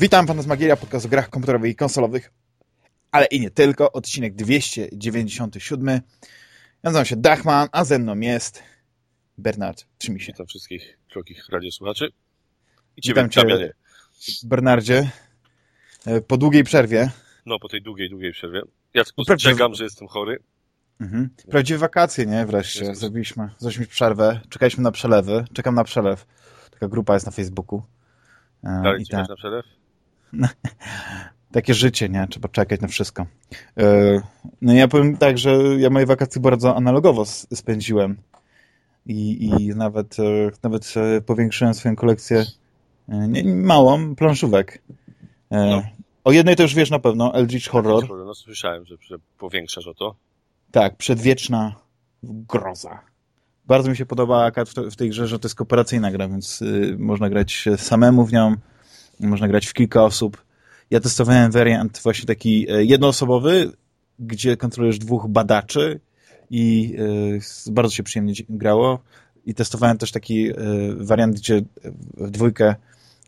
Witam Fantasmagieria, podcast o grach komputerowych i konsolowych, ale i nie tylko. Odcinek 297. Ja nazywam się Dachman, a ze mną jest Bernard Trzymisie. Witam wszystkich drogich radiosłuchaczy. I Witam cię, Damianie. Bernardzie, e, po długiej przerwie. No, po tej długiej, długiej przerwie. Ja Prawdziwe- czekam, że jestem chory. Mhm. Prawdziwe wakacje, nie? Wreszcie. Jezus. Zrobiliśmy, zrobiliśmy przerwę. Czekaliśmy na przelewy. Czekam na przelew. Taka grupa jest na Facebooku. E, Dalej i czekasz tak. na przelew? Takie życie, nie? Trzeba czekać na wszystko. E, No ja powiem tak, że ja moje wakacje bardzo analogowo spędziłem. I, i nawet, e, nawet e, powiększyłem swoją kolekcję nie, małą planszówek. No. O jednej to już wiesz na pewno, Eldritch Horror. No, słyszałem, że, powiększasz o to. Tak, przedwieczna groza. Bardzo mi się podoba akad w tej grze, że to jest kooperacyjna gra, więc y, można grać samemu w nią, można grać w kilka osób. Ja testowałem wariant właśnie taki y, jednoosobowy, gdzie kontrolujesz dwóch badaczy i y, bardzo się przyjemnie grało. I testowałem też taki y, wariant, gdzie w dwójkę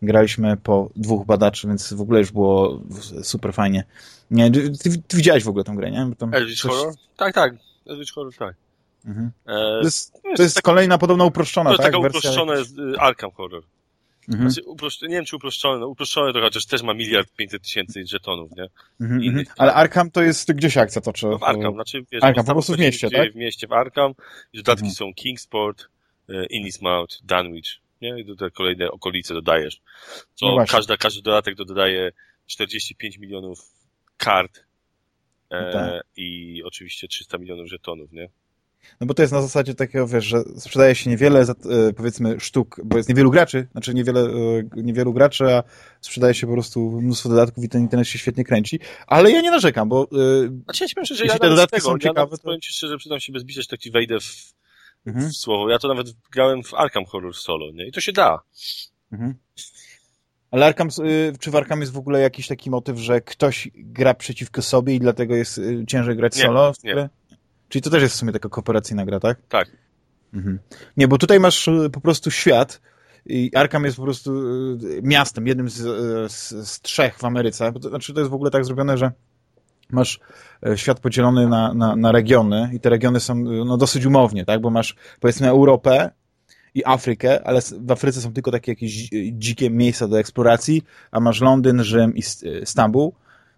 graliśmy po dwóch badaczy, więc w ogóle już było super fajnie. Nie, ty, ty widziałeś w ogóle tę grę, nie? Bo tam coś- Horror? Tak, tak. Eldritch Horror, tak. Mhm. E, To jest, no, to jest tak- kolejna podobno uproszczona, to jest tak? taka Wersja- z y, Arkham Horror. Mhm, Znaczy, uproszczone, nie wiem, czy uproszczone, no, uproszczone to chociaż też ma miliard pięćset tysięcy żetonów, nie? mhm, innych- mhm. Ale Arkham to jest, gdzie się akcja toczy? No w Arkham, znaczy, wiesz, Arkham, po prostu w mieście, tak? w mieście, w Arkham. I dodatki Mhm. są Kingsport, e, Innismouth, Dunwich, nie? I do te kolejne okolice dodajesz. Co No każda, każdy dodatek to dodaje 45 milionów kart e, No tak. i oczywiście 300 milionów żetonów, nie? No bo to jest na zasadzie takiego, wiesz, że sprzedaje się niewiele, e, powiedzmy, sztuk, bo jest niewielu graczy, znaczy niewiele, e, niewielu graczy, a sprzedaje się po prostu mnóstwo dodatków i ten internet się świetnie kręci. Ale ja nie narzekam, bo e, Znaczy ja ci powiem szczerze, Jeśli ja te dodatki tego, są ja ciekawe, to- powiem ci szczerze, przyznam się bez bicia, że tak ci wejdę w, mhm, w słowo. Ja to nawet grałem w Arkham Horror solo, nie? I to się da. mhm. Ale Arkham, czy w Arkham jest w ogóle jakiś taki motyw, że ktoś gra przeciwko sobie i dlatego jest ciężej grać Nie, solo? w nie. Czyli to też jest w sumie taka kooperacyjna gra, tak? Tak. Mhm. Nie, bo tutaj masz e, po prostu świat i Arkham jest po prostu e, miastem, jednym z, e, z, z trzech w Ameryce. To, znaczy to jest w ogóle tak zrobione, że masz świat podzielony na, na, na regiony i te regiony są no, dosyć umownie, tak? Bo masz powiedzmy Europę i Afrykę, ale w Afryce są tylko takie jakieś dzi- dzikie miejsca do eksploracji, a masz Londyn, Rzym i Stambuł.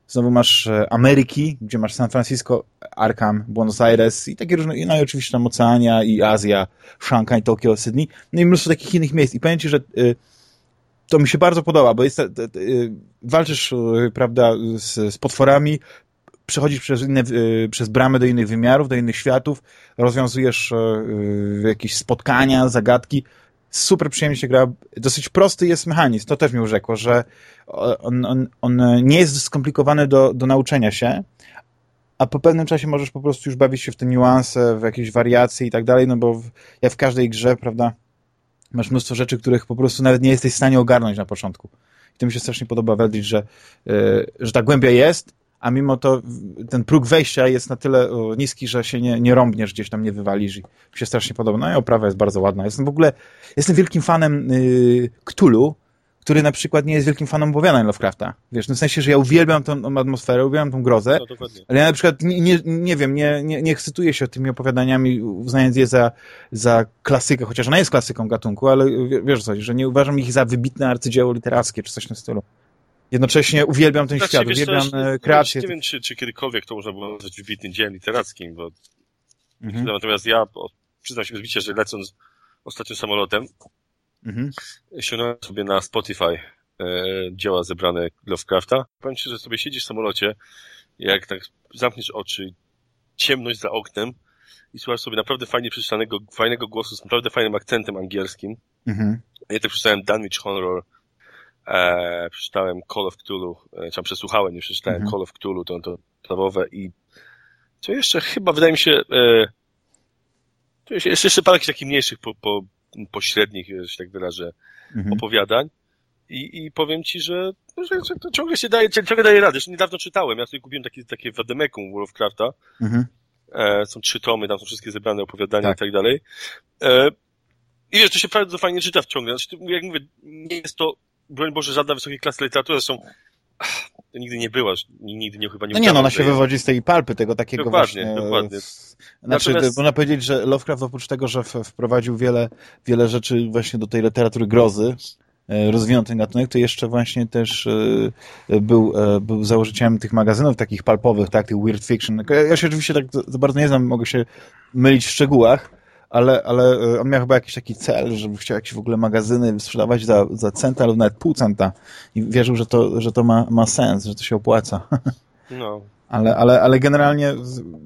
Znowu masz e, Ameryki, gdzie masz San Francisco, Arkham, Buenos Aires i takie różne, no i oczywiście tam Oceania i Azja, Szanghaj, Tokio, Sydney, no i mnóstwo takich innych miejsc. I powiem Ci, że y, to mi się bardzo podoba, bo jest, ta- y, walczysz, y, prawda, z, z potworami, przechodzisz przez inne, y, przez bramy do innych wymiarów, do innych światów, rozwiązujesz y, y, jakieś spotkania, zagadki. Super przyjemnie się gra. Dosyć prosty jest mechanizm. To też mi urzekło, że on, on, on nie jest skomplikowany do, do nauczenia się, a po pewnym czasie możesz po prostu już bawić się w te niuanse, w jakieś wariacje i tak dalej, no bo w, jak w każdej grze, prawda, masz mnóstwo rzeczy, których po prostu nawet nie jesteś w stanie ogarnąć na początku. I to mi się strasznie podoba w Eldritch, że, yy, że ta głębia jest, a mimo to ten próg wejścia jest na tyle niski, że się nie, nie rąbniesz, gdzieś tam nie wywalisz i się strasznie podoba. No i oprawa jest bardzo ładna. Jestem w ogóle, jestem wielkim fanem yy, Cthulhu, który na przykład nie jest wielkim fanem opowiadań Lovecrafta. Wiesz, no w sensie, że ja uwielbiam tą atmosferę, uwielbiam tą grozę, No ale ja na przykład nie, nie, nie wiem, nie, nie, nie ekscytuję się tymi opowiadaniami, uznając je za, za klasykę, chociaż ona jest klasyką gatunku, ale wie- wiesz co, że nie uważam ich za wybitne arcydzieło literackie, czy coś w tym stylu. Jednocześnie uwielbiam ten Znaczy, świat, wiesz uwielbiam ja e, nie- kreację. Nie wiem, czy, czy kiedykolwiek to można było nazwać wybitnym dziełem literackim, bo Mhm, natomiast ja przyznam się bez bicia, że lecąc ostatnim samolotem, mhm, ściągnąłem sobie na Spotify e, dzieła zebrane Lovecrafta. Powiem ci, że sobie siedzisz w samolocie, jak tak zamkniesz oczy, ciemność za oknem i słuchasz sobie naprawdę fajnie przeczytanego, fajnego głosu z naprawdę fajnym akcentem angielskim. mhm. Ja tak przeczytałem Dunwich Horror, e, przeczytałem Call of Cthulhu, e, czy tam przesłuchałem, nie przeczytałem Mhm. Call of Cthulhu, to, to podstawowe i co jeszcze, chyba wydaje mi się, e, to jest jeszcze, jeszcze parę jakichś takich mniejszych, po, po, pośrednich, że się tak wyrażę, mhm. opowiadań i, i powiem ci, że, że, że to ciągle się daje, ciągle daje radę. Zresztą niedawno czytałem, ja sobie kupiłem taki, takie Wademekum Lovecrafta, mhm. e, są trzy tomy, tam są wszystkie zebrane opowiadania Tak. i tak dalej. E, I wiesz, to się bardzo fajnie czyta w ciągle. Znaczy, jak mówię, nie jest to broń Boże, żadna wysokiej klasy literatura, zresztą to nigdy nie była, nigdy nie chyba nie No nie, no ona się wywodzi z tej palpy, tego takiego dokładnie, właśnie... Dokładnie, Znaczy, Natomiast... można powiedzieć, że Lovecraft oprócz tego, że wprowadził wiele, wiele rzeczy właśnie do tej literatury grozy, e, rozwinął ten gatunek, to jeszcze właśnie też e, był, e, był założycielem tych magazynów takich palpowych, tak, tych weird fiction. Ja się oczywiście tak za bardzo nie znam, mogę się mylić w szczegółach, ale, ale on miał chyba jakiś taki cel, żeby chciał jakieś w ogóle magazyny sprzedawać za, za centa lub nawet pół centa i wierzył, że to, że to ma, ma sens, że to się opłaca. No. Ale, ale, ale generalnie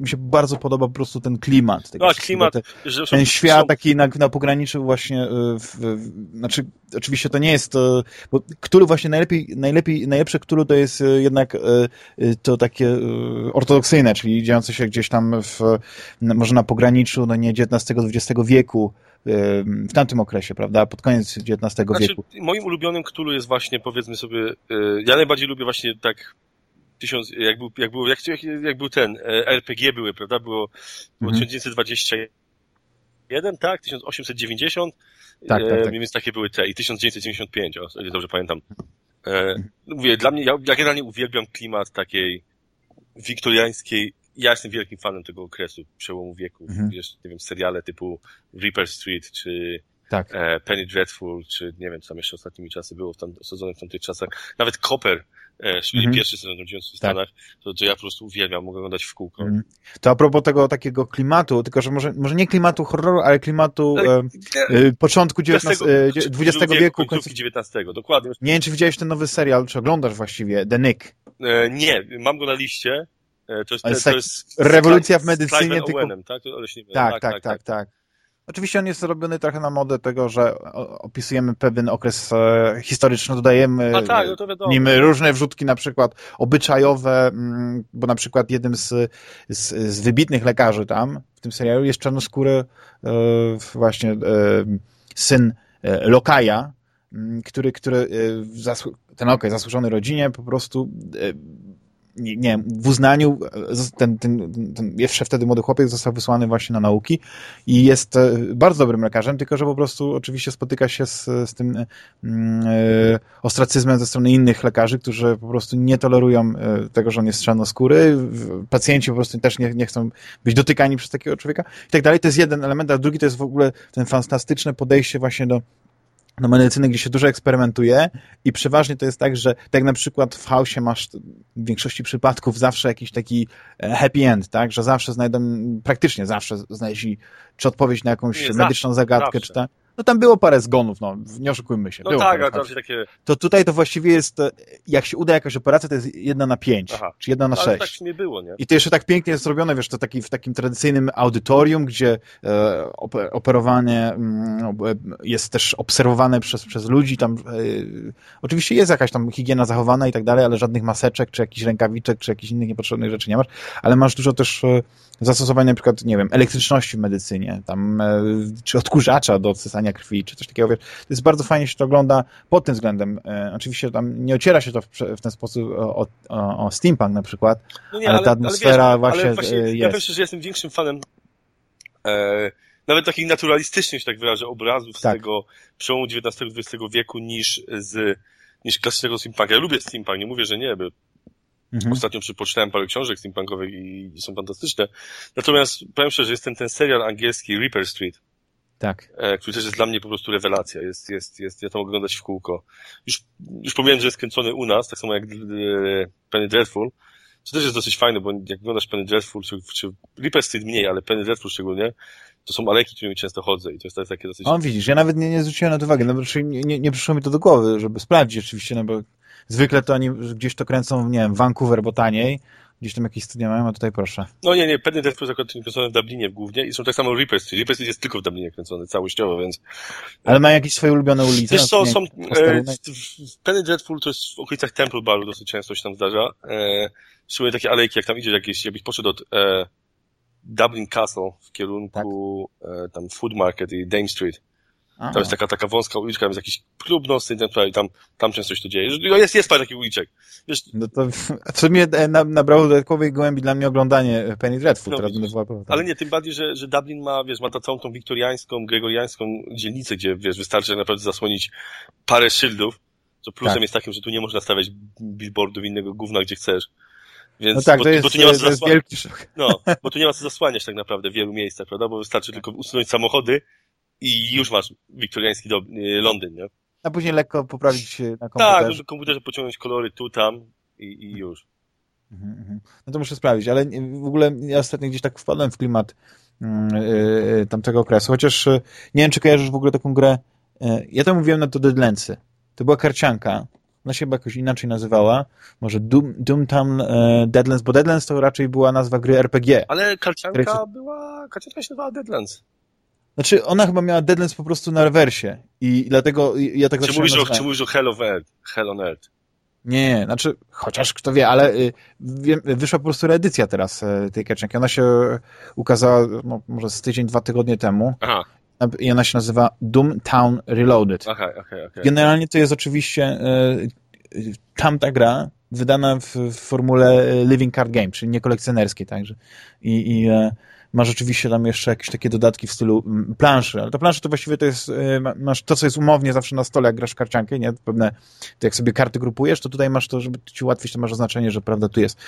mi się bardzo podoba po prostu ten klimat. Tego no, klimat te, że ten świat są... taki na, na pograniczu właśnie, w, w, znaczy oczywiście to nie jest, bo Cthulhu właśnie najlepiej, najlepiej, najlepsze Cthulhu to jest jednak to takie ortodoksyjne, czyli dziejące się gdzieś tam w, może na pograniczu, no nie XIX-XX wieku, w tamtym okresie, prawda, pod koniec XIX znaczy, wieku. Moim ulubionym Cthulhu jest właśnie, powiedzmy sobie, ja najbardziej lubię właśnie tak tysiąc, jak był, jak był, jak, jak był ten, e, RPG były, prawda, było, było mhm. 1921, tak, 1890, tak, tak, tak. więc takie były te, i 1995, o, dobrze pamiętam. E, mhm. mówię, dla mnie, ja, ja generalnie uwielbiam klimat takiej wiktoriańskiej, ja jestem wielkim fanem tego okresu, przełomu wieków, mhm. wiesz, nie wiem, seriale typu Reaper Street, czy tak. e, Penny Dreadful, czy nie wiem, co tam jeszcze ostatnimi czasy było w tam, osadzone w tamtych czasach. Nawet Copper, e, czyli mm -hmm. pierwszy sezon rodziłem w Stanach, tak. to, to ja po prostu uwielbiam, mogę oglądać w kółko. Mm. To a propos tego takiego klimatu, tylko że może, może nie klimatu horroru, ale klimatu e, e, początku XIX, XX wieku, końcówki XIX, dokładnie. Nie wiem, czy widziałeś ten nowy serial, czy oglądasz właściwie, The Nick. E, nie, mam go na liście. E, to jest, to, to jest rewolucja w medycynie. Tylko... Owenem, tak? tak, tak, tak, tak, tak. Oczywiście on jest robiony trochę na modę tego, że opisujemy pewien okres e, historyczny, dodajemy A tak, no wiadomo. nim różne wrzutki na przykład obyczajowe, mm, bo na przykład jednym z, z, z wybitnych lekarzy tam w tym serialu jest czarnoskóry e, właśnie e, syn Lokaja, mm, który, który ten okej, zasłużony rodzinie po prostu nie, nie w uznaniu ten, ten, ten jeszcze wtedy młody chłopiec został wysłany właśnie na nauki i jest e, bardzo dobrym lekarzem, tylko że po prostu oczywiście spotyka się z, z tym e, ostracyzmem ze strony innych lekarzy, którzy po prostu nie tolerują e, tego, że on jest czarnoskóry. Pacjenci po prostu też nie, nie chcą być dotykani przez takiego człowieka i tak dalej. To jest jeden element, a drugi to jest w ogóle ten fantastyczne podejście właśnie do do medycyny, gdzie się dużo eksperymentuje i przeważnie to jest tak, że tak na przykład w chaosie masz w większości przypadków zawsze jakiś taki e, happy end, tak, że zawsze znajdą, praktycznie zawsze znajdzie czy odpowiedź na jakąś Nie, medyczną zawsze, zagadkę, zawsze. czy tak. No tam było parę zgonów, no, nie oszukujmy się. No było tak, ale to takie... To tutaj to właściwie jest, e, jak się uda jakaś operacja, to jest jedna na pięć, Aha. czy jedna na no, sześć. tak nie było, nie? I to jeszcze tak pięknie jest zrobione, wiesz, to taki, w takim tradycyjnym audytorium, gdzie e, operowanie mm, e, jest też obserwowane przez, przez ludzi, tam e, oczywiście jest jakaś tam higiena zachowana i tak dalej, ale żadnych maseczek, czy jakichś rękawiczek, czy jakichś innych niepotrzebnych rzeczy nie masz, ale masz dużo też e, zastosowań na przykład, nie wiem, elektryczności w medycynie, tam, e, czy odkurzacza do odsysania krwi, czy coś takiego, wiesz, to jest bardzo fajnie się to ogląda pod tym względem. E, oczywiście tam nie ociera się to w, w ten sposób o, o, o, steampunk na przykład, no nie, ale, ale, ta atmosfera ale wiesz, właśnie, ale właśnie jest. Ja myślę, że jestem większym fanem e, nawet takich naturalistycznych, tak wyrażę, obrazów tak. z tego przełomu XIX-XX wieku niż z niż klasycznego steampunka. Ja lubię steampunk, nie mówię, że nie, bo Mhm. Ostatnio przeczytałem parę książek steampunkowych i są fantastyczne. Natomiast powiem szczerze, jest ten, ten serial angielski Reaper Street. Tak. E, który też jest dla mnie po prostu rewelacja. Jest, jest, jest, ja to mogę oglądać w kółko. Już, już pomijam, że jest kręcony u nas, tak samo jak e, Penny Dreadful. To też jest dosyć fajne, bo jak oglądasz Penny Dreadful, czy, czy Reaper Street mniej, ale Penny Dreadful szczególnie, to są aleki, którymi często chodzę i to jest takie dosyć... O, widzisz, ja nawet nie, nie zwróciłem na to uwagi, no bo nie, nie, nie przyszło mi to do głowy, żeby sprawdzić oczywiście, no bo Zwykle to oni gdzieś to kręcą, nie wiem, Vancouver, bo taniej, gdzieś tam jakieś studia mają, a tutaj proszę. No nie, nie, Penny Death jest kręcony w Dublinie głównie i są tak samo Reaper Street. Reaper Street jest tylko w Dublinie kręcony całościowo, więc... Ale mają jakieś swoje ulubione ulice? Wiesz co, są... E, Penny Dreadful to jest w okolicach Temple Baru dosyć często się tam zdarza. E, szczególnie takie alejki, jak tam idziesz jakieś, jakbyś poszedł od e, Dublin Castle w kierunku tak. e, tam Food Market i Dame Street Aha. Tam jest taka, taka wąska uliczka, tam jest jakiś klub nocny i tam, tam często się to dzieje. No jest, jest parę takich uliczek. Wiesz, no to w sumie e, nabrało dodatkowej gołębi dla mnie oglądanie Penny Dreadful, no, która była Ale nie, tym bardziej, że, że Dublin ma, wiesz, ma ta całą tą wiktoriańską, gregoriańską dzielnicę, gdzie, wiesz, wystarczy naprawdę zasłonić parę szyldów, To plusem Tak. jest takim, że tu nie można stawiać billboardów innego gówna, gdzie chcesz. Więc, No tak, bo, to jest, bo tu nie ma co to jest zasła- wielki szok. No, bo tu nie ma co zasłaniać tak naprawdę w wielu miejscach, prawda? Bo wystarczy tylko usunąć samochody i już masz wiktoriański do, y, Londyn, nie? A później lekko poprawić na Tak, komputerze. w komputerze pociągnąć kolory tu, tam i, i już. Mhm, mhm. No to muszę sprawdzić, ale w ogóle ja ostatnio gdzieś tak wpadłem w klimat e, tamtego okresu, chociaż e, nie wiem, czy kojarzysz w ogóle taką grę, ja to mówiłem na to Deadlandsy. To była karcianka, ona się chyba jakoś inaczej nazywała, może Doom, Doomtown Deadlands, bo Deadlands to raczej była nazwa gry RPG. Ale karcianka była, karcianka się nazywała Deadlands. Znaczy, ona chyba miała Deadlands po prostu na rewersie i dlatego ja tak Czy mówisz, o, czy mówisz o Hell of Earth? Hell on Earth. Nie, znaczy, chociaż kto wie, ale y, wyszła po prostu reedycja teraz e, tej karcianki. Ona się ukazała no, może z tydzień, dwa tygodnie temu Aha, i ona się nazywa Doomtown Reloaded. okej, okej, okej. Generalnie to jest oczywiście e, y, tamta gra wydana w, w formule e, Living Card Game, czyli nie kolekcjonerskiej także. I, i e, ma rzeczywiście tam jeszcze jakieś takie dodatki w stylu mm, planszy, ale to plansze to właściwie to jest, ma- masz to, co jest umownie zawsze na stole, jak grasz w nie? Pewne, to jak sobie karty grupujesz, to tutaj masz to, żeby ci ułatwić, to masz oznaczenie, że prawda, tu jest,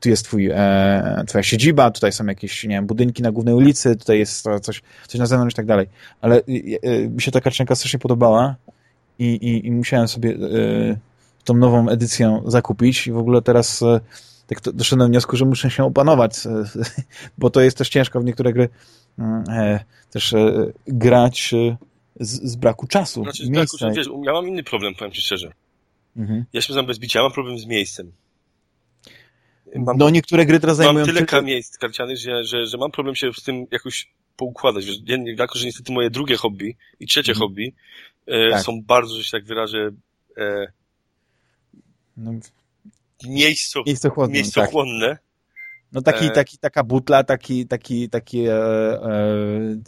tu jest twój, e, twoja siedziba, tutaj są jakieś, nie wiem, budynki na głównej ulicy, tutaj jest coś, coś na zewnątrz i tak dalej. Ale e, e, mi się ta karcianka strasznie podobała i, i, i musiałem sobie tą nową edycję zakupić i w ogóle teraz tak to doszedłem do wniosku, że muszę się opanować, e, bo to jest też ciężko w niektóre gry mm, e, też e, grać z, z braku czasu Znaczy, miejsca. kurczę, wiesz, ja mam inny problem, powiem ci szczerze. Mhm. Ja się znam bez bicia, ja mam problem z miejscem. Mam, No niektóre gry teraz mam zajmują tyle tylko... miejsc karcianych, że, że, że mam problem się z tym jakoś poukładać. Wiesz, ja, jako, że niestety moje drugie hobby i trzecie Mhm. hobby e, Tak. są bardzo, że się tak wyrażę, e, No, miejsco, miejscochłonne, tak. miejscochłonne. No taki, E. taki, taka butla, taki, taki, taki e, e,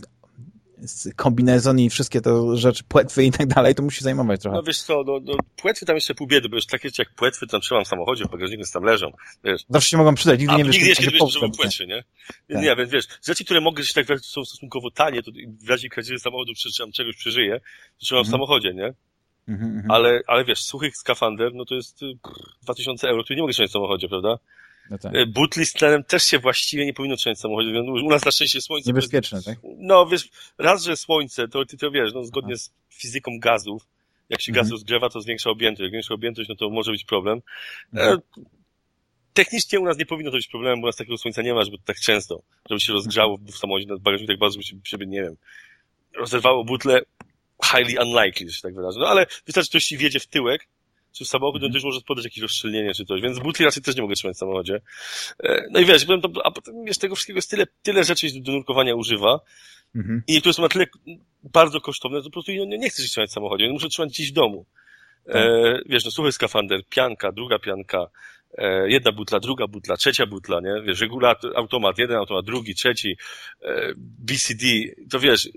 kombinezon i wszystkie te rzeczy, płetwy i tak dalej, to musi zajmować trochę. No wiesz co, no, no, płetwy tam jeszcze pół biedy, bo już takie rzeczy jak płetwy tam trzymam w samochodzie, w bagażniku tam leżą, wiesz. Zawsze się mogą przydać, nigdy A nie wiesz, nigdy jeszcze nie się wiesz, że płetwy, nie? Tak. Nie, więc wiesz, rzeczy, które mogę, że tak są stosunkowo tanie, to w razie kradzieży samochodu przetrzymam czegoś przeżyję, to trzymam w Mhm. samochodzie, nie? Mhm, mhm. Ale, ale wiesz, suchy skafander, no to jest y, pff, 2000 euro, który nie mogę trzymać w samochodzie, prawda? No tak. Y, Butli z tlenem też się właściwie nie powinno trzymać w samochodzie. U nas na szczęście słońce... Niebezpieczne, tak? No wiesz, raz, że słońce, to ty to wiesz, no zgodnie z fizyką gazów, jak się Mhm. gaz rozgrzewa, to zwiększa objętość. Jak zwiększa objętość, no to może być problem. Mhm. E, technicznie u nas nie powinno to być problemem, bo u nas takiego słońca nie ma, żeby tak często, żeby się rozgrzało w samochodzie na bagażniku tak bardzo, żeby, się, nie wiem, rozerwało butle, highly unlikely, że się tak wyrażę. No ale wystarczy, że ktoś ci wjedzie w tyłek, czy w samochód, Mhm. no to już może podać jakieś rozstrzelnienie czy coś, więc butli raczej też nie mogę trzymać w samochodzie. E, No i wiesz, potem to, a potem wiesz, tego wszystkiego jest tyle, tyle rzeczy do nurkowania używa Mhm. i niektóre są na tyle bardzo kosztowne, że po prostu nie, nie chcesz ich trzymać w samochodzie, muszę trzymać gdzieś w domu. Tak. E, wiesz, no suchy skafander, pianka, druga pianka, e, jedna butla, druga butla, trzecia butla, nie? Wiesz, regulator, automat, jeden automat, drugi, trzeci, e, BCD, to wiesz,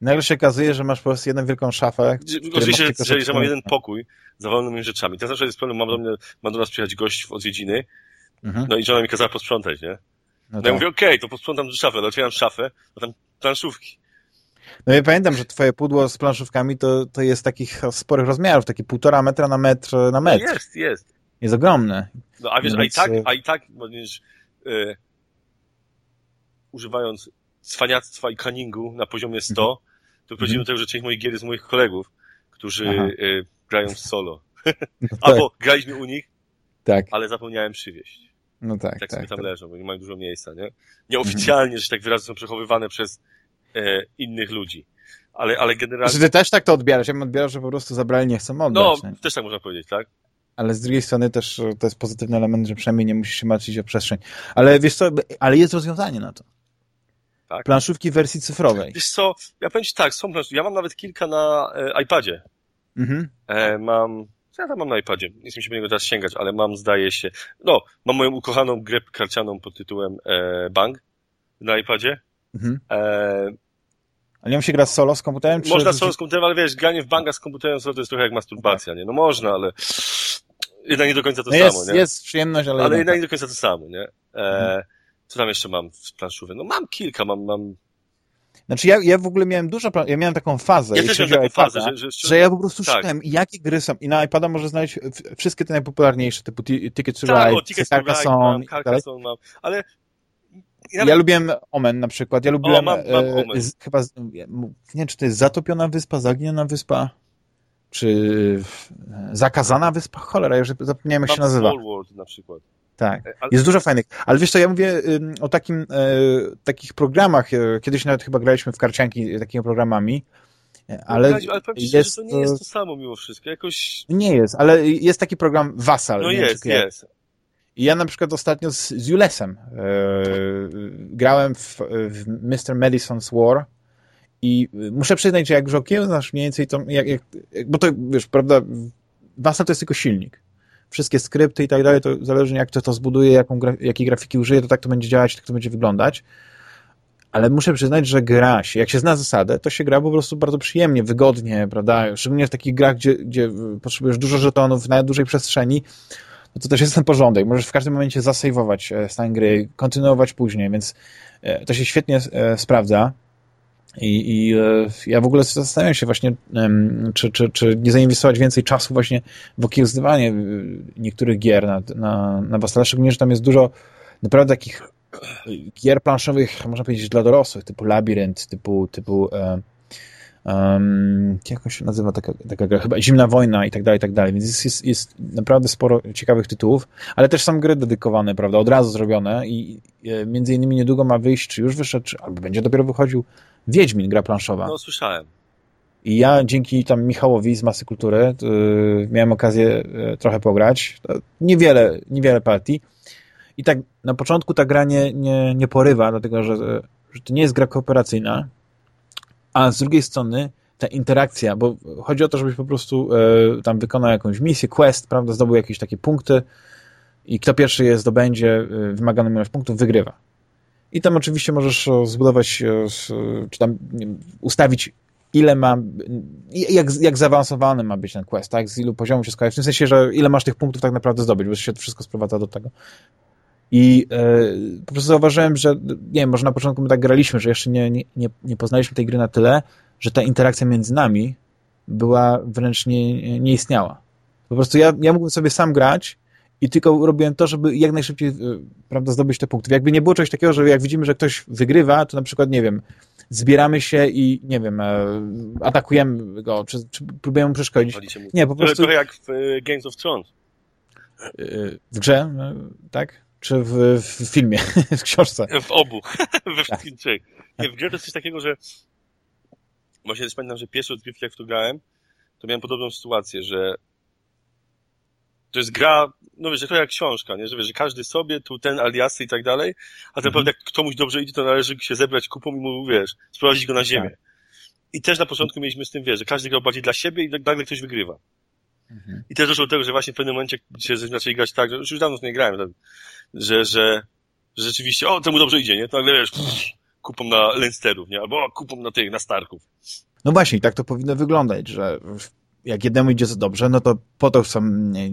Nagle się okazuje, że masz po prostu jedną wielką szafę. oczywiście, tylko że, mam jeden pokój zawalony moimi rzeczami. Teraz zawsze jest problem, mam do mnie, ma do nas przyjechać gość w odwiedziny, Mhm. no i żona mi kazała posprzątać, nie? No, No ja tak. mówię, okej, to posprzątam szafę, ale otwieram szafę, a tam planszówki. no ja pamiętam, że twoje pudło z planszówkami to, to jest takich sporych rozmiarów, takie półtora metra na metr na No metr. jest, jest. Jest ogromne. No a wiesz, No a i więc, tak, e, a i tak, będziesz, e, używając cwaniactwa i cunningu na poziomie 100, to prowadzimy do tego, że część moich gier jest moich kolegów, którzy Mhm. E, grają w solo. No tak, Albo graliśmy u nich, tak, ale zapomniałem przywieźć. no tak, Tak sobie tak. tam tak. leżą, bo nie mają dużo miejsca, nie? Nieoficjalnie, że się tak wyrażę, są przechowywane przez e, innych ludzi. Ale, ale generalnie... Znaczy, ty też tak to odbierasz. Ja bym odbierał, że po prostu zabrali, nie chcą oddać. No, nie? też tak można powiedzieć, tak? Ale z drugiej strony też e, to jest pozytywny element, że przynajmniej nie musisz się martwić o przestrzeń. Ale wiesz co, ale jest rozwiązanie na to. Tak. Planszówki w wersji cyfrowej. Wiesz co, ja powiem ci tak, są plansze, ja mam nawet kilka na e, iPadzie. Mhm. E, mam, co ja tam mam na iPadzie? Nie chcę mi się po niego teraz sięgać, ale mam, zdaje się, no, mam moją ukochaną grę karcianą pod tytułem e, Bang na iPadzie. Mhm. E, Ale nie się gra solo z komputerem? Czy można solo z komputerem, ale wiesz, granie w Banga z komputerem solo to jest trochę jak masturbacja, nie? No można, ale jednak nie do końca to no samo, jest, nie? jest przyjemność, ale, ale jednak jednak tak. nie do końca to samo, nie? E, Mhm. Co tam jeszcze mam w planszówie? No mam kilka, mam, mam Znaczy ja, ja w ogóle miałem dużo, ja miałem taką fazę, ja też miałem taką iPada, fazę, że, że, że, ja po prostu tak. szukałem, jakie gry są i na iPada można znaleźć wszystkie te najpopularniejsze, typu Ticket to tak, Ride, o, Ticket to Ride, mam, Carcassonne mam, ale ja, ja lubiłem Omen na przykład, ja lubiłem o, mam, mam e, z, chyba, nie wiem, czy to jest Zatopiona Wyspa, Zaginiona Wyspa, czy Zakazana Wyspa, cholera, już zapomniałem jak mam się nazywa. Small World na przykład. Tak, e, jest dużo fajnych. Ale wiesz co, ja mówię o takim, e, takich programach, e, kiedyś nawet chyba graliśmy w karcianki takimi programami, ale, ale, ale powiem jest, że to nie jest to samo mimo wszystko, jakoś... Nie jest, ale jest taki program Vassal. No jest, jest. I ja na przykład ostatnio z, z Julesem e, grałem w, w Mr. Madison's War i muszę przyznać, że jak już okiełznasz mniej więcej to, jak, jak, bo to, wiesz, prawda, Vassal to jest tylko silnik wszystkie skrypty i tak dalej, to zależy jak to, to zbuduje, jaką, jakiej grafiki użyje, to tak to będzie działać, tak to będzie wyglądać. Ale muszę przyznać, że gra się, jak się zna zasadę, to się gra po prostu bardzo przyjemnie, wygodnie, prawda? Szczególnie w takich grach, gdzie, gdzie potrzebujesz dużo żetonów na dużej przestrzeni, no to też jest ten porządek. Możesz w każdym momencie zasejwować e, stan gry, kontynuować później, więc e, to się świetnie e, sprawdza. I, I, ja w ogóle zastanawiam się właśnie, czy, czy, czy nie zainwestować więcej czasu właśnie w okiełzywanie niektórych gier na, na, na Bastala, szczególnie, że tam jest dużo naprawdę takich gier planszowych, można powiedzieć, dla dorosłych, typu Labirynt, typu, typu um, jak się nazywa taka, taka gra, chyba Zimna Wojna i tak dalej, i tak dalej, więc jest, jest, jest naprawdę sporo ciekawych tytułów, ale też są gry dedykowane, prawda, od razu zrobione i między innymi niedługo ma wyjść, czy już wyszedł, czy, albo będzie dopiero wychodził Wiedźmin, gra planszowa. No, słyszałem. I ja dzięki tam Michałowi z Masy Kultury yy, miałem okazję yy, trochę pograć. Niewiele, niewiele partii. I tak na początku ta gra nie, nie, nie porywa, dlatego że, że to nie jest gra kooperacyjna, a z drugiej strony ta interakcja, bo chodzi o to, żebyś po prostu yy, tam wykonał jakąś misję, quest, prawda, zdobył jakieś takie punkty i kto pierwszy je zdobędzie wymaganą ilość punktów, wygrywa. I tam oczywiście możesz e, zbudować, e, czy tam ustawić ile ma, jak, jak zaawansowany ma być ten quest, tak? Z ilu poziomów się składa. W tym sensie, że ile masz tych punktów tak naprawdę zdobyć, bo się to wszystko sprowadza do tego. I e, po prostu zauważyłem, że nie wiem, może na początku my tak graliśmy, że jeszcze nie, nie, nie poznaliśmy tej gry na tyle, że ta interakcja między nami była wręcz nie, nie istniała. Po prostu ja, ja mógłbym sobie sam grać i tylko robiłem to, żeby jak najszybciej e, prawda, zdobyć te punkty. Jakby nie było czegoś takiego, że jak widzimy, że ktoś wygrywa, to na przykład, nie wiem, zbieramy się i, nie wiem, e, atakujemy go, czy, czy próbujemy mu przeszkodzić. Nie, po prostu... Trochę jak w e, Games of Thrones. W grze, tak? Czy w, w filmie, w książce? W obu, we wszystkich trzech. Nie, w grze to jest coś takiego, że właśnie też pamiętam, że pierwszy odkrywki, jak w to grałem, to miałem podobną sytuację, że to jest gra, no wiesz, trochę jak książka, nie? Że, wiesz, że każdy sobie, tu ten aliasy i tak dalej, a tak naprawdę jak komuś dobrze idzie, to należy się zebrać kupą i mu, wiesz, sprowadzić go na ziemię. Tak. I też na początku mieliśmy z tym, wiesz, że każdy grał bardziej dla siebie i nagle ktoś wygrywa. Mhm. I też doszło do tego, że właśnie w pewnym momencie się zaczęli grać tak, że już dawno nie grałem, tak, że, że, że rzeczywiście, o, temu dobrze idzie, nie? To nagle, wiesz, kupą na Leinsterów, nie? Albo o, kupą na tych, na Starków. No właśnie, i tak to powinno wyglądać, że jak jednemu idzie za dobrze, no to po to są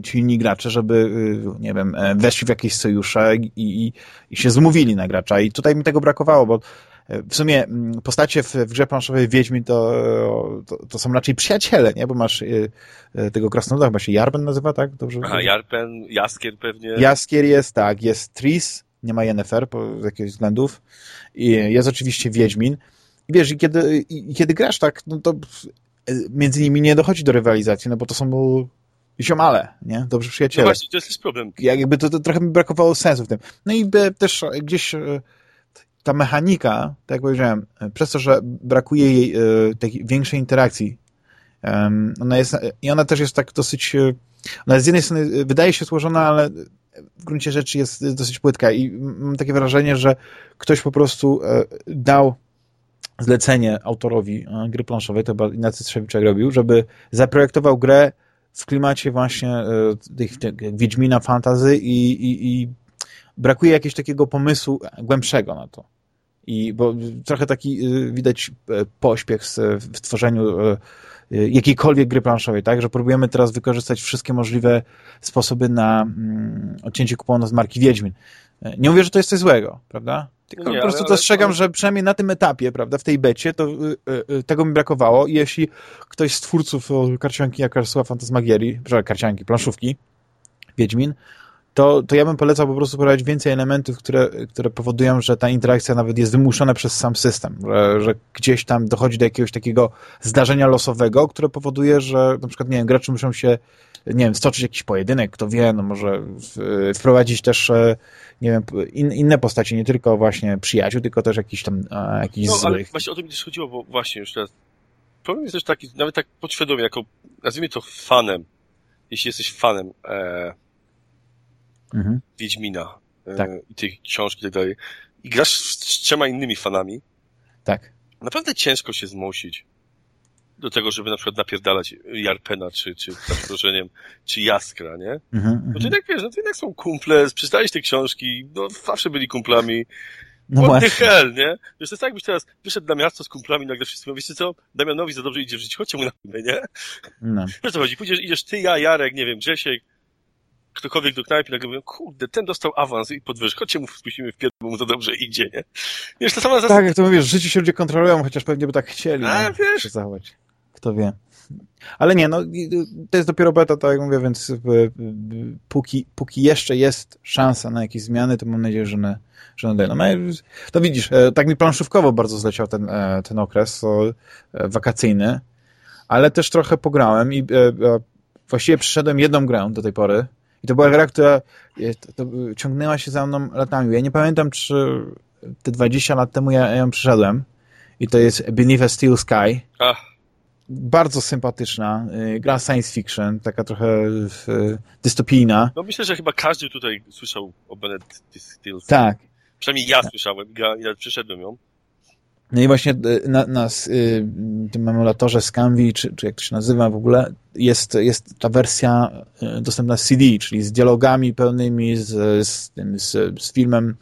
ci inni gracze, żeby, y, nie wiem, e, weszli w jakieś sojusze i, i, i się zmówili na gracza. I tutaj mi tego brakowało, bo e, w sumie postacie w, w grze planszowej Wiedźmin to, to, to, są raczej przyjaciele, nie? Bo masz y, y, tego krasnoluda, chyba się Jarben nazywa, tak? Dobrze? Aha, Jarpen, Jaskier pewnie. Jaskier jest, tak. Jest Tris, nie ma Yennefer po, z jakichś względów. I jest oczywiście Wiedźmin. I wiesz, i kiedy, i kiedy grasz tak, no to między nimi nie dochodzi do rywalizacji, no bo to są ziomale, nie? Dobrzy przyjaciele. No właśnie, to jest problem. Jakby to, to trochę mi brakowało sensu w tym. No i też gdzieś e, ta mechanika, tak jak powiedziałem, przez to, że brakuje jej e, tej większej interakcji, ona jest, i ona też jest tak dosyć, e, ona z jednej strony wydaje się złożona, ale w gruncie rzeczy jest dosyć płytka i mam takie wrażenie, że ktoś po prostu dał zlecenie autorowi e, gry planszowej, to chyba Ignacy Trzewiczek robił, żeby zaprojektował grę w klimacie właśnie e, tych, tych Wiedźmina fantazy i, i, i brakuje jakiegoś takiego pomysłu głębszego na to. I bo trochę taki e, widać pośpiech w tworzeniu jakiejkolwiek gry planszowej, tak, że próbujemy teraz wykorzystać wszystkie możliwe sposoby na mm, odcięcie kuponu z marki Wiedźmin. Nie mówię, że to jest coś złego, prawda? Tylko nie, po prostu ale, dostrzegam, ale... że przynajmniej na tym etapie, prawda, w tej becie, to y, y, y tego mi brakowało. I jeśli ktoś z twórców karcianki jak Karsuła Fantasmagierii, karcianki, planszówki, Wiedźmin, to, to ja bym polecał po prostu prowadzić więcej elementów, które, które powodują, że ta interakcja nawet jest wymuszona przez sam system, że, że gdzieś tam dochodzi do jakiegoś takiego zdarzenia losowego, które powoduje, że na przykład, nie wiem, gracze muszą się, nie wiem, stoczyć jakiś pojedynek, kto wie, no może wprowadzić też, e, nie wiem, in, inne postacie, nie tylko właśnie przyjaciół, tylko też jakiś tam, jakiś no, złych. ale właśnie o to mi też chodziło, bo właśnie już teraz problem jest też taki, nawet tak podświadomie, jako, nazwijmy to fanem, jeśli jesteś fanem, e, mhm. Wiedźmina e, tak. i tej książki i tak dalej, i grasz z trzema innymi fanami, tak. naprawdę ciężko się zmusić do tego, żeby na przykład napierdalać Jarpena, czy, czy zaproszeniem, czy Jaskra, nie? Mhm, Bo to jednak, wiesz, no to jednak są kumple, przeczytałeś te książki, no zawsze byli kumplami, no What the hell, nie? Wiesz, to jest tak, jakbyś teraz wyszedł na miasto z kumplami nagle wszyscy mówią, wiecie co, Damianowi za dobrze idzie w życiu, chodźcie mu na nie? No. Wiesz co chodzi, pójdziesz, idziesz ty, ja, Jarek, nie wiem, Grzesiek, ktokolwiek do knajpy, nagle mówią, kurde, ten dostał awans i podwyżkę, chodźcie mu spuścimy w pierdol, bo mu to dobrze idzie, nie? Wiesz, to sama zasada... Tak, jak to mówisz, w życiu się ludzie kontrolują, chociaż pewnie by tak chcieli. A, wiesz? Zachować. Kto wie. Ale nie, no to jest dopiero beta, tak jak mówię, więc póki, póki jeszcze jest szansa na jakieś zmiany, to mam nadzieję, że one, że one dają. No, to widzisz, e, tak mi planszówkowo bardzo zleciał ten, e, ten okres e, wakacyjny, ale też trochę pograłem i właściwie przyszedłem jedną grę do tej pory, i to była gra, która ciągnęła się za mną latami. Ja nie pamiętam, czy te 20 lat temu ja, ja ją przyszedłem. I to jest Beneath a Steel Sky. Ach. Bardzo sympatyczna. Y, gra science fiction, taka trochę dystopijna. No myślę, że chyba każdy tutaj słyszał o Steel Sky. Tak. Przynajmniej ja słyszałem, ja, ja przyszedłem ją. No i właśnie y, na, na y, tym emulatorze Scanvi, czy, czy jak to się nazywa w ogóle, jest, jest ta wersja dostępna z CD, czyli z dialogami pełnymi, z, z, tym, z, z filmem.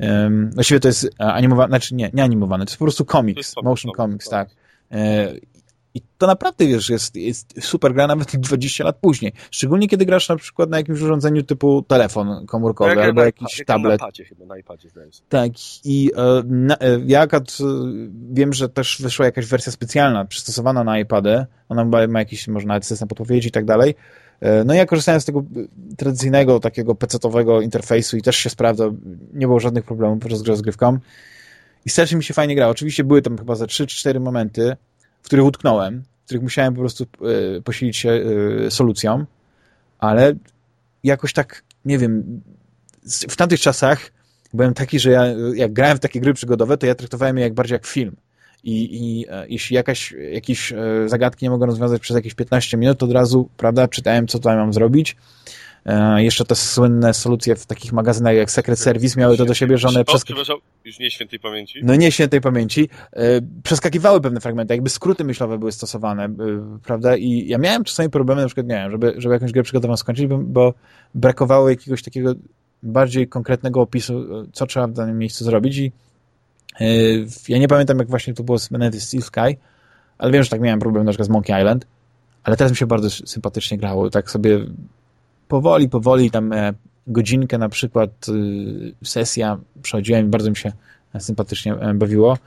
Um, właściwie to jest animowany, znaczy nie, nie animowany, to jest po prostu komiks, motion comics, tak. I to naprawdę, wiesz, jest, jest super gra nawet 20 lat później. Szczególnie kiedy grasz na przykład na jakimś urządzeniu typu telefon komórkowy albo na, jakiś jak tablet. Na iPadzie chyba, na iPadzie zdaje się. Tak. I e, na, e, ja akurat e, wiem, że też wyszła jakaś wersja specjalna przystosowana na iPady. Ona ma, ma jakiś, może nawet system podpowiedzi i tak dalej. E, no i ja korzystałem z tego tradycyjnego, takiego pecetowego interfejsu i też się sprawdza. Nie było żadnych problemów podczas rozgrywką. I strasznie mi się fajnie grało. Oczywiście były tam chyba za 3-4 momenty, w których utknąłem, w których musiałem po prostu e, posilić się e, solucją, ale jakoś tak, nie wiem, w tamtych czasach byłem taki, że ja, jak grałem w takie gry przygodowe, to ja traktowałem je jak bardziej jak film. I, i e, jeśli jakaś, jakieś zagadki nie mogę rozwiązać przez jakieś 15 minut, to od razu, prawda, czytałem, co tutaj mam zrobić jeszcze te słynne solucje w takich magazynach jak Secret Service miały to do siebie, że one... Przeskak... już nie świętej pamięci? No nie świętej pamięci. E, przeskakiwały pewne fragmenty, jakby skróty myślowe były stosowane, e, prawda? I ja miałem czasami problemy, na przykład, nie wiem, żeby, żeby jakąś grę przygotową skończyć, bo brakowało jakiegoś takiego bardziej konkretnego opisu, co trzeba w danym miejscu zrobić i ja nie pamiętam, jak właśnie to było z Menety Steel Sky, ale wiem, że tak miałem problem na przykład z Monkey Island, ale teraz mi się bardzo sympatycznie grało. Tak sobie powoli, powoli tam e, godzinkę na przykład y, sesja przechodziłem i bardzo mi się sympatycznie e, bawiło.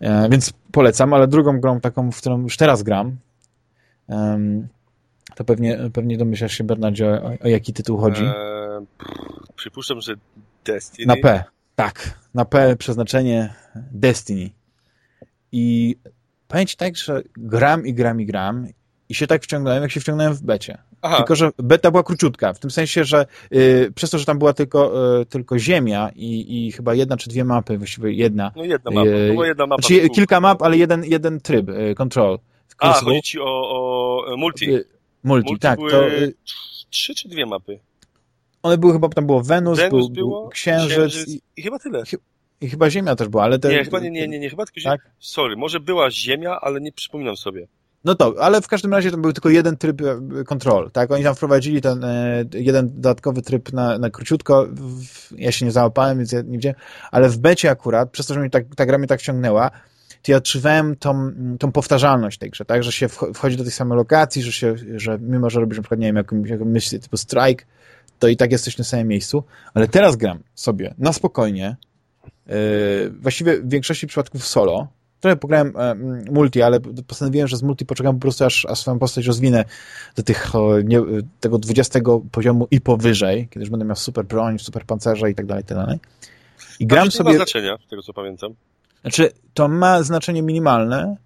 E, więc polecam, ale drugą grą taką, w którą już teraz gram, to pewnie, pewnie domyślasz się, Bernardzie, o, o jaki tytuł chodzi. Eee, przypuszczam, że Destiny. Na P, tak. Na P przeznaczenie Destiny. I ci tak, że gram i gram i gram i się tak wciągnąłem, jak się wciągnąłem w becie. Aha. Tylko, że beta była króciutka, w tym sensie, że y, przez to, że tam była tylko, y, tylko ziemia i, i chyba jedna czy dwie mapy, właściwie jedna. No jedna mapa, y, była jedna mapa. Znaczy, kilka map, ale jeden, jeden tryb, y, control. A, chodzi ci o, o multi. Y, multi, multi tak. to, y, trzy czy dwie mapy? One były chyba, tam było Wenus, Wenus był, było, był Księżyc. Księżyc i, i, chyba tyle. I chyba Ziemia też była, ale... Te, nie, chyba nie, nie, nie, nie, chyba tylko tak? Ziemia. Sorry, może była Ziemia, ale nie przypominam sobie. No to, ale w każdym razie to był tylko jeden tryb e, kontrol, tak? Oni tam wprowadzili ten e, jeden dodatkowy tryb na, na króciutko. Ja się nie załapałem, więc ja nie ale w becie akurat, przez to, że mnie tak, ta gra mnie tak ciągnęła, to ja odczuwałem tą, tą powtarzalność tej grze, tak? Że się wchodzi do tej samej lokacji, że się, że mimo, że robisz na przykład, nie wiem, jakąś, jakąś myśl typu strike, to i tak jesteś na samym miejscu, ale teraz gram sobie na spokojnie, właściwie w większości przypadków solo, trochę pograłem e, multi, ale postanowiłem, że z multi poczekam po prostu, aż, aż swoją postać rozwinę do tych, nie, tego 20 poziomu i powyżej, kiedy już będę miał super broń, super pancerze i tak dalej, tak dalej. I gram sobie... nie ma znaczenia, tego co pamiętam. Znaczy, to ma znaczenie minimalne,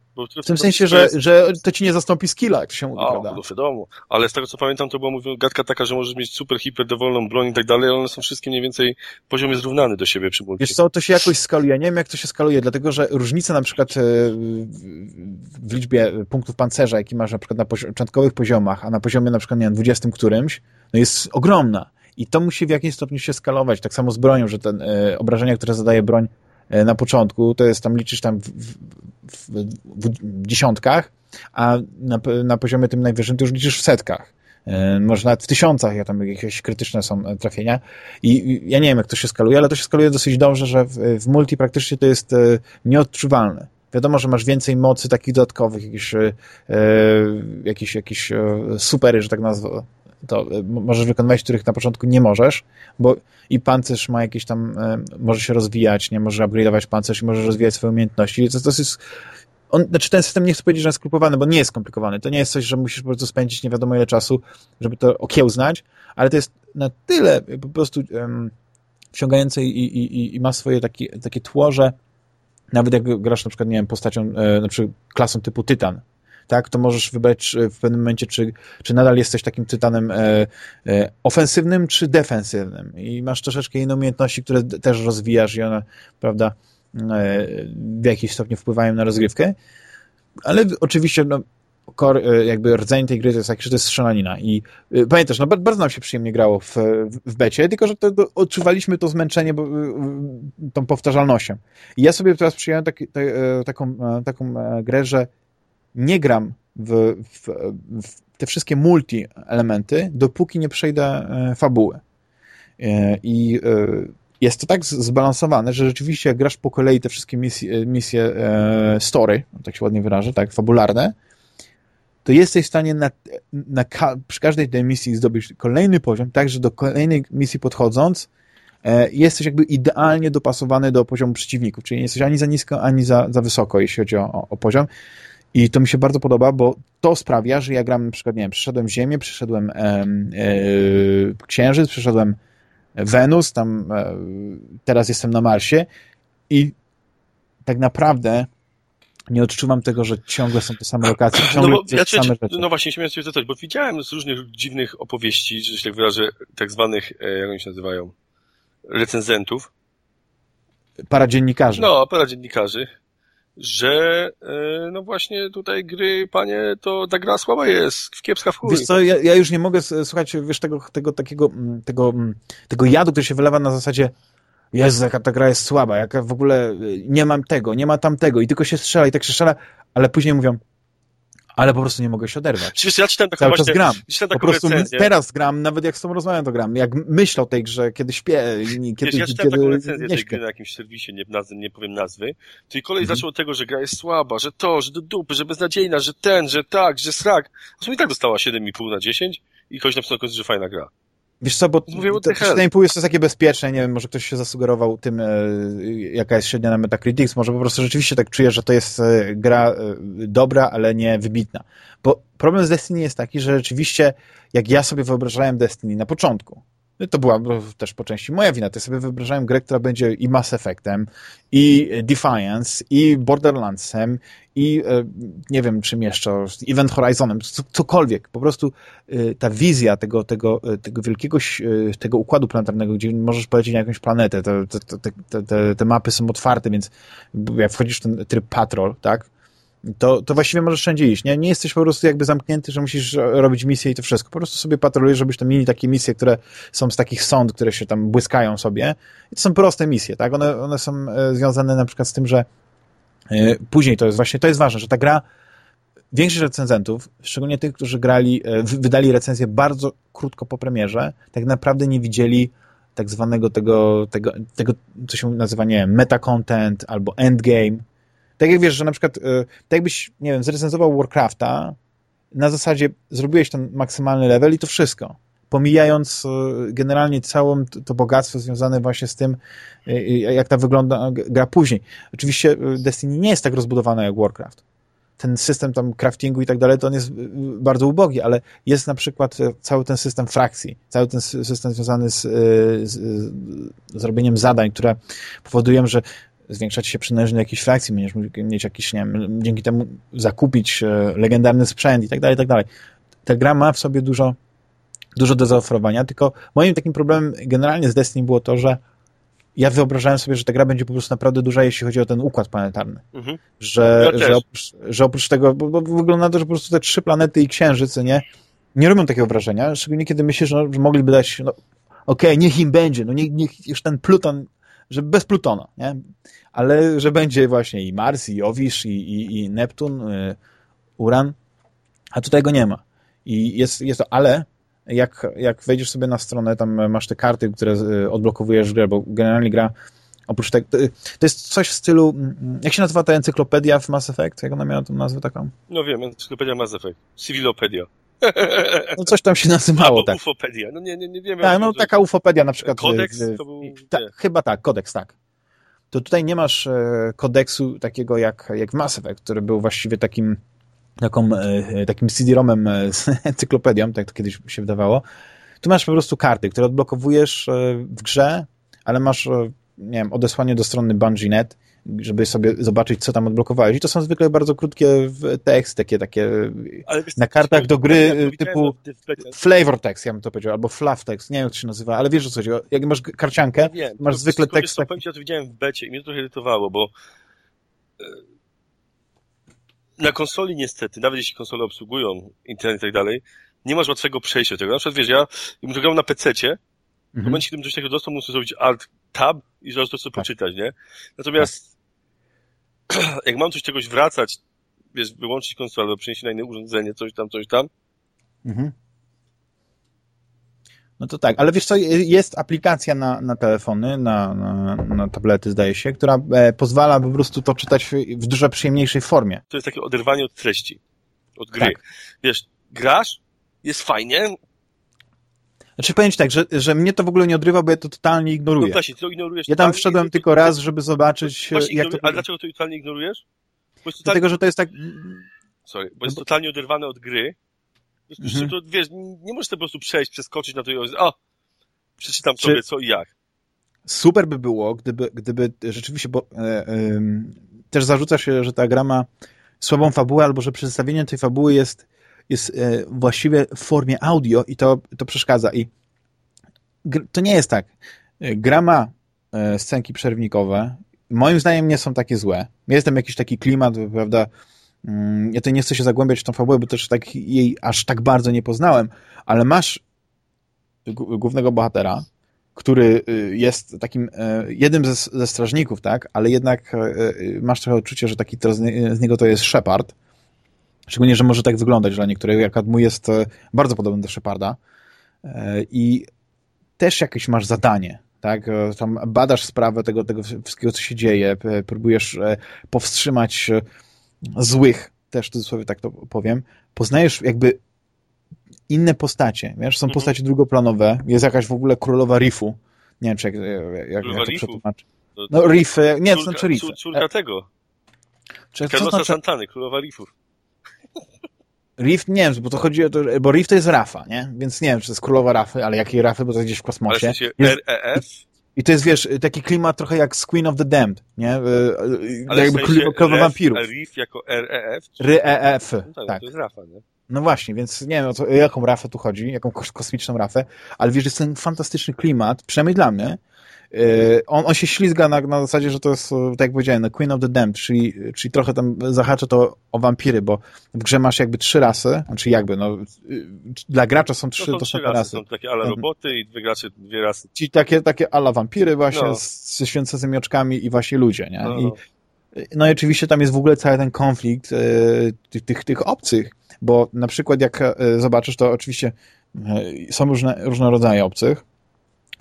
w tym sensie, że, jest... że to ci nie zastąpi skilla, jak się mówi, A, prawda? No wiadomo. Ale z tego co pamiętam, to była mówiona gadka taka, że możesz mieć super, hiper dowolną broń i tak dalej, ale one są wszystkie mniej więcej poziomie zrównany do siebie przy multi. Wiesz co, to się jakoś skaluje. Nie wiem, jak to się skaluje, dlatego, że różnica na przykład e, w liczbie punktów pancerza, jaki masz na przykład na początkowych poziomach, a na poziomie na przykład, nie wiem, 20 którymś, no jest ogromna. I to musi w jakimś stopniu się skalować. Tak samo z bronią, że te e, obrażenia, które zadaje broń, E, na początku, to jest tam, liczysz tam w, w, w, w dziesiątkach, a na, na poziomie tym najwyższym to już liczysz w setkach. E, może nawet w tysiącach, ja tam jakieś krytyczne są e, trafienia. I ja nie wiem, jak to się skaluje, ale to się skaluje dosyć dobrze, że w, w multi praktycznie to jest nieodczuwalne. Wiadomo, że masz więcej mocy takich dodatkowych, jakieś, e, jakieś, jakieś supery, że tak nazwę, to możesz wykonywać, których na początku nie możesz, bo i pancerz ma jakieś tam, e, może się rozwijać, nie może upgrade'ować pancerz i może rozwijać swoje umiejętności. To, to jest on, znaczy ten system nie chcę powiedzieć, że jest skomplikowany, bo nie jest skomplikowany. To nie jest coś, że musisz po prostu spędzić nie wiadomo ile czasu, żeby to okiełznać, ale to jest na tyle po prostu um, wciągające i, i, i, i ma swoje takie, takie tło, że nawet jak grasz na przykład, nie wiem, postacią, e, na przykład klasą typu Tytan, tak, to możesz wybrać w pewnym momencie, czy, czy nadal jesteś takim tytanem e, e, ofensywnym, czy defensywnym. I masz troszeczkę inne umiejętności, które też rozwijasz i one, prawda, e, w jakiś stopniu wpływają na rozgrywkę. Ale oczywiście, no, core, e, jakby rdzeń tej gry to jest taki, że to jest strzelanina i y, pamiętasz, no bardzo nam się przyjemnie grało w, w becie, tylko że to, to odczuwaliśmy to zmęczenie bo, y, tą powtarzalnością. I ja sobie teraz przyjąłem taki, te, taką, taką grę, że nie gram w, w, w te wszystkie multi-elementy, dopóki nie przejdę e, fabuły. E, I e, jest to tak zbalansowane, że rzeczywiście jak grasz po kolei te wszystkie misje, misje story, tak się ładnie wyrażę, tak, fabularne, to jesteś w stanie na, na, przy każdej tej misji zdobyć kolejny poziom, tak, że do kolejnej misji podchodząc jesteś jakby idealnie dopasowany do poziomu przeciwników, czyli nie jesteś ani za nisko, ani za, za wysoko, jeśli chodzi o, o, o poziom. I to mi się bardzo podoba, bo to sprawia, że ja gram na przykład, nie wiem, przeszedłem Ziemię, przeszedłem e, Księżyc, przeszedłem Wenus, tam e, teraz jestem na Marsie i tak naprawdę nie odczuwam tego, że ciągle są te same lokacje, ciągle no, bo, ja same rzeczy. No właśnie, śmiałem się zapytać, bo widziałem z różnych dziwnych opowieści, że się tak wyrażę, tak zwanych, e, jak oni się nazywają, recenzentów. Paradziennikarzy. No, paradziennikarzy, że e, no właśnie tutaj gry, panie, to ta gra słaba jest, kiepska w chuj. Wiesz co, ja, ja już nie mogę słuchać, wiesz, tego, tego takiego, mm, tego, mm, tego jadu, który się wylewa na zasadzie Jezu, jaka ta gra jest słaba, jaka w ogóle y, nie mam tego, nie ma tamtego i tylko się strzela i tak się strzela, ale później mówią, ale po prostu nie mogę się oderwać. Wiesz, ja czytam taką Cały właśnie, czas gram. Po prostu recenzję. teraz gram, nawet jak z tobą rozmawiam, to gram. Jak myślę o tej grze, kiedy śpię, kiedy, Wiesz, ja kiedy taką recenzję tej gry na jakimś serwisie, nie, nazwy, nie powiem nazwy, to i kolej mhm. zaczął od tego, że gra jest słaba, że to, że do dupy, że beznadziejna, że ten, że tak, że srak. A i tak dostała 7,5 na 10 i ktoś napisał, że fajna gra. Wiesz co, bo ten pół jest to takie bezpieczne, nie wiem, może ktoś się zasugerował tym, e, jaka jest średnia na Metacritics, może po prostu rzeczywiście tak czuję, że to jest e, gra e, dobra, ale nie wybitna. Bo problem z Destiny jest taki, że rzeczywiście, jak ja sobie wyobrażałem Destiny na początku, to była też po części moja wina. To sobie wyobrażałem grę, która będzie i Mass Effectem, i Defiance, i Borderlandsem, i e, nie wiem czym jeszcze, Event Horizonem, cokolwiek. Po prostu e, ta wizja tego, tego, e, tego wielkiego tego układu planetarnego, gdzie możesz polecieć na jakąś planetę, te, te, te, te, mapy są otwarte, więc jak wchodzisz w ten tryb patrol, tak, to, to właściwie możesz wszędzie iść. Nie? nie jesteś po prostu jakby zamknięty, że musisz robić misje i to wszystko. Po prostu sobie patrolujesz, robisz to mini takie misje, które są z takich sąd, które się tam błyskają sobie. I to są proste misje, tak? One, one są e, związane na przykład z tym, że e, później to jest właśnie, to jest ważne, że ta gra większość recenzentów, szczególnie tych, którzy grali, e, wydali recenzję bardzo krótko po premierze, tak naprawdę nie widzieli tak zwanego tego, tego, tego co się nazywa, nie wiem, meta content albo endgame, tak jak wiesz, że na przykład, y, tak jakbyś, nie wiem, zrecenzował Warcrafta, na zasadzie zrobiłeś ten maksymalny level i to wszystko. pomijając generalnie całą to bogactwo związane właśnie z tym, jak ta wygląda gra później. Oczywiście Destiny nie jest tak rozbudowana jak Warcraft ten system tam craftingu i tak dalej, to on jest bardzo ubogi, ale jest na przykład cały ten system frakcji, cały ten system związany z, z, z robieniem zadań, które powodują, że zwiększa ci się do jakiejś frakcji, będziesz mógł mieć jakiś, nie wiem, dzięki temu zakupić e, legendarny sprzęt i tak dalej, i tak dalej. Ta gra ma w sobie dużo, dużo do zaoferowania, tylko moim takim problemem generalnie z Destiny było to, że ja wyobrażałem sobie, że ta gra będzie po prostu naprawdę duża, jeśli chodzi o ten układ planetarny. Mhm. Że, ja że, oprócz, że oprócz tego, bo, bo, wygląda na to, że po prostu te trzy planety i księżyc, nie, nie robią takiego wrażenia, szczególnie kiedy myślisz, no, że mogliby dać, no, okej, okay, niech im będzie, no niech, niech już ten Pluton, że bez Plutona, nie? Ale że będzie właśnie i Mars, i Owisz, i, i, i Neptun, y, Uran, a tutaj go nie ma. I jest, jest to, ale jak, jak wejdziesz sobie na stronę, tam masz te karty, które y, odblokowujesz grę, bo generalnie gra oprócz tego, to jest coś w stylu, mm, jak się nazywa ta encyklopedia w Mass Effect? Jak ona miała tą nazwę taką? No wiem, encyklopedia Mass Effect. Civilopedia. No coś tam się nazywało, tak. ufopedia, no nie, nie, nie wiem. Tak, no taka ufopedia na przykład. Kodeks to był... Ta, chyba tak, kodeks, tak. To tutaj nie masz e, kodeksu takiego jak, jak w Mass Effect, który był właściwie takim taką, e, takim CD-ROMem e, z encyklopedią, tak to kiedyś się wydawało. Tu masz po prostu karty, które odblokowujesz w grze, ale masz, nie wiem, odesłanie do strony Bungie.net żeby sobie zobaczyć, co tam odblokowałeś. I to są zwykle bardzo krótkie teksty, takie, takie na kartach do gry typu flavor text, ja bym to powiedział, albo fluff text, nie wiem, jak to się nazywa, ale wiesz o co chodzi. Jak masz karciankę, ja wiem, masz zwykle tekst... Tak... Ja to widziałem w becie i mnie to trochę irytowało, bo e, na konsoli niestety, nawet jeśli konsole obsługują internet i tak dalej, nie masz łatwego przejścia tego. Na przykład, wiesz, ja bym to grał na PC-cie, mhm. w momencie, kiedy bym coś takiego dostał, muszę zrobić Alt Tab i zaraz to sobie tak. poczytać, nie? Natomiast jak mam coś czegoś wracać, wiesz, wyłączyć konsolę albo przenieść na inne urządzenie, coś tam, coś tam. Mhm. No to tak, ale wiesz co, jest aplikacja na, na telefony, na, na, na tablety zdaje się, która e, pozwala po prostu to czytać w, w dużo przyjemniejszej formie. To jest takie oderwanie od treści, od gry. Tak. Wiesz, grasz, jest fajnie, znaczy powiem ci tak, że, że mnie to w ogóle nie odrywa, bo ja to totalnie ignoruję. No właśnie, to ignorujesz. Ja tam wszedłem tylko raz, żeby zobaczyć, właśnie jak to... Ale dlaczego to totalnie ignorujesz? Bo totalnie... Dlatego, że to jest tak... Sorry, bo jest no bo... totalnie oderwane od gry. Mhm. To, wiesz, nie możesz po prostu przejść, przeskoczyć na to i o, przeczytam sobie Czy... co i jak. Super by było, gdyby, gdyby rzeczywiście, bo e, e, też zarzuca się, że ta gra ma słabą fabułę, albo że przedstawienie tej fabuły jest jest e, właściwie w formie audio i to, to przeszkadza. I to nie jest tak. E, gra ma e, scenki przerwnikowe. Moim zdaniem nie są takie złe. Jest tam jakiś taki klimat, prawda? Mm, ja tutaj nie chcę się zagłębiać w tą fabułę, bo też tak jej aż tak bardzo nie poznałem, ale masz głównego bohatera, który jest takim jednym ze, ze strażników, tak? Ale jednak masz trochę odczucie, że taki z niego to jest Shepard, Szczególnie, że może tak wyglądać dla niektórych, jak mój jest e, bardzo podobny do Sheparda. E, I też jakieś masz zadanie, tak? E, tam badasz sprawę tego, tego wszystkiego, co się dzieje, próbujesz powstrzymać złych, też w cudzysłowie tak to powiem. Poznajesz jakby inne postacie, wiesz, są mhm. postacie drugoplanowe, jest jakaś w ogóle królowa Riffu, nie wiem, czy jak, jak, jak to przetłumaczyć. No, Riff, nie, córka, to znaczy Riff. Córka tego. Czy, Carlosa znaczy... Santany, królowa Riffów. Rift, nie wiem, bo to chodzi o to, bo Rift to jest Rafa, nie? Więc nie wiem, czy to jest królowa Rafy, ale jakiej Rafy, bo to jest gdzieś w kosmosie. Ale w sensie jest... REF? I to jest, wiesz, taki klimat trochę jak z Queen of the Damned, nie? E, ale jakby królowa wampirów. Rift jako REF? REF, no tak, tak. To jest Rafa, nie? No właśnie, więc nie wiem, o, co, o jaką rafę tu chodzi, jaką kosmiczną rafę, ale wiesz, jest ten fantastyczny klimat, przynajmniej dla mnie, E, on, on się ślizga na, na zasadzie, że to jest, e, tak jak powiedziałem, no Queen of the Damned, czyli, czyli trochę tam zahacza to o wampiry, bo w grze masz jakby trzy rasy, znaczy jakby, no dla gracza są trzy, no to są trzy rasy. Są takie ala roboty i dwie gracze, dwie rasy. Czyli takie, takie ala wampiry właśnie no. z, ze święconymi oczkami i właśnie ludzie, nie? No. I, no i oczywiście tam jest w ogóle cały ten konflikt e, tych, tych, tych obcych, bo na przykład jak e, zobaczysz, to oczywiście e, są różne, różne rodzaje obcych,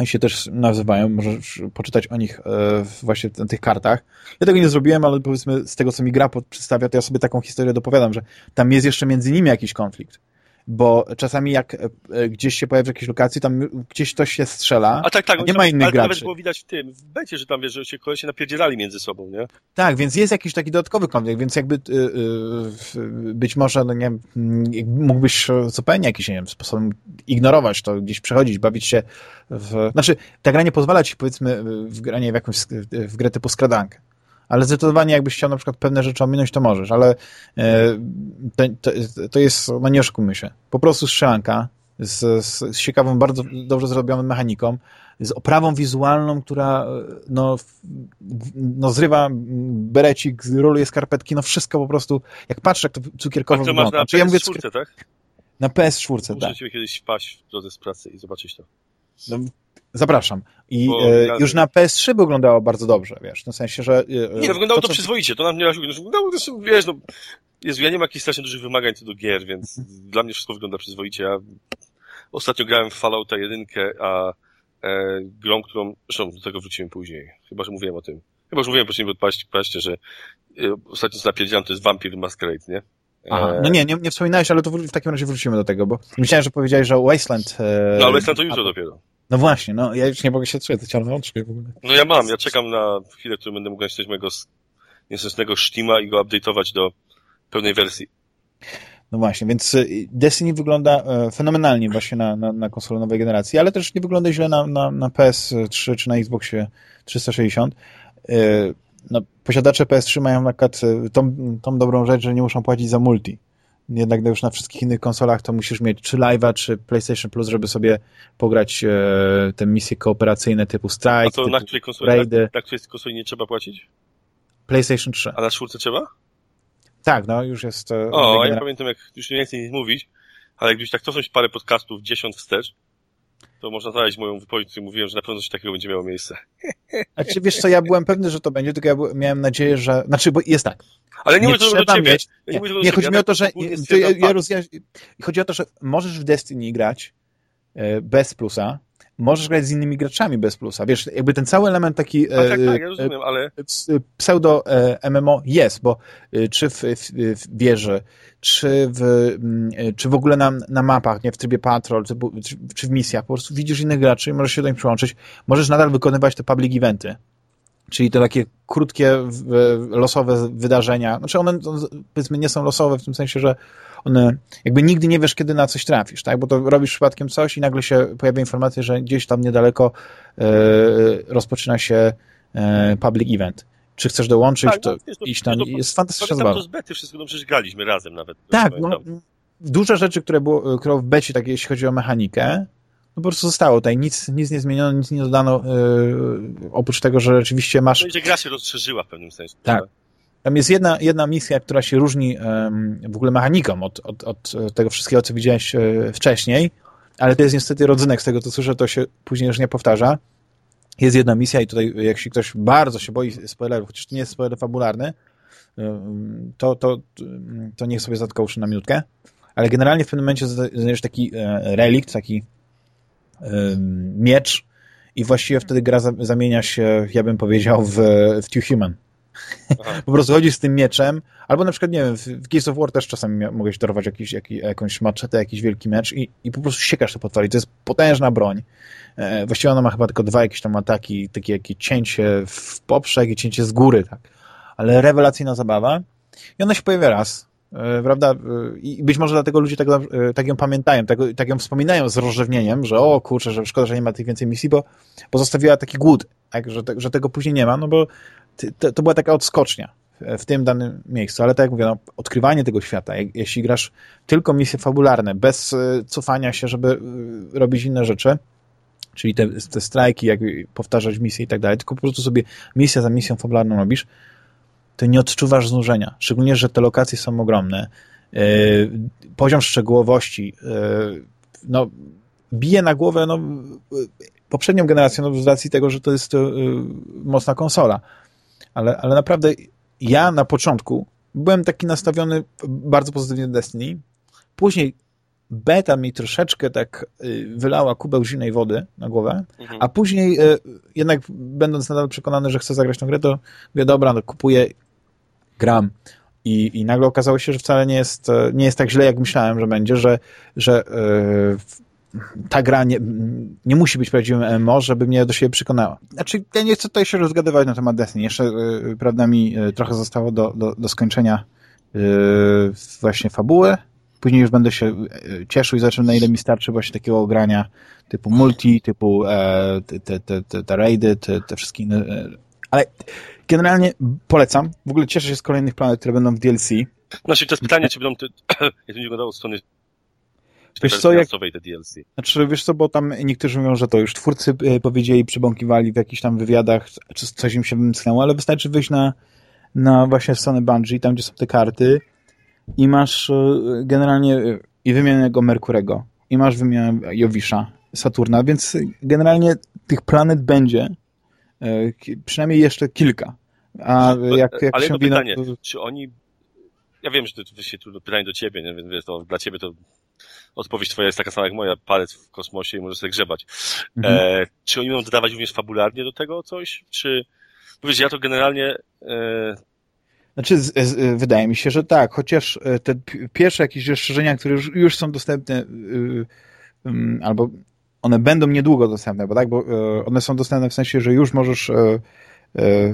się też nazywają, możesz poczytać o nich e, właśnie na tych kartach. Ja tego nie zrobiłem, ale powiedzmy z tego, co mi gra przedstawia, to ja sobie taką historię dopowiadam, że tam jest jeszcze między nimi jakiś konflikt. Bo czasami jak e, gdzieś się pojawi w jakiejś lokacji, tam gdzieś ktoś się strzela, A tak, tak. nie ma innych ale graczy. nawet było widać w tym, w becie, że tam, wiesz, że się kolesie napierdzielali między sobą, nie? Tak, więc jest jakiś taki dodatkowy konflikt, więc jakby y, y, być może, no nie wiem, mógłbyś zupełnie jakiś, nie wiem, sposobem ignorować to, gdzieś przechodzić, bawić się w... Znaczy, ta gra nie pozwala ci, powiedzmy, w granie w jakąś, w grę typu skradankę. Ale zdecydowanie jakbyś chciał na przykład pewne rzeczy ominąć, to możesz, ale e, to, to, to jest, no nie oszukujmy się, po prostu strzelanka z, z, z ciekawą, bardzo dobrze zrobioną mechaniką, z oprawą wizualną, która no, no zrywa berecik, roluje skarpetki, no wszystko po prostu, jak patrzę, jak to cukierkowo A to wygląda. masz na ja mówię, PS4, tak? na PS4, Muszę tak. ciebie kiedyś wpaść w drodze z pracy i zobaczyć to. No, zapraszam. I Bo e, już na PS3 by wyglądało bardzo dobrze, wiesz, w sensie, że... e, Nie, no, wyglądało to, co- przyzwoicie, to nam nie no, wyglądało, to wiesz, no, Jezu, ja nie mam jakichś strasznie dużych wymagań co do gier, więc dla mnie wszystko wygląda przyzwoicie. Ja ostatnio grałem w Fallouta 1, a e, grą, którą, zresztą do tego wróciłem później, chyba, że mówiłem o tym. Chyba, że mówiłem podpaść, paście, że e, ostatnio co napierdzielam, to jest Vampire Masquerade, nie? Aha. E, No nie, nie, nie wspominałeś, ale to w w takim razie wrócimy do tego, bo myślałem, że powiedziałeś, że Wasteland... E... No na to jutro dopiero. No właśnie, no ja już nie mogę się trzymać, to ciągle w ogóle. No ja mam, ja czekam na chwilę, w której będę mógł nacisnąć mojego nieszczęsnego Steama i go update'ować do pełnej wersji. No właśnie, więc y, Destiny wygląda e, fenomenalnie właśnie na, na, na konsolę nowej generacji, ale też nie wygląda źle na, na, na PS3 czy na Xboxie 360. E, No, posiadacze PS3 mają na przykład tą, tą dobrą rzecz, że nie muszą płacić za multi. Jednak już na wszystkich innych konsolach to musisz mieć czy Live'a, czy PlayStation Plus, żeby sobie pograć e, te misje kooperacyjne typu Strike, A to na której konsoli, na, na której konsoli nie trzeba płacić? PlayStation 3. A na czwórce trzeba? Tak, no już jest... e, O, ja pamiętam, jak już nie chcę nic mówić, ale jakbyś tak cofnąć parę podcastów, dziesiąt wstecz, to można znaleźć moją wypowiedź, której mówiłem, że na pewno coś takiego będzie miało miejsce. Znaczy, wiesz co, ja byłem pewny, że to będzie, tylko ja miałem nadzieję, że... Znaczy, bo jest tak, Ale nie, nie mówię to do ciebie. mieć... Ja Nie, nie ciebie. chodzi Ja mi o tak to, że... To ja, stwierdzam ja rozjaś... Chodzi o to, że możesz w Destiny grać e, bez plusa, możesz grać z innymi graczami bez plusa. Wiesz, jakby ten cały element taki... Tak, tak, e, ja rozumiem, ale ps- pseudo e, MMO jest, bo e, czy w, w, w wieży, czy w, mm, e, czy w ogóle na, na mapach, nie w trybie patrol, czy, czy, w misjach, po prostu widzisz innych graczy i możesz się do nich przyłączyć. Możesz nadal wykonywać te public eventy, czyli te takie krótkie, losowe wydarzenia. Znaczy one, powiedzmy, nie są losowe w tym sensie, że one, jakby nigdy nie wiesz, kiedy na coś trafisz, tak? Bo to robisz przypadkiem coś i nagle się pojawia informacja, że gdzieś tam niedaleko e, rozpoczyna się e, public event. Czy chcesz dołączyć, Tak, no, to to- iść tam. to- jest fantastyczna zabawa. to z bety, wszystko no przecież graliśmy razem nawet. Tak, no, dużo rzeczy, które było które w becie, takie, jeśli chodzi o mechanikę, no po prostu zostało tutaj. Nic, nic nie zmieniono, nic nie dodano, e, oprócz tego, że rzeczywiście masz No i że gra się rozszerzyła w pewnym sensie. Tak. prawda? Tam jest jedna, jedna misja, która się różni w ogóle mechaniką od, od, od tego wszystkiego, co widziałeś e, wcześniej, ale to jest niestety rodzynek z tego, co słyszę, to się później już nie powtarza. Jest jedna misja i tutaj, jeśli ktoś bardzo się boi spoilerów, chociaż to nie jest spoiler fabularny, em, to, to, to niech sobie zatka uszy na minutkę. Ale generalnie w pewnym momencie znajdziesz taki e, relikt, taki miecz i właściwie wtedy gra za- zamienia się, ja bym powiedział, w, w Two Human. Po prostu chodzisz z tym mieczem, albo na przykład, nie wiem, w Gears of War też czasami mia- mogłeś dorwać jakiś, jaki, jakąś maczetę, jakiś wielki mecz i, i po prostu siekasz te potwory. To jest potężna broń. E, właściwie ona ma chyba tylko dwa jakieś tam ataki, takie jakie cięcie w poprzek i cięcie z góry, tak. Ale rewelacyjna zabawa. I ona się pojawia raz, e, prawda? E, I być może dlatego ludzie tak, e, tak ją pamiętają, tak, tak ją wspominają z rozrzewnieniem, że o kurczę, że szkoda, że nie ma tych więcej misji, bo, bo zostawiła taki głód, tak? że, te, że tego później nie ma, no bo to, to była taka odskocznia w- tym danym miejscu, ale tak jak mówię, no, odkrywanie tego świata, jak, jeśli grasz tylko misje fabularne, bez e, cofania się, żeby e, robić inne rzeczy, czyli te, te strajki, jak powtarzać misje i tak dalej, tylko po prostu sobie misja za misją fabularną robisz, to nie odczuwasz znużenia. Szczególnie, że te lokacje są ogromne. E, poziom szczegółowości e, no, bije na głowę no, poprzednią generacją no, z racji tego, że to jest e, mocna konsola. Ale, ale naprawdę ja na początku byłem taki nastawiony bardzo pozytywnie do Destiny. Później beta mi troszeczkę tak y, wylała kubeł zimnej wody na głowę, Mhm. a później y, jednak będąc nadal przekonany, że chcę zagrać tą grę, to mówię, dobra, no kupuję, gram. I, I nagle okazało się, że wcale nie jest, nie jest tak źle, jak myślałem, że będzie, że, że yy, ta gra nie, nie musi być prawdziwym MMO, żeby mnie do siebie przekonała. Znaczy, ja nie chcę tutaj się rozgadywać na temat Destiny. Jeszcze, yy, prawda, mi yy, trochę zostało do, do, do skończenia yy, właśnie fabuły. Później już będę się cieszył i zobaczymy, na ile mi starczy właśnie takiego grania typu multi, typu e, te, te, te, te raidy, te, te wszystkie inne. Ale generalnie polecam. W ogóle cieszę się z kolejnych planet, które będą w DLC. Znaczy, to jest pytanie, czy będą te, jak będzie wyglądało strony Wiesz co, jak, te DLC. Znaczy, wiesz co, bo tam niektórzy mówią, że to już twórcy powiedzieli, przybąkiwali w jakichś tam wywiadach, czy coś im się wymknęło, ale wystarczy wyjść na, na właśnie stronę Bungie, tam gdzie są te karty i masz generalnie i wymienionego Merkurego, i masz wymianę Jowisza, Saturna, więc generalnie tych planet będzie przynajmniej jeszcze kilka. A jak, jak Ale się jedno pytanie, to... czy oni... Ja wiem, że to trudno pytanie do ciebie, nie? więc to dla ciebie to odpowiedź twoja jest taka sama jak moja, palec w kosmosie i możesz sobie grzebać. Mhm. E, czy oni będą dodawać również fabularnie do tego coś? Czy... Powiedz, ja to generalnie... E... Znaczy, z, z, wydaje mi się, że tak, chociaż te pierwsze jakieś rozszerzenia, które już, już są dostępne yy, yy, albo one będą niedługo dostępne, bo tak, bo e, one są dostępne w sensie, że już możesz e, e,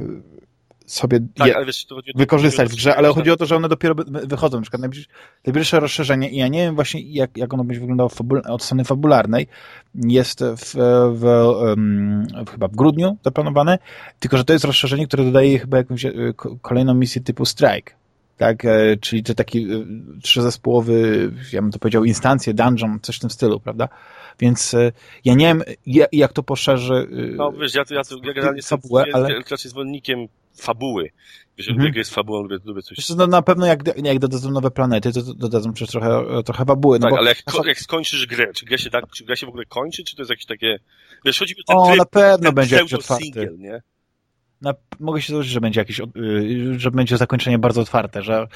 sobie tak, je wiesz, wykorzystać w grze, ale chodzi o to, że one dopiero wychodzą. Na przykład najbliższe rozszerzenie i ja nie wiem właśnie, jak, jak ono będzie wyglądało od strony fabularnej. Jest w, w, w, chyba w grudniu zaplanowane, tylko że to jest rozszerzenie, które dodaje chyba jakąś kolejną misję typu Strike. Tak, czyli to taki trzyzespołowy, ja bym to powiedział, instancję, dungeon, coś w tym stylu, prawda? Więc e, ja nie wiem, jak to poszerzy. E, no wiesz, ja, to, ja, ja generalnie fabułę, jestem ale... raczej zwolennikiem fabuły. Wiesz, mhm. lubię jest fabułą, lubię, lubię coś. Wiesz, no, na pewno jak, jak dodadzą nowe planety, to dodadzą przecież trochę, trochę fabuły. No tak, bo... ale jak, jak skończysz grę, czy gra, się tak, czy gra się w ogóle kończy, czy to jest jakieś takie... Wiesz, chodzi mi o ten O, tryb, na pewno będzie jakiś otwarty. Single, nie? na, mogę się założyć, że będzie jakieś, y, że będzie zakończenie bardzo otwarte, że,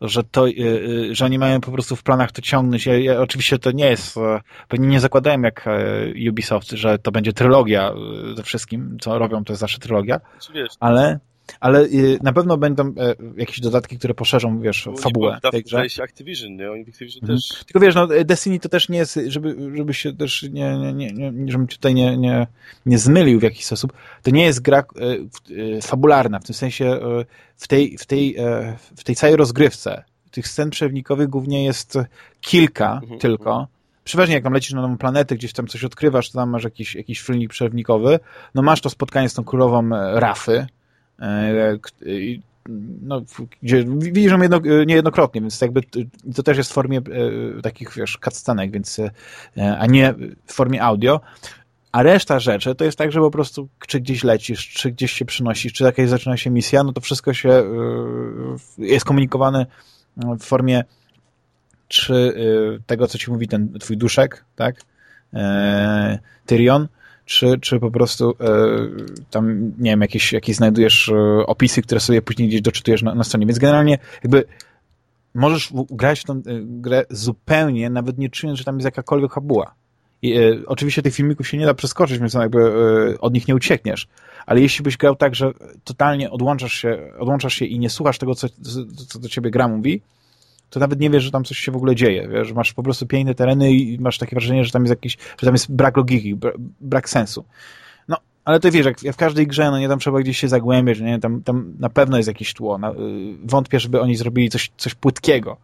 że to, y, y, że oni mają po prostu w planach to ciągnąć. Ja, ja, oczywiście to nie jest, e, pewnie nie zakładałem jak e, Ubisoft, że to będzie trylogia ze wszystkim, co robią, to jest zawsze trylogia, znaczy, ale ale na pewno będą e, jakieś dodatki, które poszerzą, wiesz, fabułę w tej grze. Activision, nie? Oni Activision mhm. też... Tylko wiesz, no Destiny to też nie jest, żeby, żeby się też nie, nie, nie, nie żebym tutaj nie, nie, nie zmylił w jakiś sposób, to nie jest gra e, e, fabularna, w tym sensie w tej, w tej, w tej całej rozgrywce tych scen przewnikowych głównie jest kilka mhm, tylko, mhm. Przeważnie jak tam lecisz na nową planetę, gdzieś tam coś odkrywasz, to tam masz jakiś, jakiś filmik przewnikowy, no masz to spotkanie z tą królową Rafy, E, no, gdzie widzisz ją jedno, niejednokrotnie, więc jakby to też jest w formie e, takich, wiesz, cutscenek, więc, e, a nie w formie audio. A reszta rzeczy to jest tak, że po prostu czy gdzieś lecisz, czy gdzieś się przynosisz, czy jakaś zaczyna się misja, no to wszystko się jest komunikowane w formie czy tego, co ci mówi ten twój duszek, tak? Tyrion, czy, czy po prostu e, tam, nie wiem, jakieś, jakieś znajdujesz e, opisy, które sobie później gdzieś doczytujesz na, na stronie. Więc generalnie jakby możesz grać w tą e, grę zupełnie, nawet nie czując, że tam jest jakakolwiek fabuła. I, e, oczywiście tych filmików się nie da przeskoczyć, więc jakby e, od nich nie uciekniesz. Ale jeśli byś grał tak, że totalnie odłączasz się, odłączasz się i nie słuchasz tego, co, co do ciebie gra mówi, to nawet nie wiesz, że tam coś się w ogóle dzieje, wiesz, masz po prostu piękne tereny i masz takie wrażenie, że tam jest jakiś, że tam jest brak logiki, brak sensu. No, ale to wiesz, jak w każdej grze, no nie, tam trzeba gdzieś się zagłębiać, nie, tam, tam na pewno jest jakieś tło, na, y, wątpię, żeby oni zrobili coś, coś płytkiego.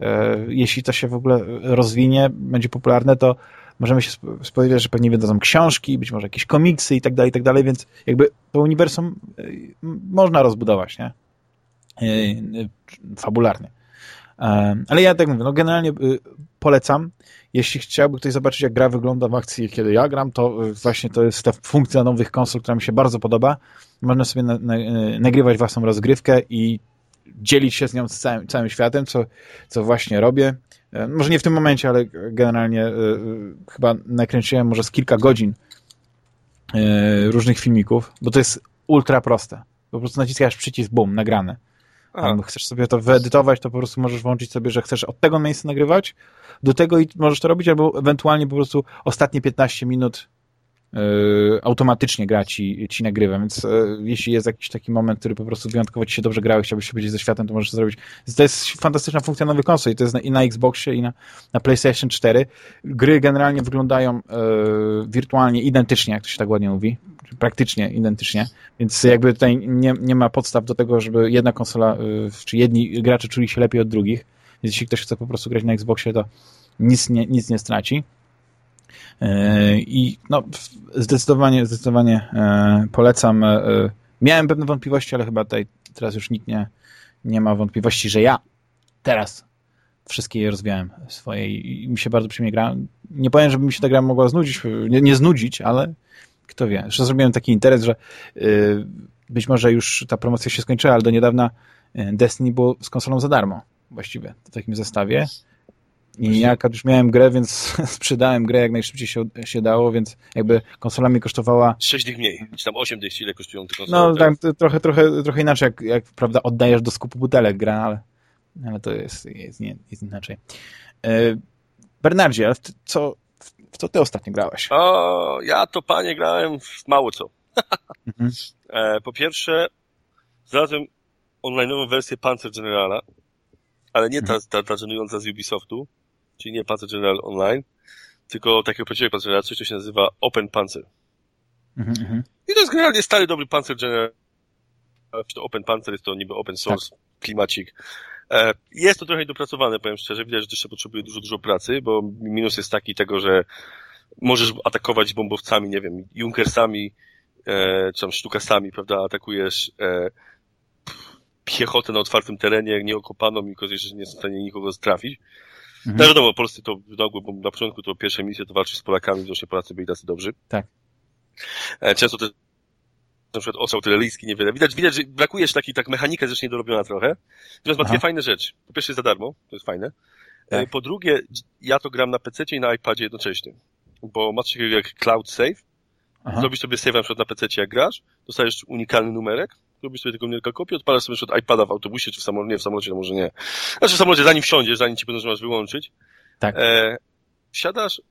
E, jeśli to się w ogóle rozwinie, będzie popularne, to możemy się spodziewać, że pewnie będą książki, być może jakieś komiksy i tak dalej, i tak dalej, więc jakby to uniwersum y, można rozbudować, nie? Y, fabularnie. Ale ja tak mówię, no generalnie y, polecam. Jeśli chciałby ktoś zobaczyć, jak gra wygląda w akcji, kiedy ja gram, to y, właśnie to jest ta funkcja nowych konsol, która mi się bardzo podoba. Można sobie na, na, y, nagrywać własną rozgrywkę i dzielić się z nią z całym, całym światem, co, co właśnie robię. Może nie w tym momencie, ale generalnie chyba nakręciłem może z kilka godzin różnych filmików, bo to jest ultra proste. Po prostu naciskasz przycisk, boom, nagrane. Aha. chcesz sobie to wyedytować, to po prostu możesz włączyć sobie, że chcesz od tego miejsca nagrywać, do tego i możesz to robić, albo ewentualnie po prostu ostatnie 15 minut automatycznie gra ci, ci nagrywa, więc y, jeśli jest jakiś taki moment, który po prostu wyjątkowo ci się dobrze grał i chciałbyś się powiedzieć ze światem, to możesz to zrobić. To jest fantastyczna funkcja nowej konsoli, to jest na, i na Xboxie i na, na PlayStation 4. Gry generalnie wyglądają y, wirtualnie identycznie, jak to się tak ładnie mówi, praktycznie identycznie, więc jakby tutaj nie, nie ma podstaw do tego, żeby jedna konsola, czy jedni gracze czuli się lepiej od drugich, więc jeśli ktoś chce po prostu grać na Xboxie, to nic nie, nic nie straci. E, I no, zdecydowanie, zdecydowanie e, polecam. E, miałem pewne wątpliwości, ale chyba tutaj teraz już nikt nie, nie ma wątpliwości, że ja teraz wszystkie je rozwijałem swoje i mi się bardzo przyjemnie gra. Nie powiem, żeby mi się ta gra mogła znudzić, nie, nie znudzić, ale kto wie. Jeszcze zrobiłem taki interes, że być może już ta promocja się skończyła, ale do niedawna Destiny było z konsolą za darmo właściwie w takim zestawie. I ja już miałem grę, więc sprzedałem grę jak najszybciej się, się dało, więc jakby konsola mi kosztowała... 6 dych mniej, czy tam 8 dych, ile kosztują te konsole? No tak, trochę, trochę, trochę inaczej, jak, jak prawda oddajesz do skupu butelek grę, ale, ale to jest, jest, nie, jest inaczej. E, Bernardzie, ale co, w co ty ostatnio grałeś? O, ja to panie grałem w mało co. mhm. e, po pierwsze, znalazłem online'ową wersję Panzer Generala, ale nie ta, mhm. ta, ta żenująca z Ubisoftu, czyli nie Panzer General Online, tylko takiego prawdziwego Panzer General, coś, co się nazywa Open Panzer. Mhm. I to jest generalnie stary, dobry Panzer General. To Open Panzer jest to niby open source, tak. klimacik. E, jest to trochę dopracowane, powiem szczerze. Widać, że jeszcze potrzebuje dużo, dużo pracy, bo minus jest taki tego, że możesz atakować bombowcami, nie wiem, Junkersami, e, czy tam sztukasami, prawda, atakujesz e, piechotę na otwartym terenie, nieokopaną i że nie jest w stanie nikogo trafić. Mhm. No wiadomo, Polscy to wydogły, bo na początku to pierwsze misje to walczyć z Polakami, właśnie Polacy byli tacy dobrzy. Tak. E, często też na przykład ostrzał tyleryjski niewiele. Widać, widać, że brakuje jeszcze takiej, tak mechanika jest jeszcze niedorobiona trochę. Natomiast ma dwie fajne rzeczy. Po pierwsze jest za darmo, to jest fajne. E, tak. Po drugie, ja to gram na PC i na iPadzie jednocześnie. Bo masz takiego jak Cloud Save. Aha. Zrobisz sobie save na przykład na PC jak grasz, dostajesz unikalny numerek, robisz sobie tylko kilka kopii, odpalasz sobie od iPada w autobusie, czy w samolocie, nie, w samolocie, no może nie. Znaczy w samolocie, zanim wsiądziesz, zanim ci będą, masz wyłączyć. Tak. E, wsiadasz,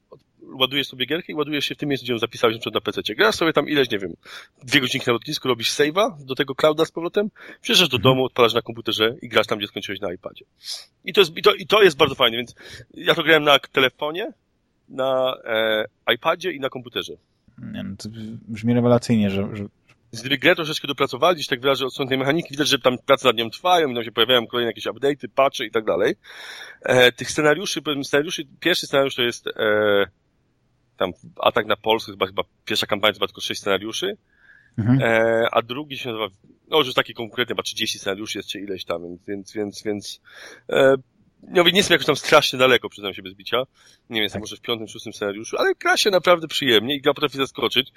ładujesz sobie gierkę i ładujesz się w tym miejscu, gdzie ją zapisałeś na przykład na PC. Grasz sobie tam ileś, nie wiem, dwie godzinki na lotnisku, robisz save'a do tego clouda z powrotem, przyjeżdżasz do mhm. domu, odpalasz na komputerze i grasz tam, gdzie skończyłeś na iPadzie. I to jest, i to, i to jest bardzo fajne, więc ja to grałem na telefonie, na e, iPadzie i na komputerze. Nie, no to brzmi rewelacyjnie, że, że gdyby grę troszeczkę dopracowali, gdzieś tak wyrażę od strony tej mechaniki, widać, że tam prace nad nią trwają, i się pojawiają kolejne jakieś update'y, patche i tak dalej. E, tych scenariuszy, scenariuszy, pierwszy scenariusz to jest e, tam atak na Polskę, chyba, chyba pierwsza kampania to chyba tylko sześć scenariuszy, mhm. e, a drugi się nazywa, no już taki konkretny, chyba 30 scenariuszy jest, czy ileś tam, więc, więc, więc e, nie, nie jestem jakoś tam strasznie daleko, przyznam się bez bicia. Nie wiem, jestem tak. może w piątym, szóstym scenariuszu, ale gra się naprawdę przyjemnie i gra potrafi zaskoczyć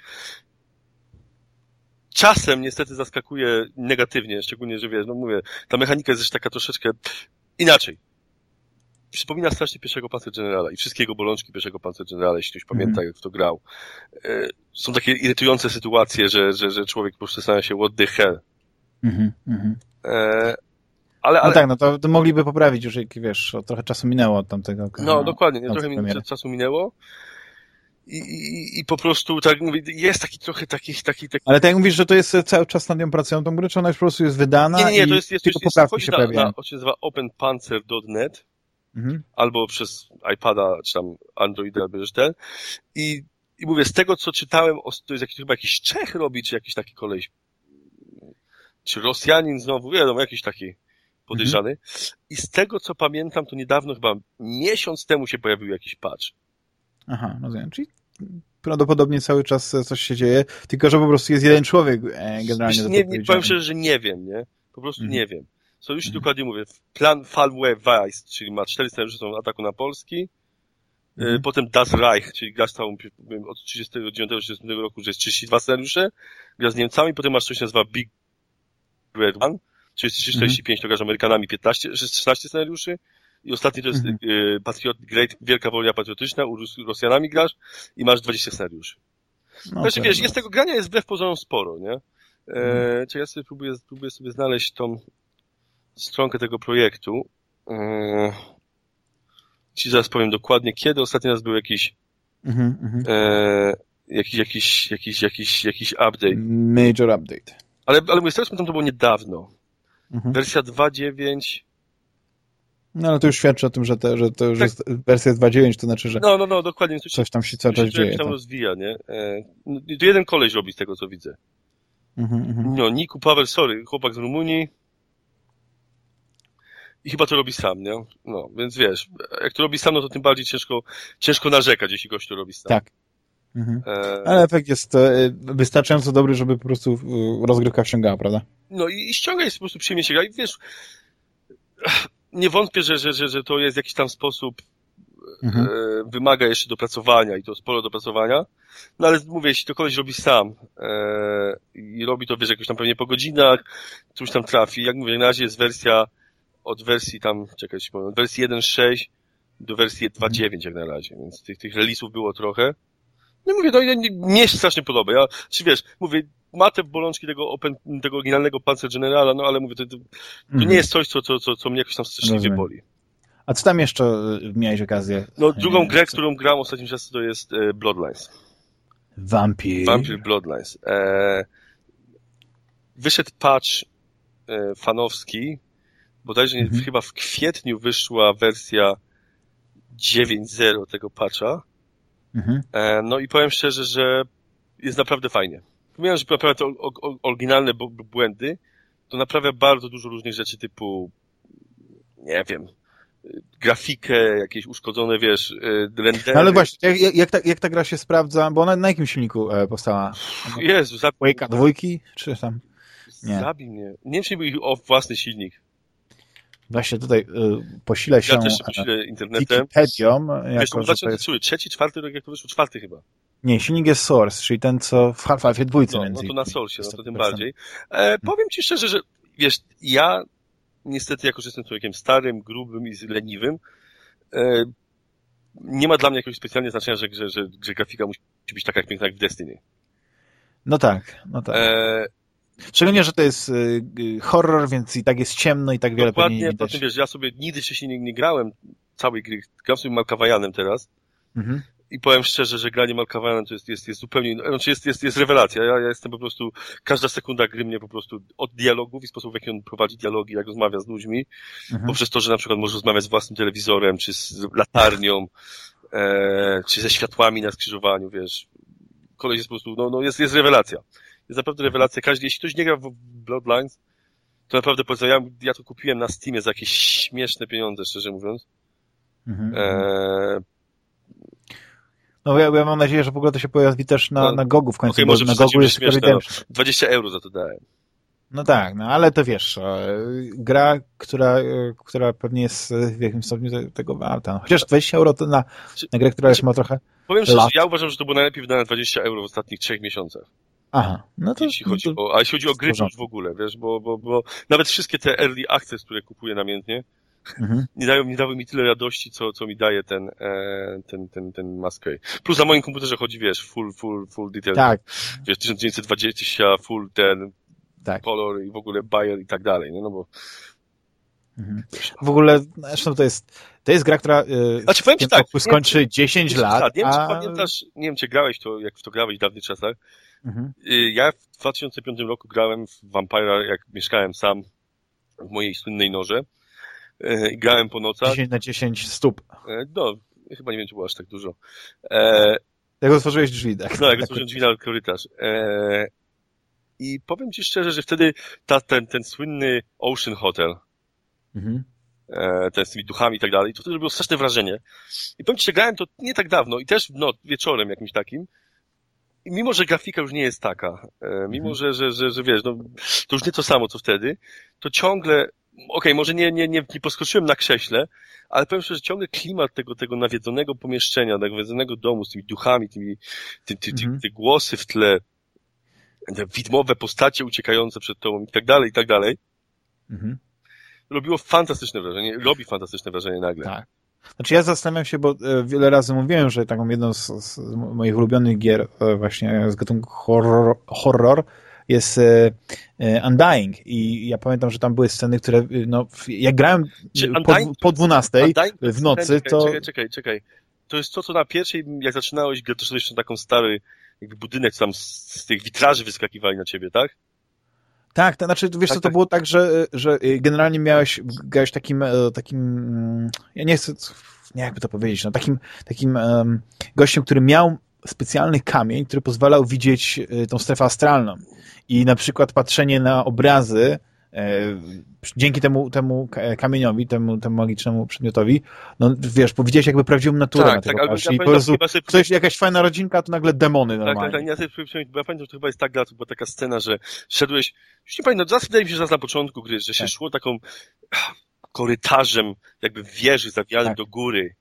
czasem niestety zaskakuje negatywnie, szczególnie, że wiesz, no mówię, ta mechanika jest też taka troszeczkę inaczej. Przypomina strasznie pierwszego Panzer Generala i wszystkiego bolączki pierwszego Panzer Generala, jeśli ktoś pamięta, mm. jak w to grał. E, są takie irytujące sytuacje, że, że, że człowiek po prostu zastanawia się, what the hell. Mm -hmm. e, ale, ale... No tak, no to, to, mogliby poprawić już, wiesz, trochę czasu minęło od tamtego. No, dokładnie, nie, trochę czasu minęło i, i, i po prostu, tak mówię, jest taki trochę takich, taki, taki... Ale tak jak mówisz, że to jest cały czas nad nią pracują tą grę, czy ona już po prostu jest wydana nie, nie, nie, to jest, jest, tylko jest, poprawki jest, się pojawiają? To się nazywa openpanzer.net mhm. albo przez iPada, czy tam Androida, albo ten. I, I mówię, z tego, co czytałem, to jest jakiś, chyba jakiś Czech robi, czy jakiś taki koleś, czy Rosjanin znowu, wiadomo, jakiś taki podejrzany. Mhm. I z tego, co pamiętam, to niedawno, chyba miesiąc temu się pojawił jakiś patch. Aha, rozumiem. Czyli prawdopodobnie cały czas coś się dzieje, tylko że po prostu jest jeden człowiek e, generalnie. Nie, nie, powiem szczerze, że nie wiem, nie? Po prostu mhm. nie wiem. Co już mhm. dokładnie mówię. Plan Falwe Weiss, czyli ma cztery scenariusze są ataku na Polski, mhm. potem Das Reich, czyli gra całą od 39-40 roku, że jest 32 scenariusze, gra z Niemcami, potem masz coś się nazywa Big Red One, czyli 45 mhm. to gra z Amerykanami 15, 13 scenariuszy, i ostatni to jest mm -hmm. Patriot, Great, Wielka Wolia Patriotyczna, u Rosjanami grasz i masz 20 scenariuszy. No, znaczy, wiesz, jest tego grania jest wbrew pozorom sporo, nie? E, mm. Czy ja sobie próbuję, próbuję sobie znaleźć tą stronkę tego projektu. E, ci zaraz powiem dokładnie, kiedy ostatni raz był jakiś mm -hmm. e, jakiś, jakiś, jakiś, jakiś, jakiś update. Major update. Ale, ale mówię, z tego to było niedawno. Mhm. Wersja 2.9 No ale to już świadczy o tym, że, te, że to już Tak. jest wersja 2.9, to znaczy, że No, no, no, dokładnie. Coś, coś tam się cały coś czas dzieje. jakoś tam tak. rozwija, nie? E, no, to jeden koleś robi z tego, co widzę. Mhm, mhm. No, Niku Paweł, sorry, chłopak z Rumunii. I chyba to robi sam, nie? No, więc wiesz, jak to robi sam, no to tym bardziej ciężko, ciężko narzekać, jeśli gość to robi sam. Tak. Mhm. E, Ale efekt jest e, wystarczająco dobry, żeby po prostu e, rozgrywka wciągała, prawda? No i, i ściąga jest po prostu przyjemnie się gra. I wiesz, nie wątpię, że, że, że, że to jest jakiś tam sposób Mhm. e, wymaga jeszcze dopracowania i to sporo dopracowania. No ale mówię, jeśli to koleś robi sam e, i robi to, wiesz, jakoś tam pewnie po godzinach, coś tam trafi. Jak mówię, na razie jest wersja od wersji tam, czekaj, powiem, od wersji 1.6 do wersji 2.9 jak na razie, więc tych, tych release'ów było trochę. No mówię, no nie- mnie się strasznie podoba. Ja, czy wiesz, mówię, ma te bolączki tego, open, tego oryginalnego Panzer Generala, no ale mówię, to, to, to Mhm. nie jest coś, co, co, co, co mnie jakoś tam straszliwie Rozumiem. boli. A co tam jeszcze e, miałeś okazję? No, drugą e, grę, którą gram ostatnim czasem, to jest e, Bloodlines. Vampire. Vampire Bloodlines. E, wyszedł patch e, fanowski, bodajże Mhm. chyba w kwietniu wyszła wersja 9.0 tego patcha. Mhm. E, no i powiem szczerze, że jest naprawdę fajnie. Pomijam, że naprawia o- oryginalne błędy, to naprawia bardzo dużo różnych rzeczy typu, nie wiem, grafikę, jakieś uszkodzone, wiesz, y, rendery. No ale właśnie, jak, jak, ta, jak ta gra się sprawdza, bo ona na jakim silniku e, powstała? Jezu, zabij, Quake'a dwójki? Czy tam? nie. zabij mnie. Nie wiem, czy był ich o własny silnik. Właśnie tutaj y, posilę się Ja też e, posilę internetem. Wikipedią, Wiesz, jako, to jest... 2003, trzeci, czwarty rok, jak to wyszło, czwarty chyba. Nie, silnik jest Source, czyli ten, co w Half-Life dwójce No, no to na. Source, no to tym 100%. bardziej. E, powiem ci szczerze, że wiesz, ja niestety, jako że jestem człowiekiem starym, grubym i leniwym, e, nie ma dla mnie jakiegoś specjalnie znaczenia, że, że, że, że grafika musi być taka jak piękna jak w Destiny. No tak, no tak. E, Szczególnie, że to jest y, horror, więc i tak jest ciemno i tak wiele pewnie nie dokładnie, widać. tym wiesz, ja sobie nigdy wcześniej nie, nie grałem całej gry, gram sobie Malkawajanem teraz Mhm. i powiem szczerze, że granie Malkawajanem to jest, jest, jest zupełnie, znaczy jest, jest, jest rewelacja. Ja, ja jestem po prostu, każda sekunda gry mnie po prostu od dialogów i sposób, w jaki on prowadzi dialogi, jak rozmawia z ludźmi, Mhm. poprzez to, że na przykład może rozmawiać z własnym telewizorem, czy z latarnią, e, czy ze światłami na skrzyżowaniu, wiesz. Koleś jest po prostu, no, no jest, jest rewelacja. Jest naprawdę rewelacja. Każdy, jeśli ktoś nie gra w Bloodlines, to naprawdę polecam. Ja, ja to kupiłem na Steamie za jakieś śmieszne pieniądze, szczerze mówiąc. Mhm. E, No ja, ja mam nadzieję, że w ogóle to się pojawi też na, No, na Gogu w końcu, bo może na Gogu jest śmieszne, no. Redemption. 20 euro za to dałem. No tak, no ale to wiesz, e, gra, która, e, która pewnie jest w jakimś stopniu te- tego warta. No, chociaż 20 euro to na, na grę, która już ma trochę... Powiem szczerze, Lat. ja uważam, że to było najlepiej wydane 20 euro w ostatnich trzech miesiącach. Aha, no to... jeśli no chodzi to o, a jeśli chodzi o gry, to już w ogóle, wiesz, bo, bo, bo nawet wszystkie te early access, które kupuję namiętnie, Mhm. nie dają, nie dały mi tyle radości, co, co mi daje ten, e, ten, ten, ten Masquerade. Plus na moim komputerze chodzi, wiesz, full, full, full detail. Tak, Wiesz, 1920, full ten, tak. kolor i w ogóle Bayer i tak dalej, nie? No bo, Mhm. W ogóle, zresztą to jest, to jest gra, która e, Znaczy, powiem ci tak, skończy 10 lat, Nie wiem, czy a... pamiętasz, nie wiem, czy grałeś to, jak w to grałeś w dawnych czasach. Mhm. Y, Ja w 2005 roku grałem w Vampira, jak mieszkałem sam w mojej słynnej norze. Y, I grałem po nocach. 10 na 10 stóp. E, No, chyba nie wiem, czy było aż tak dużo. E, Jak otworzyłeś drzwi, tak. no, jak otworzyłem drzwi na korytarz. E, I powiem ci szczerze, że wtedy ta, ten, ten słynny Ocean Hotel, Mhm. e, ten z tymi duchami i tak dalej, to wtedy robiło straszne wrażenie. I powiem ci, że grałem to nie tak dawno i też no, wieczorem jakimś takim. Mimo, że grafika już nie jest taka, e, mimo, Mhm. że, że, że, że wiesz, no, to już nie to samo, co wtedy, to ciągle, okej, może nie, nie, nie, nie poskoczyłem na krześle, ale powiem szczerze, że ciągle klimat tego, tego nawiedzonego pomieszczenia, nawiedzonego domu z tymi duchami, tymi, ty, ty, ty, Mhm. te głosy w tle, te widmowe postacie uciekające przed tobą i tak dalej, i tak dalej, Mhm. robiło fantastyczne wrażenie, robi fantastyczne wrażenie nagle. Tak. Znaczy ja zastanawiam się, bo e, wiele razy mówiłem, że taką jedną z, z moich ulubionych gier e, właśnie z gatunku horror, horror jest e, Undying i ja pamiętam, że tam były sceny, które no, jak grałem po, po 12 Undying w nocy, to... Czekaj, czekaj, czekaj. To jest to, co na pierwszej, jak zaczynałeś, to szedłeś na taką stary, jakby budynek, co tam z, z tych witraży wyskakiwali na ciebie, tak? Tak, to znaczy, wiesz Tak, co, to tak. było tak, że, że generalnie miałeś, grałeś takim, e, takim, mm, ja nie chcę, nie jakby to powiedzieć, no takim, takim em, gościem, który miał specjalny kamień, który pozwalał widzieć e, tą strefę astralną. I na przykład patrzenie na obrazy dzięki temu, temu ka- kamieniowi, temu, temu magicznemu przedmiotowi, no wiesz, powiedziałeś jakby prawdziwą naturę Tak, na tego tak, ja I po prostu sobie- ktoś, jakaś fajna rodzinka, to nagle demony Tak, normalnie. tak, tak, ja sobie przypomniałem, bo ja pamiętam, że to chyba jest tak gra, to była taka scena, że szedłeś, już nie pamiętam, zaraz wydaje mi się, że na początku gry, że się Tak. szło taką korytarzem, jakby wieży zawijanym Tak. do góry.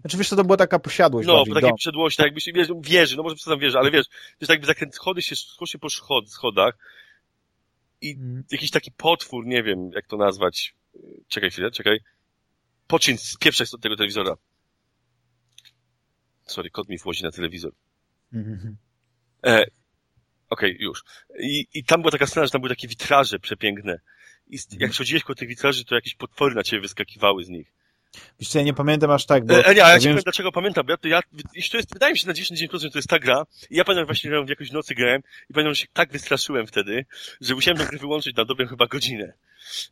Znaczy wiesz co, to była taka posiadłość No, bardziej, po takiej dom. przedłości, tak jakby się, wiesz, wieży, no może przesadzam wieży, ale wiesz, wiesz, tak jakby zakręt, schody się, szło się po schod, schodach i Mhm. jakiś taki potwór, nie wiem, jak to nazwać. Czekaj chwilę, czekaj. Poczyn spieprzać od tego telewizora. Sorry, kot mi włozi na telewizor. Mhm. E, Okej, już. I, I tam była taka scena, że tam były takie witraże przepiękne. I z- jak chodziłeś koło tych witraży, to jakieś potwory na ciebie wyskakiwały z nich. Wiesz co, ja nie pamiętam aż tak, bo... E, e, nie, a ja ci wiem, powiem, dlaczego pamiętam, bo ja, to ja, to jest, wydaje mi się na 10% że to jest ta gra. I ja pamiętam właśnie, w jakąś nocy grałem i pamiętam, że się tak wystraszyłem wtedy, że musiałem tę grę wyłączyć na dobrą chyba godzinę.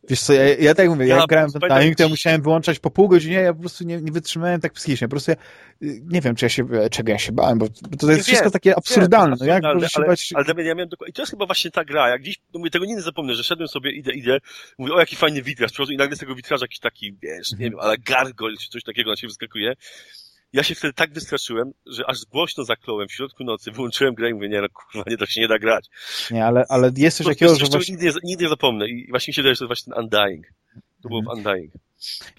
Wiesz co, ja, ja tak mówię, Ja jak grałem w timing, to ja dziś- musiałem wyłączać po pół godzinie, ja po prostu nie, nie wytrzymałem tak psychicznie. Po prostu ja nie wiem, czy ja się, czego ja się bałem, bo, bo to jest Nie wszystko wiem, takie absurdalne. No jak absurdalne, ale, bać... ale dla mnie ja miałem dokładnie, i to jest chyba właśnie ta gra, jak gdzieś, no mówię, tego nie zapomnę, że szedłem sobie, idę, idę, mówię, o jaki fajny witraż, przychodzę i nagle z tego witraża jakiś taki, wiesz, nie Mhm. wiem, ale gargoyle czy coś takiego na ciebie wyskakuje. Ja się wtedy tak wystraszyłem, że aż głośno zakląłem w środku nocy, wyłączyłem grę i mówię, nie no kurwa, nie, to się nie da grać. Nie, ale, ale jest coś takiego, że właśnie... nigdy, nie- nigdy nie zapomnę i właśnie mi się wydaje, że to właśnie ten Undying. To było w Mhm. Undying.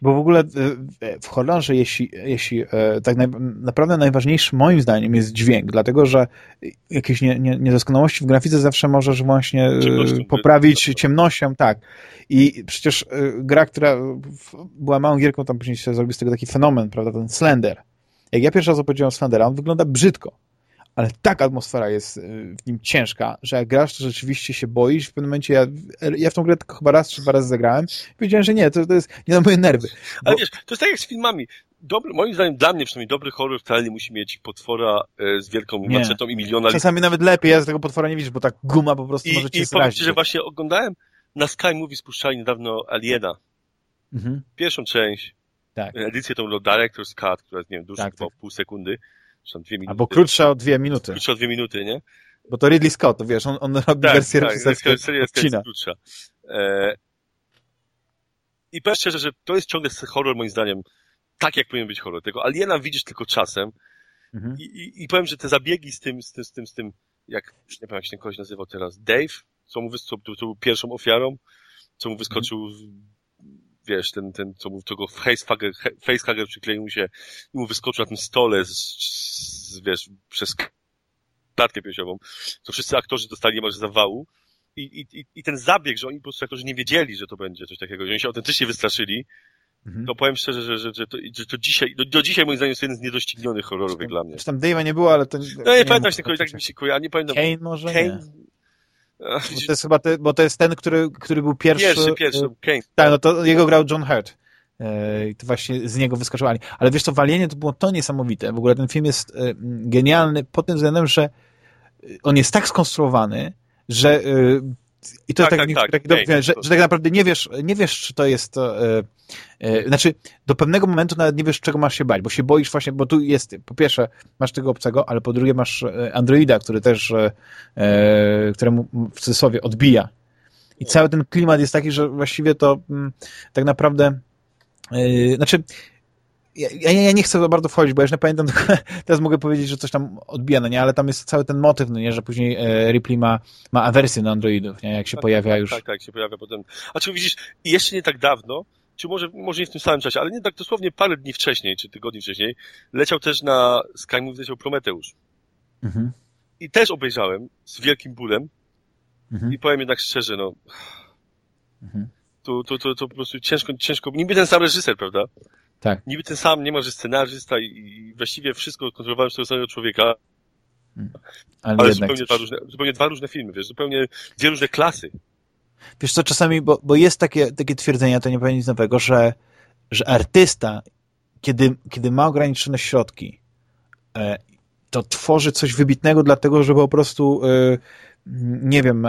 Bo w ogóle y, w horrorze, jeśli, jeśli e, tak naprawdę najważniejszy moim zdaniem jest dźwięk, dlatego że jakieś nie, nie, niedoskonałości w grafice zawsze możesz właśnie e, Ciemnością, poprawić tak. ciemnością, tak. I przecież e, gra, która była małą gierką, tam później się zrobił z tego taki fenomen, prawda, ten Slender. Jak ja pierwszy raz opowiedziałem Slendera, on wygląda brzydko, ale tak atmosfera jest y, w nim ciężka, że jak grasz, to rzeczywiście się boisz. W pewnym momencie ja, ja w tą grę tylko chyba raz czy dwa razy zagrałem i powiedziałem, że nie, to, to jest nie na moje nerwy. Ale Bo- wiesz, to jest tak jak z filmami. Dobry, moim zdaniem, dla mnie przynajmniej dobry horror wcale nie musi mieć potwora e, z wielką Nie. maczetą i miliona Czasami nawet lepiej, ja z tego potwora nie widzisz, bo ta guma po prostu I, może cię i powiem ci, że właśnie oglądałem na Sky Movie spuszczali niedawno Aliena. Mhm. Pierwszą część, Tak. edycję tą Director's Cut, która jest, nie wiem, dłuższa Tak, tak. pół sekundy, czy tam dwie minuty. Albo krótsza o dwie minuty, Krótsza o dwie minuty, nie? bo to Ridley Scott, to wiesz, on, on robi Tak, wersję tak, reżyserską, seria jest krótsza. E... I powiem szczerze, że to jest ciągle horror moim zdaniem tak, jak powinien być horror. Tego Aliena widzisz tylko czasem Mhm. i, i, i powiem, że te zabiegi z tym, z tym, z tym, z tym jak, nie wiem jak się ten koleś nazywał teraz, Dave, co mu wys- co, co, co był pierwszą ofiarą, co mu wyskoczył, wiesz, ten, ten, co mu, tego facehugger, facehugger przykleił mu się i mu wyskoczył na tym stole z, z wiesz, przez klatkę piersiową, to wszyscy aktorzy dostali niemalże zawału i, i, i- i ten zabieg, że oni po prostu aktorzy nie wiedzieli, że to będzie coś takiego, że oni się autentycznie wystraszyli, Mhm. to powiem szczerze, że, że, że, to, że to dzisiaj, do, do dzisiaj moim zdaniem jest jeden z niedoścignionych horrorów jak dla mnie. Czy tam Dave'a nie było, ale to... No nie, pamiętam się tak mi się kojarzy, nie pamiętam. Kane może? Kane? Nie. Ach, Bo to jest chyba te, bo to jest ten, który, który był pierwszy... Pierwszy, pierwszy, Kane. Tak, no to jego grał John Hurt. E, I to właśnie z niego wyskoczył Ali. Ale wiesz co, w Alienie to było to niesamowite. W ogóle ten film jest e, genialny pod tym względem, że on jest tak skonstruowany, że e, i to Tak, jest tak, taki, tak, taki Kane. do, że, że tak naprawdę nie wiesz, nie wiesz, czy to jest to, e, e, znaczy do pewnego momentu nawet nie wiesz, czego masz się bać, bo się boisz właśnie, bo tu jest, po pierwsze masz tego obcego, ale po drugie masz e, androida, który też, e, e, któremu w cudzysłowie odbija. I cały ten klimat jest taki, że właściwie to mm, tak naprawdę znaczy ja, ja, ja nie chcę za bardzo wchodzić, bo ja już nie pamiętam, tylko teraz mogę powiedzieć, że coś tam odbija, no nie, ale tam jest cały ten motyw, no nie, że później e, Ripley ma, ma awersję na androidów, nie, jak się Tak, pojawia tak, już. Tak, tak, się pojawia potem. A czy widzisz, jeszcze nie tak dawno, czy może, może nie w tym samym czasie, ale nie tak dosłownie parę dni wcześniej, czy tygodni wcześniej, leciał też na Sky Movie, leciał Prometeusz. Mhm, I też obejrzałem z wielkim bólem mhm, i powiem jednak szczerze, no, mhm. to, to, to, to po prostu ciężko, ciężko, niby ten sam reżyser, prawda? Tak. Niby ten sam, niemalże scenarzysta i, właściwie wszystko kontrolowałem z tego samego człowieka, Ale, ale jednak zupełnie dwa, różne, zupełnie dwa różne filmy, wiesz, zupełnie dwie różne klasy. Wiesz co, czasami, bo, bo jest takie, takie twierdzenie, to nie powiem nic nowego, że, że artysta, kiedy, kiedy ma ograniczone środki, e, to tworzy coś wybitnego dlatego, że po prostu nie wiem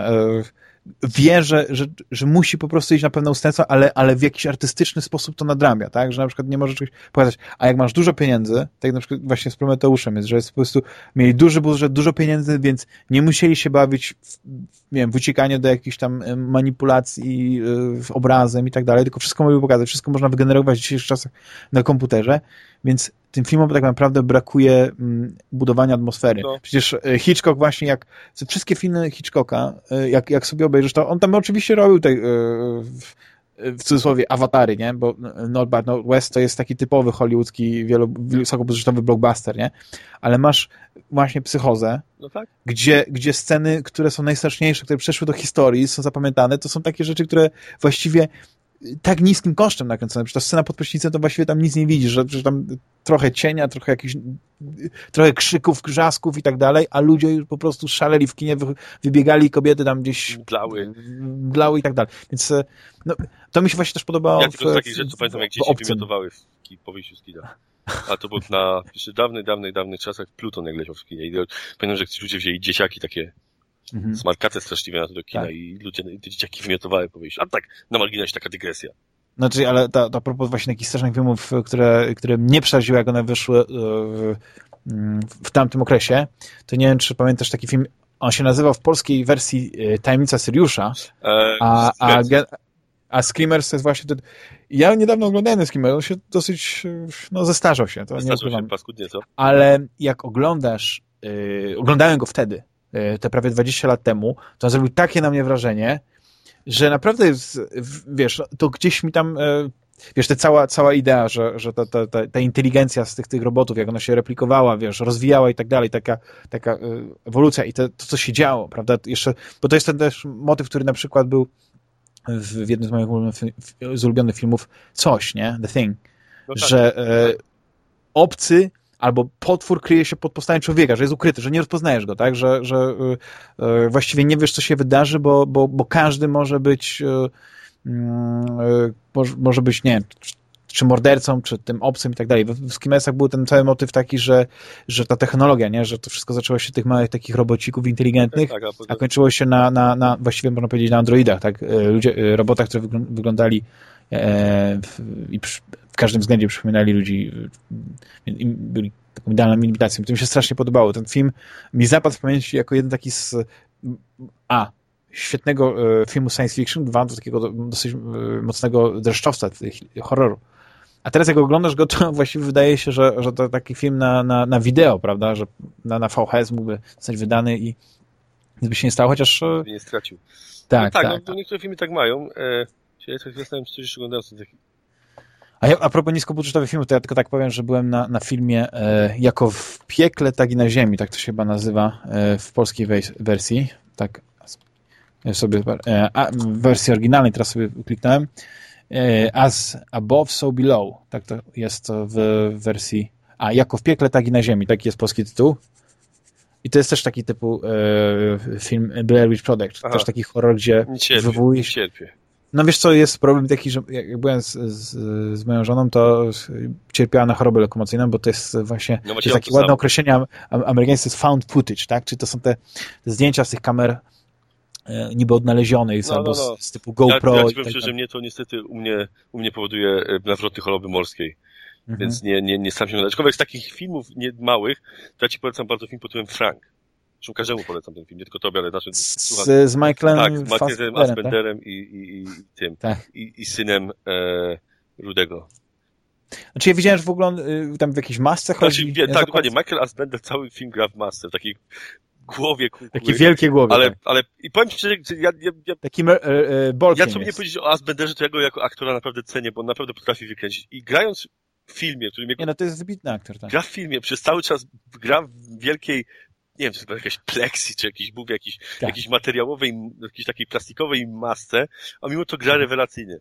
wie, że, że, że musi po prostu iść na pewne ustępstwa, ale, ale w jakiś artystyczny sposób to nadramia, tak? Że na przykład nie może czegoś pokazać. A jak masz dużo pieniędzy, tak na przykład właśnie z Prometeuszem jest, że jest po prostu, mieli duży budżet, dużo pieniędzy, więc nie musieli się bawić w, nie wiem, w uciekanie do jakichś tam manipulacji w obrazem i tak dalej, tylko wszystko mogli pokazać, wszystko można wygenerować w dzisiejszych czasach na komputerze, więc tym filmom tak naprawdę brakuje mm, budowania atmosfery. No. Przecież e, Hitchcock właśnie jak, wszystkie filmy Hitchcocka, e, jak, jak sobie obejrzysz, to on tam oczywiście robił tej, e, w cudzysłowie awatary, nie? Bo North by Northwest to jest taki typowy hollywoodzki, wysokobudżetowy blockbuster, nie? Ale masz właśnie psychozę, no tak. gdzie, gdzie sceny, które są najstraszniejsze, które przeszły do historii, są zapamiętane, to są takie rzeczy, które właściwie tak niskim kosztem nakręcone. Przecież ta scena pod prysznicem to właściwie tam nic nie widzisz, że, że tam trochę cienia, trochę jakichś trochę krzyków, grzasków i tak dalej, a ludzie już po prostu szaleli w kinie, wybiegali kobiety tam gdzieś blały, blały i tak dalej. Więc e, no, to mi się właśnie też podobało. Ja tylko z takich rzeczy pamiętam, jak dzieci wymiotowały w, po wyjściu z kina. A to było na jeszcze dawnych, dawnych, dawnych czasach Pluton jak leciał w kinie. I pamiętam, że ludzie wzięli dzieciaki takie Mhm. Smarkate straszliwie na to do kina tak. i ludzie, te dzieciaki wymiotowały po wyjściu. A tak, na marginesie taka dygresja. Znaczy, ale to, to a propos właśnie takich strasznych filmów, które, które mnie przeraziły, jak one wyszły e, w, w tamtym okresie, to nie wiem, czy pamiętasz taki film, on się nazywał w polskiej wersji e, Tajemnica Syriusza, e, a, a, a Screamers to jest właśnie... To, ja niedawno oglądałem Screamers, on się dosyć, no zestarzał się. To zestarzał nie się paskudnie, co? Ale jak oglądasz, yy, oglądałem go wtedy, te prawie 20 lat temu, to on zrobił takie na mnie wrażenie, że naprawdę jest, wiesz, to gdzieś mi tam e, wiesz, ta cała, cała idea, że, że ta, ta, ta, ta inteligencja z tych, tych robotów, jak ona się replikowała, wiesz, rozwijała i tak dalej, taka, taka e, ewolucja i to, to, co się działo, prawda, jeszcze, bo to jest ten też motyw, który na przykład był w, w jednym z moich ulubionych, filmów Coś, nie? The Thing, no tak. że e, obcy albo potwór kryje się pod postacią człowieka, że jest ukryty, że nie rozpoznajesz go, tak, że, że y, y, właściwie nie wiesz, co się wydarzy, bo, bo, bo każdy może być y, może być, nie wiem, czy mordercą, czy tym obcym i tak dalej. W Skimesach był ten cały motyw taki, że, że ta technologia, nie, że to wszystko zaczęło się tych małych takich robocików inteligentnych, tak, a kończyło się na, na, na właściwie można powiedzieć na androidach, tak, ludzie, robotach, które wyglądali e, i w każdym względzie przypominali ludzi, byli taką idealną imitacją. To mi się strasznie podobało. Ten film mi zapadł w pamięci jako jeden taki z a, świetnego e, filmu science fiction, dwa, do takiego dosyć e, mocnego dreszczowca, horroru. A teraz jak oglądasz go, to właściwie wydaje się, że, że to taki film na, na, na wideo, prawda, że na, na VHS mógłby zostać wydany i nic by się nie stało, chociaż... E, nie stracił. Tak, no tak. tak. No, niektóre filmy tak mają. E, ja tak zastanawiam się, czy oglądałem a, ja, a propos niskobudżetowych filmów, to ja tylko tak powiem, że byłem na, na filmie e, jako w piekle, tak i na ziemi, tak to się chyba nazywa e, w polskiej wersji. Tak sobie, e, a, w wersji oryginalnej, teraz sobie kliknąłem. E, as above, so below. Tak to jest to w wersji. A, jako w piekle, tak i na ziemi. Taki jest polski tytuł. I to jest też taki typu e, film Blair Witch Project. Aha. Też taki horror, gdzie wywołuje się... No wiesz co, jest problem taki, że jak byłem z, z, z moją żoną, to cierpiała na chorobę lokomocyjną, bo to jest właśnie no, jest takie ładne określenie amerykańskie, jest found footage, tak? Czyli to są te, te zdjęcia z tych kamer e, niby odnalezionej no, albo no, no. Z, z, typu GoPro. Ja, ja powiem tak, że mnie to niestety u mnie, u mnie powoduje e, nawroty choroby morskiej. Mhm. Więc nie, nie, nie sam się oglądać. Aczkolwiek z takich filmów nie małych, to ja ci polecam bardzo film pod tytułem Frank. Zresztą każdemu polecam ten film, nie tylko tobie, ale naszym z, z Michaelem Tak, z Michaelem Aspenderem tak? i, i, i, tym. Tak. I, I synem e, Rudego. Znaczy ja widziałem, że w ogóle y, tam w jakiejś masce znaczy, chodzi. Znaczy, wie, tak, dokładnie. Michael Asbender cały film gra w masce, w takiej głowie kukły. Takie wielkie głowy. Ale, tak. ale i powiem ci, że ja, ja, ja Taki e, e, Ja co mnie powiedzieć o Asbenderze, to ja go jako aktora naprawdę cenię, bo on naprawdę potrafi wykręcić. I grając w filmie, który mnie... Nie, no to jest wybitny aktor, tak. Gra w filmie, przez cały czas gra w wielkiej nie wiem, czy to jest jakaś pleksji, czy jakiś bóg, jakiś, tak. jakiejś materiałowej, jakiejś takiej plastikowej masce, a mimo to gra mhm. rewelacyjnie.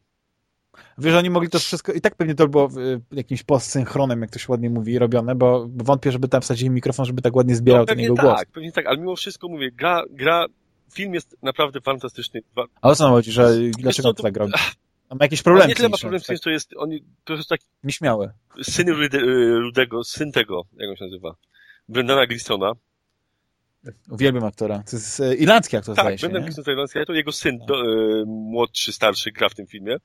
Wiesz, oni mogli to wszystko, i tak pewnie to było y, jakimś postsynchronem, jak to się ładnie mówi, robione, bo, wątpię, żeby tam wsadzili mikrofon, żeby tak ładnie zbierał no, ten jego tak, głos. Tak, pewnie tak, ale mimo wszystko mówię, gra, gra, film jest naprawdę fantastyczny. A o co chodzi, że dlaczego on to tak robi? A ma jakieś problemy? Nie tyle ma problem z tym, to jest, on, to jest taki... Nieśmiały. Syn Rudego, syn tego, jak on się nazywa? Brendana Gleesona. Uwielbiam aktora. To jest e, irlandzki aktor, Tak, zdaje się? Gleeson to irlandzki aktor, jego syn, do, e, młodszy, starszy, gra w tym filmie.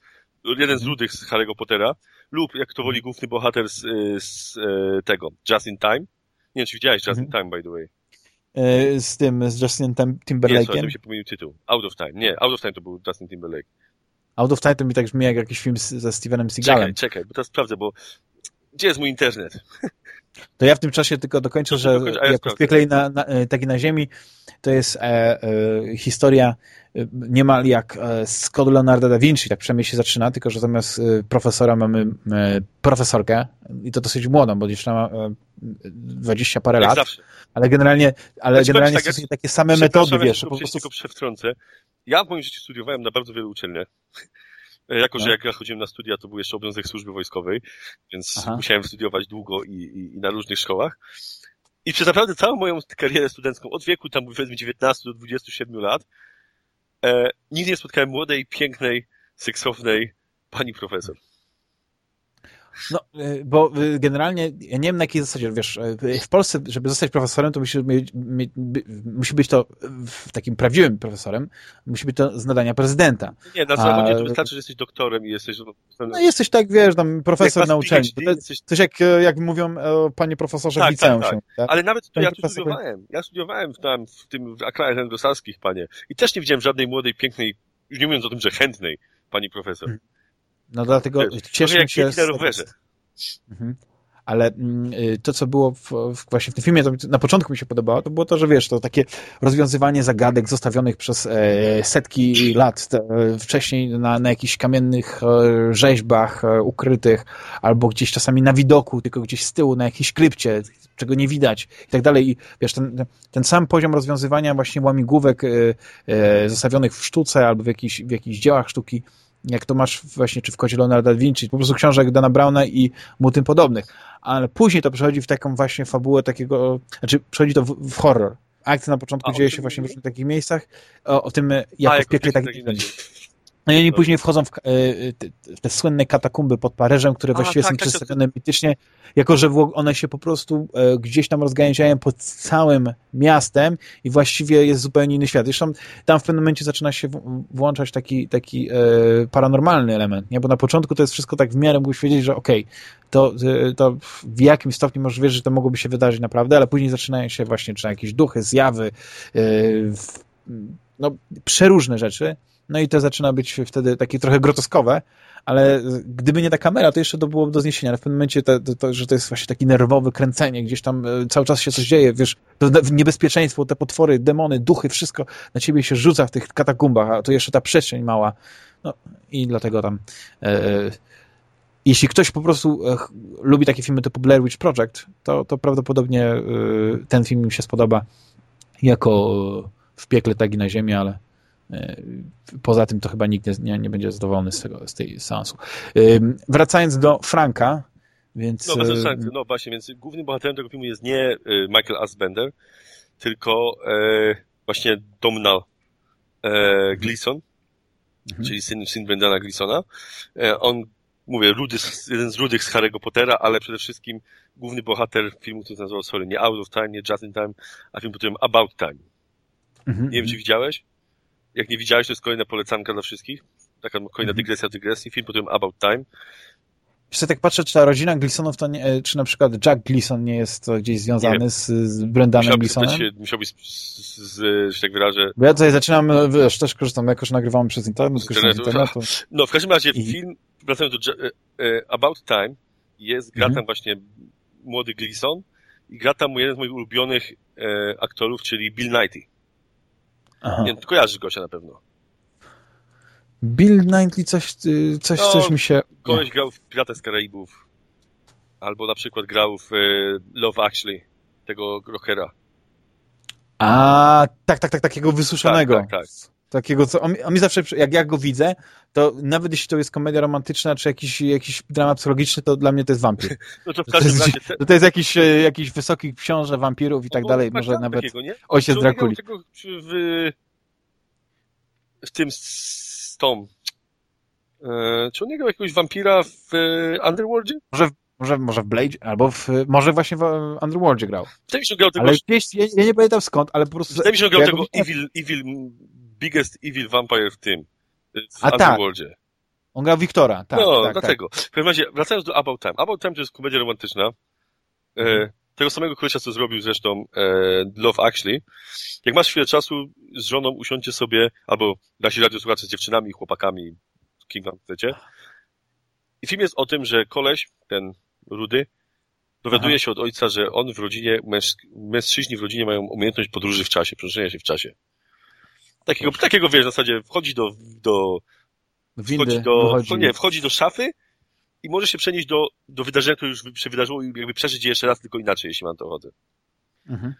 Jeden z rudych z Harry'ego Pottera. Lub, jak to woli, główny bohater z, e, z tego, Just in Time. Nie wiem, czy widziałeś Just in Mhm. Time, by the way. Z tym, z Justinem Tim- Nie, sorry, się pomylił tytuł. Out of Time. Nie, Out of Time to był Justin Timberlake. Out of Time to mi tak brzmi jak jakiś film z, ze Stevenem Czekaj, Seagalem. czekaj, bo teraz sprawdzę, bo gdzie jest mój internet? To ja w tym czasie tylko dokończę, że dokończ, a ja jako sprawdzę. w piekle na, na, e, tak i na ziemi to jest e, e, historia e, niemal jak e, z kodu Leonarda da Vinci, tak przynajmniej się zaczyna, tylko że zamiast profesora mamy profesorkę i to dosyć młodą, bo dziewczyna ma e, 20 parę Jak lat, zawsze. ale generalnie, ale Znaczy, generalnie tak, stosuje takie same metody, wiesz, po prostu tylko przewtrącę. Ja w moim życiu studiowałem na bardzo wielu uczelniach. E, Jako, że No. jak ja chodziłem na studia, to był jeszcze obowiązek służby wojskowej, więc Aha. musiałem musiałem studiować długo i, i, i na różnych szkołach. I przez naprawdę całą moją karierę studencką, od wieku tam powiedzmy 19 do 27 lat, e, nigdy nie spotkałem młodej, pięknej, seksownej pani profesor. No, y, bo y, generalnie, ja nie wiem na jakiej zasadzie, wiesz, y, w Polsce, żeby zostać profesorem, to musi, mieć, musi być to w takim prawdziwym profesorem, musi być to z nadania prezydenta. Nie, na A- zasadzie to wystarczy, że jesteś doktorem i jesteś... No jesteś tak, wiesz, tam profesor na uczelni. To, jesteś- coś jak, e, jak mówią e, panie profesorze Tak, w liceum tak, się. Tak? Ale nawet to Panie ja tu studiowałem. Ja studiowałem tam w tym w akrajach anglosaskich, panie. I też nie widziałem żadnej młodej, pięknej, już nie mówiąc o tym, że chętnej pani profesor. No dlatego jak się... na z-. Mhm. Ale mm, y, to, co było w, w, właśnie w tym filmie, to na początku mi się podobało, to było to, że wiesz, to takie rozwiązywanie zagadek zostawionych przez e, setki lat te, e, wcześniej na, na jakichś kamiennych e, rzeźbach e, ukrytych, albo gdzieś czasami na widoku, tylko gdzieś z tyłu, na jakiejś krypcie, czego nie widać i tak dalej. I wiesz, ten, ten sam poziom rozwiązywania właśnie łamigłówek e, e, zostawionych w sztuce albo w jakichś, w jakichś dziełach sztuki, jak to masz właśnie, czy w kodzie Leonarda da Vinci, po prostu książek Dana Browna i mu tym podobnych. Ale później to przechodzi w taką właśnie fabułę takiego, znaczy przechodzi to w, w horror. Akcja na początku A, dzieje się właśnie w różnych takich miejscach, o, o tym, jako A, w piekle, tak no i oni później wchodzą w, ka- e, te, te słynne katakumby pod Paryżem, które A, właściwie tak, są tak, tak, przedstawione mitycznie, jako że w- one się po prostu e, gdzieś tam rozganiają pod całym miastem i właściwie jest zupełnie inny świat. Zresztą tam w pewnym momencie zaczyna się w- włączać taki, taki e, paranormalny element, nie? bo na początku to jest wszystko tak w miarę mógłbyś wiedzieć, że okej, to, e, to w jakim stopniu możesz wierzyć, że to mogłoby się wydarzyć naprawdę, ale później zaczynają się właśnie czy jakieś duchy, zjawy, e, w, no, przeróżne rzeczy, no i to zaczyna być wtedy takie trochę groteskowe, ale gdyby nie ta kamera, to jeszcze to byłoby do zniesienia, ale w pewnym momencie, to, to, to, że to jest właśnie takie nerwowe kręcenie, gdzieś tam e, cały czas się coś dzieje, wiesz, to niebezpieczeństwo, te potwory, demony, duchy, wszystko na ciebie się rzuca w tych katakumbach, a to jeszcze ta przestrzeń mała, no i dlatego tam e, e, jeśli ktoś po prostu lubi takie filmy typu Blair Witch Project, to, to prawdopodobnie ten film mi się spodoba jako w piekle tak i na ziemi, ale poza tym to chyba nikt nie, nie, będzie zadowolony z, tego, z tej seansu. Ym, Wracając do Franka, więc... No, bez e, sensu. no właśnie, więc głównym bohaterem tego filmu jest nie e, Michael Assbender, tylko e, właśnie Domhnall e, Gleeson, Mhm. czyli syn, syn Brendana Gleesona. E, on, mówię, rudy, jeden z rudych z Harry'ego Pottera, ale przede wszystkim główny bohater filmu, który nazywał, sorry, nie Out of Time, nie Just in Time, a film pod tytułem About Time. mhm, Nie wiem, czy widziałeś? Jak nie widziałeś, to jest kolejna polecanka dla wszystkich. Taka kolejna Mhm. dygresja dygresji. Film pod tytułem About Time. Wiesz tak patrzę, czy ta rodzina Gleasonów, to nie, e, czy na przykład Jack Gleason nie jest gdzieś związany z, z Brendanem Musiałbyś, Gleasonem? spytać z, z, z, że tak wyrażę, Bo ja tutaj zaczynam, e, wiesz, też korzystam, jako że nagrywamy przez internet, Z korzystam z internetu. No, w każdym razie I- film, wracając do e, About Time, jest, gra Mhm. tam właśnie młody Gleason i gra tam jeden z moich ulubionych e, aktorów, czyli Bill Nighy. Aha. Nie, kojarzysz gościa na pewno. Bill Knightley, coś, y, coś, No, coś mi się... Koleś grał w Piratach z Karaibów. Albo na przykład grał w e, Love Actually, tego rockera. A, tak, tak, tak, takiego wysuszonego. Tak, tak, tak. Takiego, co, on, mi- on mi zawsze, jak ja go widzę, to nawet jeśli to jest komedia romantyczna, czy jakiś, jakiś dramat psychologiczny, to dla mnie to jest wampir. No to w To każdym jest, razie... To jest jakiś, e, jakiś wysoki książę wampirów i tak no, dalej, może nawet Takiego, nie? ojciec grał Drakuli. Tego w, w tym z, tą... E, czy on nie grał jakiegoś wampira w e, Underworldzie? Może, może w Blade, albo w, może właśnie w Underworldzie grał. Wydaje mi się, grał tego... Ale ja, ja nie pamiętam skąd, ale po prostu... Wydaje mi się, grał tego go- evil, evil, biggest evil vampire w tym. W A tak, Underworldzie. On grał Wiktora, tak. no, tak, dlatego. W każdym razie, wracając do About Time. About Time to jest komedia romantyczna. Mhm. E, tego samego kolesia, co zrobił zresztą e, Love Actually. Jak masz chwilę czasu z żoną, usiądźcie sobie, albo nasi radiosłuchacze z dziewczynami, chłopakami, kim tam chcecie. I film jest o tym, że koleś, ten Rudy, dowiaduje Aha. się od ojca, że on w rodzinie, męż, mężczyźni w rodzinie mają umiejętność podróży w czasie, przenoszenia się w czasie. Takiego, takiego wiesz, w zasadzie wchodzi do, do Windy, wchodzi do, wychodzi. nie, wchodzi do szafy i może się przenieść do, do wydarzenia, które już się wydarzyło i jakby przeżyć je jeszcze raz, tylko inaczej, jeśli mam to ochotę. Mhm.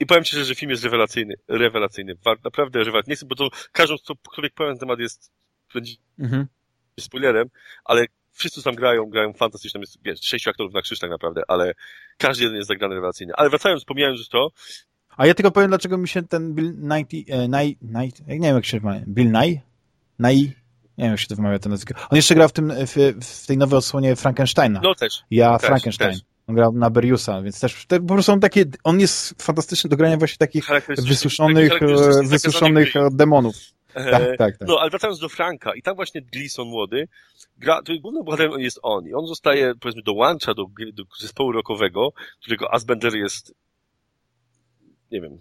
I powiem Ci, że film jest rewelacyjny, rewelacyjny, naprawdę rewelacyjny. Nie chcę, bo to każdą, cokolwiek powiem temat jest, będzie Mhm. spoilerem, ale wszyscy tam grają, grają fantastycznie, tam jest, wiesz, sześciu aktorów na krzyż tak naprawdę, ale każdy jeden jest zagrany rewelacyjnie. Ale wracając, pomijając już to, A ja tylko powiem, dlaczego mi się ten Bill Nye, e, Nye ja nie wiem jak się wymawia, Bill Nye? Nye? Nie wiem jak się to wymawia ten nazwisko. On jeszcze grał w, tym, w, w tej nowej odsłonie Frankensteina. no też, ja Frankenstein. też. On grał na Beriusa, więc też te, po prostu on takie, on jest fantastyczny do grania właśnie takich wysuszonych, e, wysuszonych demonów. ludzi. Tak, tak, tak. No, ale wracając do Franka, i tam właśnie Gleason młody, gra, to głównym bohaterem jest on. I on zostaje, powiedzmy, dołącza do, do zespołu rockowego, którego Asbender jest, nie wiem,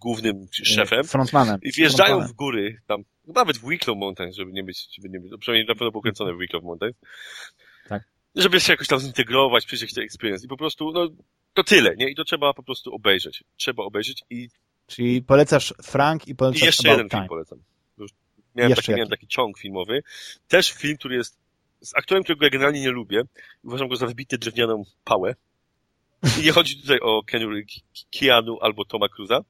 głównym szefem. Frontmanem. I wjeżdżają Frontmanem. w góry, tam, nawet w Wicklow Mountains, żeby nie być, żeby nie być, no przynajmniej na pewno było kręcone w Wicklow Mountains. Tak. Żeby się jakoś tam zintegrować, przeżyć ten experience. I po prostu, no, to tyle, nie? I to trzeba po prostu obejrzeć. Trzeba obejrzeć i, Czyli polecasz Frank i i polecasz jeszcze About jeden Time. film polecam. Miałem, Jeszcze taki, miałem taki ciąg filmowy. Też film, który jest z aktorem, którego ja generalnie nie lubię. Uważam go za wybity drewnianą pałę. Nie chodzi tutaj o Keanu, Keanu albo Toma Cruza.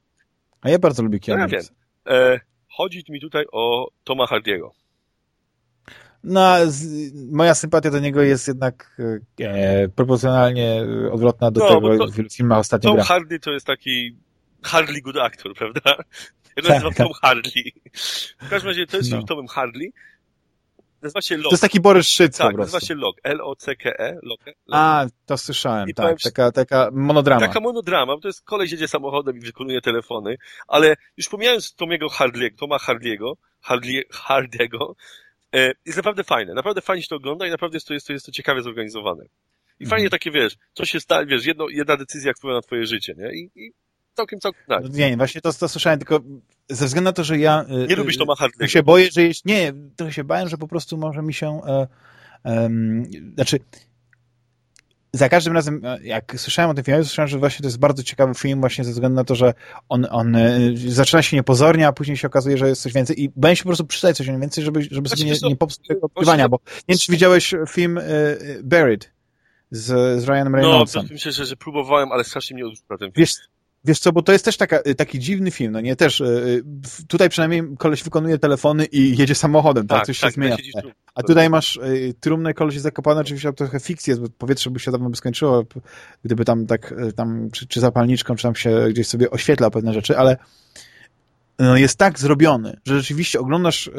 A ja bardzo lubię Keanu No ja Reevesa. E, chodzi mi tutaj o Toma Hardiego. No, z, moja sympatia do niego jest jednak e, proporcjonalnie odwrotna do No, tego, to- w wielu filmach ostatnio Tom gra. Hardy to jest taki Harley good actor, prawda? Ja go Tak, nazywam tak. Tom Harley. W każdym razie to jest No. film Tomem Harley. Nazywa się To Locke. jest taki Borys Szyc po Tak, prostu. nazywa się Locke. L-O-C-K-E. Locke. A, to słyszałem, I powiem tak. ci- Taka, taka monodrama. Taka monodrama, bo to jest koleś jedzie samochodem i wykonuje telefony, ale już pomijając Tomiego Hardley, Toma Hardley'ego, Hardley, Hardego, e, jest naprawdę fajne. Naprawdę fajnie się to ogląda i naprawdę jest to, jest to, jest to ciekawie zorganizowane. I Mhm. fajnie takie, wiesz, co się stanie, wiesz, jedno, jedna decyzja wpływa na twoje życie, nie? I, i całkiem, całkiem tak. No, nie, nie, właśnie to, to słyszałem, tylko ze względu na to, że ja... e, Nie lubisz Toma Trochę Hardley'ego. się boję, że. Nie, trochę się bałem, że po prostu może mi się... E, znaczy, za każdym razem, e, jak słyszałem o tym filmie, słyszałem, że właśnie to jest bardzo ciekawy film właśnie ze względu na to, że on, on e, zaczyna się niepozornie, a później się okazuje, że jest coś więcej i bałem się po prostu przeczytać coś więcej, żeby, żeby sobie nie, nie popsuć tego odkrywania, to- bo nie wiem, czy widziałeś film e, Buried z, z Ryanem No, Reynoldsem. to myślę, że, że próbowałem, ale strasznie mnie odrzucił na ten film. Wiesz, wiesz co, bo to jest też taka, taki dziwny film, no nie? Też y, w- tutaj przynajmniej koleś wykonuje telefony i jedzie samochodem, tak? Coś się zmienia. siedzisz tu. A tutaj masz y, trumnę, koleś jest zakopany, oczywiście to trochę fikcja jest, bo powietrze by się dawno by skończyło, gdyby tam tak, y, tam, czy, czy zapalniczką, czy tam się gdzieś sobie oświetla pewne rzeczy, ale no, jest tak zrobiony, że rzeczywiście oglądasz, y,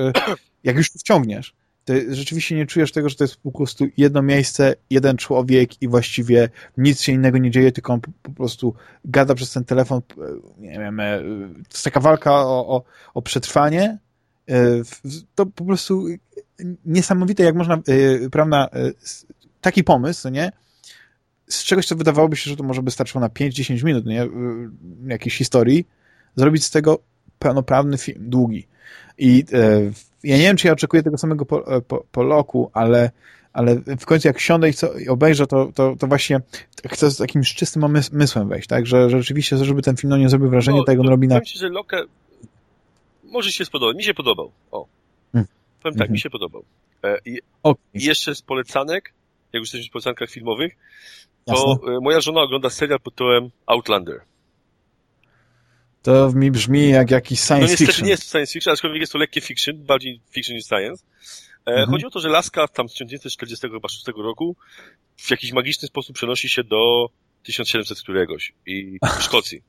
jak już wciągniesz, to rzeczywiście nie czujesz tego, że to jest po prostu jedno miejsce, jeden człowiek i właściwie nic się innego nie dzieje, tylko on po, prostu gada przez ten telefon, nie wiem, e, to jest taka walka o, o, o przetrwanie, e, to po prostu niesamowite, jak można, e, prawda, taki pomysł, nie, z czegoś, co wydawałoby się, że to może by starczyło na 5-10 minut, nie, jakiejś historii, zrobić z tego pełnoprawny film, długi. I e, ja nie wiem, czy ja oczekuję tego samego po, e, po, po loku, ale, ale w końcu jak siądę i, co, i obejrzę, to, to, to właśnie chcę z takim czystym umysłem wejść, tak? Że, że rzeczywiście, żeby ten film no, nie zrobił wrażenia No, tego, on robi na... Ci, że Lokę może się spodobał. Mi się podobał. O. Mm. Powiem tak, Mhm. mi się podobał. E, I Okay. i jeszcze z polecanek, jak już jesteśmy w polecankach filmowych, Jasne. to e, moja żona ogląda serial pod tytułem Outlander. To mi brzmi jak jakiś No science niestety fiction. nie jest to science fiction, aczkolwiek jest to lekkie fiction, bardziej fiction niż science. E, Mhm. Chodzi o to, że laska tam z 1946 roku w jakiś magiczny sposób przenosi się do 1700 któregoś i w Szkocji.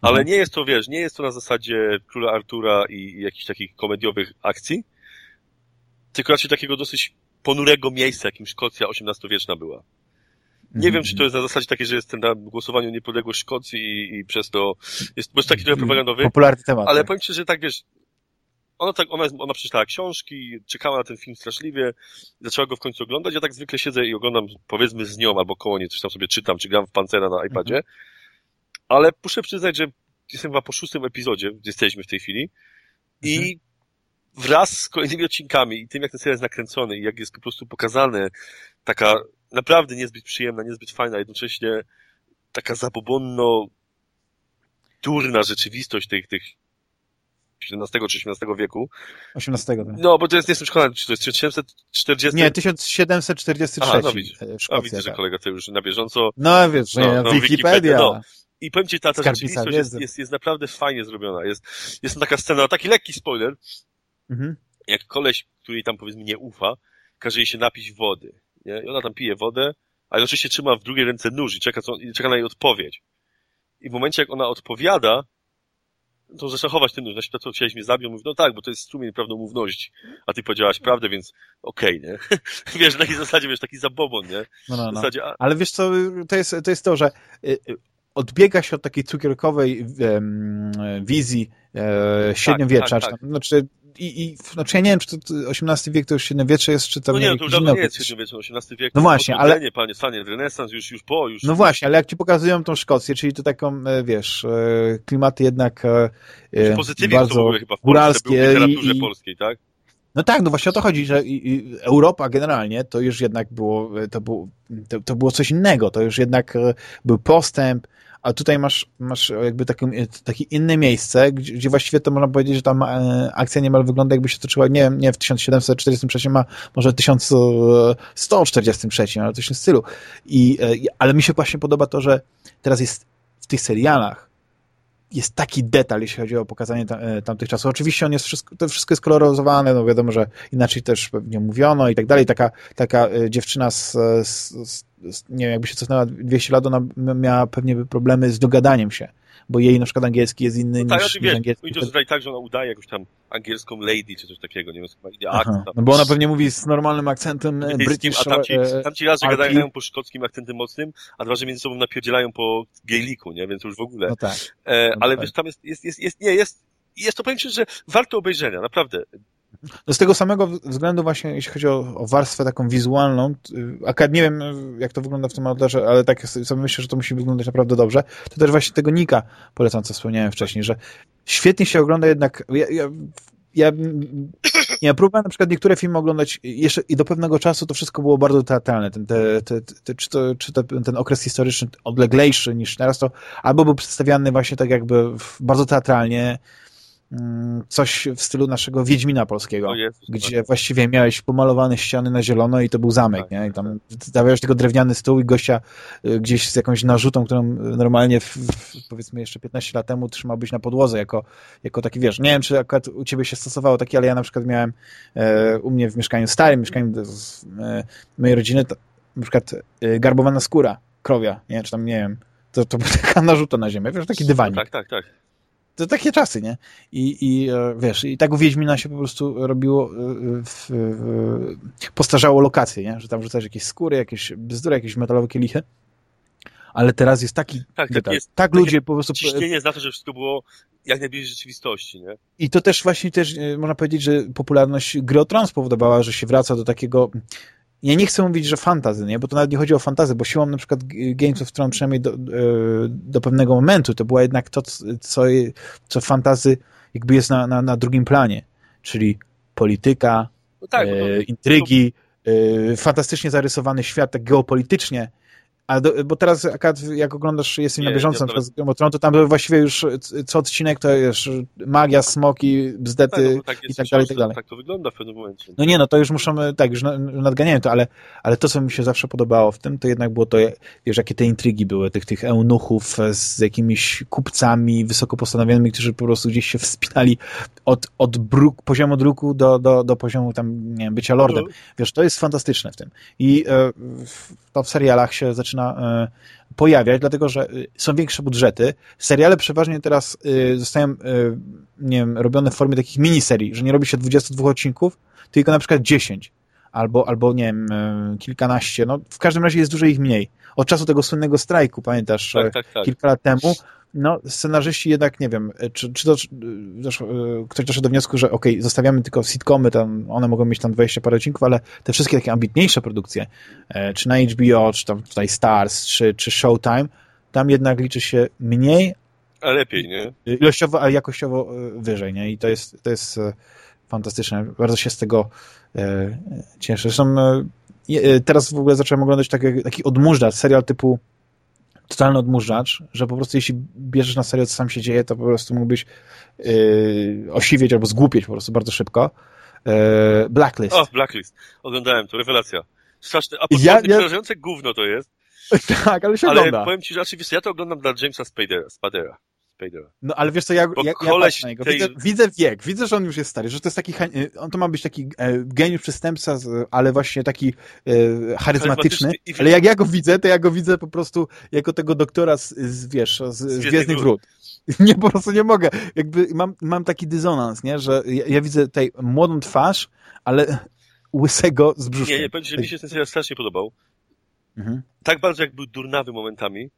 Ale Mhm. nie jest to, wiesz, nie jest to na zasadzie Króla Artura i, i jakichś takich komediowych akcji, tylko raczej takiego dosyć ponurego miejsca, jakim Szkocja XVIII-wieczna była. Nie wiem, czy to jest na zasadzie takiej, że jest ten na głosowaniu niepodległość Szkocji i, i przez to jest, bo jest taki trochę propagandowy. Popularny temat. Ale tak. powiem ci, że tak wiesz, ona, tak, ona, ona przeczytała książki, czekała na ten film straszliwie, zaczęła go w końcu oglądać. Ja tak zwykle siedzę i oglądam, powiedzmy, z nią albo koło niej, coś tam sobie czytam, czy gram w pancera na iPadzie. Ale muszę przyznać, że jestem chyba po szóstym epizodzie, gdzie jesteśmy w tej chwili. I wraz z kolejnymi odcinkami i tym, jak ten serial jest nakręcony i jak jest po prostu pokazane, taka naprawdę niezbyt przyjemna, niezbyt fajna, jednocześnie taka zabobonno durna rzeczywistość tych, tych XVII czy XVIII wieku. 18. Tak. No, bo to jest, nie jestem przekonany, czy to jest 1740? Nie, 1743. Aha, no widzisz. e, A Szkocja, widzę, że tak. kolega to już na bieżąco. No wiesz, że No, no, Wikipedia. No. I powiem ci, ta, ta rzeczywistość jest, jest, jest naprawdę fajnie zrobiona. Jest, jest taka scena, taki lekki spoiler, Mhm. jak koleś, który tam powiedzmy nie ufa, każe jej się napić wody. Nie? I ona tam pije wodę, ale oczywiście trzyma w drugiej ręce nóż i czeka, co, i czeka na jej odpowiedź. I w momencie, jak ona odpowiada, to zaczyna chować ten nóż. Znaczy, to co chciałeś mnie zabić? Mówi, no tak, bo to jest strumień prawdomówności. A ty powiedziałaś prawdę, więc okej, nie? wiesz, na takiej zasadzie, wiesz, taki zabobon, nie? No, no, no. zasadzie, a, Ale wiesz co, to jest to, jest to że y, y, odbiega się od takiej cukierkowej wizji e, średniowiecza. tak, czy tam, Znaczy, i, i, znaczy ja nie wiem, czy to to XVIII wiek to już średniowiecze jest, czy tam no nie, no to już dawno nie jest okres. średniowieczny, XVIII wiek. No to właśnie, ale- odrodzenie, panie, stanie, renesans już, już po, już. No właśnie, ale jak ci pokazują tą Szkocję, czyli to taką, e, wiesz, e, klimaty jednak e, Pozytywnie to bardzo były chyba w Polsce, góralskie w literaturze i- i- polskiej, tak? No tak, no właśnie o to chodzi, że Europa generalnie to już jednak było, to, było, to, to było coś innego, to już jednak był postęp, a tutaj masz, masz jakby takie, takie inne miejsce, gdzie, gdzie właściwie to można powiedzieć, że tam e, akcja niemal wygląda jakby się toczyła, nie, nie w 1743, a może w 1143, ale coś w tym stylu. E, i- ale mi się właśnie podoba to, że teraz jest w tych serialach jest taki detal, jeśli chodzi o pokazanie tam, e, tamtych czasów. Oczywiście on jest wszystko, to wszystko jest koloryzowane, no wiadomo, że inaczej też pewnie mówiono i tak dalej. Taka, taka e, dziewczyna z, z, z, z nie wiem, jakby się cofnęła 200 lat, ona miała pewnie problemy z dogadaniem się, bo jej na przykład angielski jest inny No tak, niż, znaczy, niż wiesz, angielski. i to tutaj tak, że ona udaje jakąś tam angielską lady, czy coś takiego, nie wiem, chyba idzie akcent no bo ona pewnie mówi z normalnym akcentem e, brytyjskim, a tam ci, e, tam ci raz, że gadają po szkockim akcentem mocnym, a dwa, że między sobą napierdzielają po gaeliku, nie? Więc już w ogóle. no tak. E, no ale tak. wiesz, tam jest, jest, jest, jest, nie, jest, jest to powiem ci, że warto obejrzenia, naprawdę. No z tego samego względu właśnie, jeśli chodzi o, o warstwę taką wizualną, t- akurat nie wiem, jak to wygląda w tym modelze, ale tak sobie myślę, że to musi wyglądać naprawdę dobrze, to też właśnie tego Nika polecam, co wspomniałem wcześniej, że świetnie się ogląda jednak, ja, ja, ja, ja próbowałem na przykład niektóre filmy oglądać jeszcze i do pewnego czasu to wszystko było bardzo teatralne, ten, te, te, te, czy, to, czy to, ten okres historyczny odleglejszy niż teraz, to albo był przedstawiany właśnie tak jakby bardzo teatralnie, coś w stylu naszego Wiedźmina polskiego jest, gdzie właściwie miałeś pomalowane ściany na zielono i to był zamek, Tak, nie? I tam stawiałeś tylko drewniany stół i gościa y, gdzieś z jakąś narzutą, którą normalnie w, powiedzmy jeszcze 15 lat temu trzymałbyś na podłodze jako, jako taki, wiesz, nie wiem, czy akurat u ciebie się stosowało takie, ale ja na przykład miałem e, u mnie w mieszkaniu starym, mieszkaniu z, e, mojej rodziny, to, na przykład e, garbowana skóra krowia, nie? Czy tam, nie wiem, to, to była taka narzuta na ziemię, wiesz, taki dywanik. Tak, tak, tak. To takie czasy, nie? I, i e, wiesz, i tak u Wiedźmina się po prostu robiło, e, w, w, postarzało lokacje, nie? Że tam rzucasz jakieś skóry, jakieś bzdury, jakieś metalowe kielichy. Ale teraz jest taki Tak, detal. tak jest. tak takie ludzie po prostu... Ciśnienie na to, że wszystko było jak najbliżej rzeczywistości, nie? I to też właśnie też e, można powiedzieć, że popularność gry o Tron spowodowała, że się wraca do takiego... Ja nie chcę mówić, że fantazy, nie? Bo to nawet nie chodzi o fantazy, bo siłą na przykład Games of Thrones przynajmniej do, e, do pewnego momentu to była jednak to, co, co fantazy jakby jest na, na, na drugim planie. Czyli polityka, No tak, bo to, e, intrygi, e, fantastycznie zarysowany świat tak geopolitycznie, a do, bo teraz jak oglądasz, jesteś Nie, na bieżąco of Thrones, to tam właściwie już co odcinek to jest magia, smoki, tak, bzdety no, bo tak i tak dalej, i tak dalej. Tak to wygląda w pewnym momencie. No nie, no to już muszą, tak, już na- nadganiałem to, ale, ale to, co mi się zawsze podobało w tym, to jednak było to, wiesz, jakie te intrygi były, tych, tych eunuchów z jakimiś kupcami wysoko postanowionymi, którzy po prostu gdzieś się wspinali od, od bruk, poziomu druku do, do, do poziomu tam, nie wiem, bycia lordem. No. Wiesz, to jest fantastyczne w tym. I e, w- to w serialach się zaczyna e, pojawiać, dlatego że y, są większe budżety. Seriale przeważnie teraz y, zostają, nie wiem, robione w formie takich miniserii, że nie robi się 22 odcinków, tylko na przykład 10. albo, albo nie wiem, e, kilkanaście, no w każdym razie jest dużo ich mniej. Od czasu tego słynnego strajku, pamiętasz, tak, tak, tak. kilka lat temu, no scenarzyści jednak, nie wiem, czy, czy to, dosz, ktoś doszedł do wniosku, że okej, okay, zostawiamy tylko sitcomy, tam one mogą mieć tam 20 parę odcinków, ale te wszystkie takie ambitniejsze produkcje, czy na HBO, czy tam tutaj Stars, czy, czy Showtime, tam jednak liczy się mniej, a lepiej, nie? Ilościowo, a jakościowo wyżej, nie? I to jest, to jest fantastyczne. Bardzo się z tego e, cieszę. Zresztą e, e, teraz w ogóle zacząłem oglądać taki, taki odmurzacz, serial typu totalny odmurzacz, że po prostu jeśli bierzesz na serio, co sam się dzieje, to po prostu mógłbyś yy, osiwieć albo zgłupieć po prostu bardzo szybko. Yy, Blacklist. O, Blacklist. Oglądałem to, rewelacja. Straszne, a ja, ja... przerażające gówno to jest. tak, ale się ale ogląda. powiem ci, że oczywiście ja to oglądam dla Jamesa Spadera. Spadera. No ale wiesz co, ja, ja, ja patrzę na niego. Widzę, tej... widzę, wiek, widzę, że on już jest stary, że to jest taki, on to ma być taki e, geniusz przestępca, ale właśnie taki e, charyzmatyczny, ale jak ja go widzę, to ja go widzę po prostu jako tego doktora z, z wiesz, z, z Gwiezdnych Wrót. Nie, po prostu nie mogę. Jakby mam, mam taki dysonans, nie, że ja, ja widzę tutaj młodą twarz, ale łysego z brzuszkiem. Nie, nie, powiem że mi się ten serial strasznie podobał. Mhm. Tak bardzo, jak był durnawy momentami,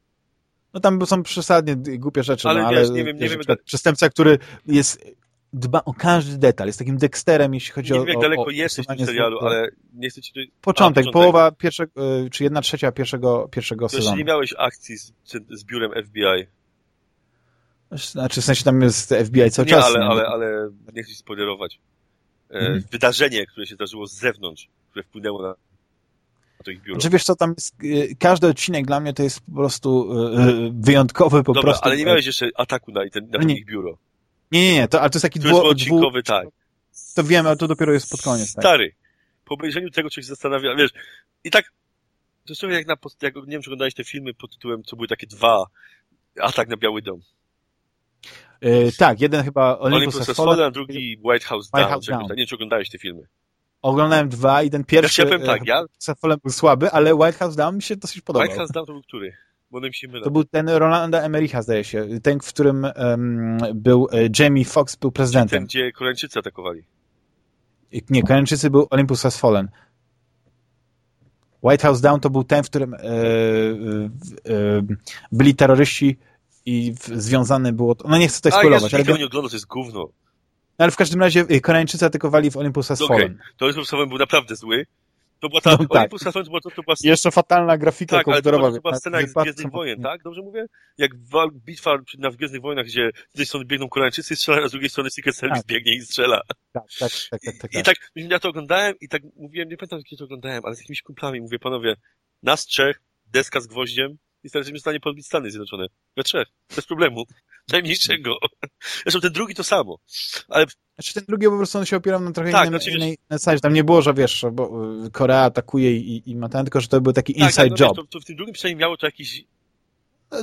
no tam są przesadnie głupie rzeczy, ale, no, ale wiesz, nie wiem, nie wiem, przestępca, który jest dba o każdy detal, jest takim Dexterem, jeśli chodzi nie o... Nie wiem, jak daleko jesteś w tym serialu, ale nie chcę ci... Początek, A, początek, połowa pierwszego, y, czy jedna trzecia pierwszego, pierwszego to sezonu. nie miałeś akcji z, z biurem FBI. Znaczy, w sensie tam jest FBI cały nie, czas. Ale, nie, ale, ale nie chcę spoilerować. E, mhm. Wydarzenie, które się zdarzyło z zewnątrz, które wpłynęło na to ich biuro. Znaczy wiesz co, tam jest, y, każdy odcinek dla mnie to jest po prostu y, y, wyjątkowy po Dobra, prostu. ale nie miałeś jeszcze ataku na, na nie. ich biuro. Nie, nie, nie, to, ale to jest taki dwu, odcinkowy, dwu... tak. To wiem, ale to dopiero jest pod koniec. Tak. Stary, po obejrzeniu tego coś się zastanawia, wiesz, i tak, to jest jak na, jak, nie wiem, czy oglądałeś te filmy pod tytułem, co były takie dwa, atak na Biały Dom. Yy, tak, jeden chyba Olympus, Olympus Has Fallen, a drugi White House White Down. House Down. Nie wiem, czy oglądałeś te filmy. Oglądałem dwa i ten pierwszy ja powiem tak, ja... Był słaby, ale White House Down mi się dosyć podobał. White House Down to był który? Bo mi się mylą. To był ten Rolanda Emericha, zdaje się. Ten, w którym um, był e, Jamie Foxx był prezydentem. Ten, gdzie Koreańczycy atakowali. Nie, Koreańczycy był Olympus Has Fallen. White House Down to był ten, w którym e, e, e byli terroryści i w, związane było... No nie chcę tutaj spoilować. A, ja ale... nie oglądał, to jest gówno. No, ale w każdym razie y, Koreańczycy atakowali w Olympus Has okay. Fallen. To Olympus Fallen był naprawdę zły. To była ta, no, tak. Olympus Has Fallen to była, to, to była... Jeszcze fatalna grafika tak, komputerowa. Ale to, była scena jak z Gwiezdnych Wojen, tak? Dobrze mówię? Jak bitwa na Gwiezdnych Wojnach, gdzie z jednej strony biegną Koreańczycy i strzelają, a z drugiej strony Secret Service tak. biegnie i strzela. Tak, tak, tak, tak, tak. I tak, ja to oglądałem i tak mówiłem, nie pamiętam, kiedy to oglądałem, ale z jakimiś kumplami mówię, panowie, nas trzech, deska z gwoździem, i jesteśmy w stanie podbić Stany Zjednoczone. We trzech. Bez problemu. Najmniejszego. Zresztą ten drugi to samo. Ale... Znaczy ten drugi po prostu on się opierał na trochę tak, innym, znaczy, innej zasadzie. Tam nie było, że wiesz, bo y, Korea atakuje i, i ma ten, tylko że to był taki tak, inside tak, no, job. to, to w tym drugim przynajmniej miało to jakiś e,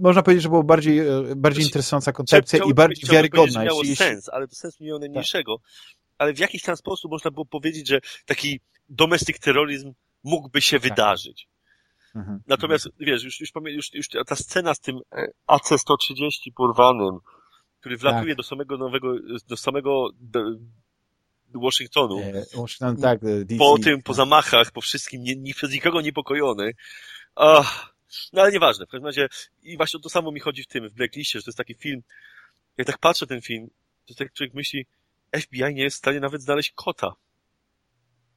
można powiedzieć, że było bardziej, e, bardziej interesująca koncepcja chciał, i bardziej wiarygodna. Miało jeśli, sens, ale to sens miał najmniejszego. Tak. Ale w jakiś tam sposób można było powiedzieć, że taki domestic terroryzm mógłby się tak. wydarzyć. Mhm. Natomiast, wiesz, już, już, już, już ta scena z tym e, AC-130 porwanym, który wlatuje tak. do samego nowego, do samego do, Waszyngtonu. E, Washington, tak, DC, po tym, tak. po zamachach, po wszystkim, nie, nie, przez nikogo niepokojony. Ach, no ale nieważne, w każdym razie, i właśnie o to samo mi chodzi w tym, w Blacklistie, że to jest taki film, jak tak patrzę ten film, to tak człowiek myśli, FBI nie jest w stanie nawet znaleźć kota.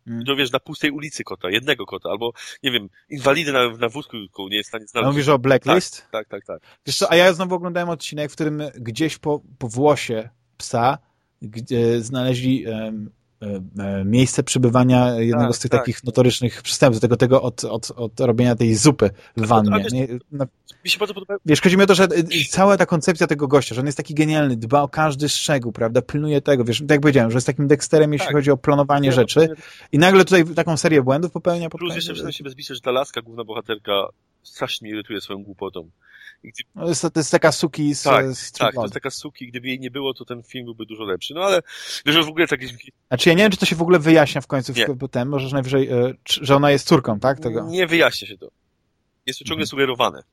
Hmm. To wiesz, na pustej ulicy kota, jednego kota, albo, nie wiem, inwalidy na, na wózku nie jest w stanie znaleźć. No mówisz o Blacklist? Tak, tak, tak, tak. Wiesz co, a ja znowu oglądałem odcinek, w którym gdzieś po, po włosie psa gdzie znaleźli um, E, miejsce przebywania jednego tak, z tych tak. takich notorycznych przestępstw, tego, tego od, od, od robienia tej zupy w wannie. Wiesz, no, mi się bardzo podoba... wiesz, chodzi mi o to, że cała ta koncepcja tego gościa, że on jest taki genialny, dba o każdy szczegół, prawda, pilnuje tego, wiesz, tak jak powiedziałem, że jest takim Dexterem, jeśli tak. chodzi o planowanie ja, rzeczy i nagle tutaj taką serię błędów popełnia. Plus jeszcze przyznam się bez bicia, że ta laska, główna bohaterka, strasznie mnie irytuje swoją głupotą. Gdy... No to jest taka suki z Tak, z tak, to jest taka suki. Gdyby jej nie było, to ten film byłby dużo lepszy. No ale wiesz, w ogóle takie... Znaczy ja nie wiem, czy to się w ogóle wyjaśnia w końcu nie. potem, możesz najwyżej, e, że ona jest córką, tak? Tego. Nie wyjaśnia się to. Jest to ciągle mhm. sugerowane.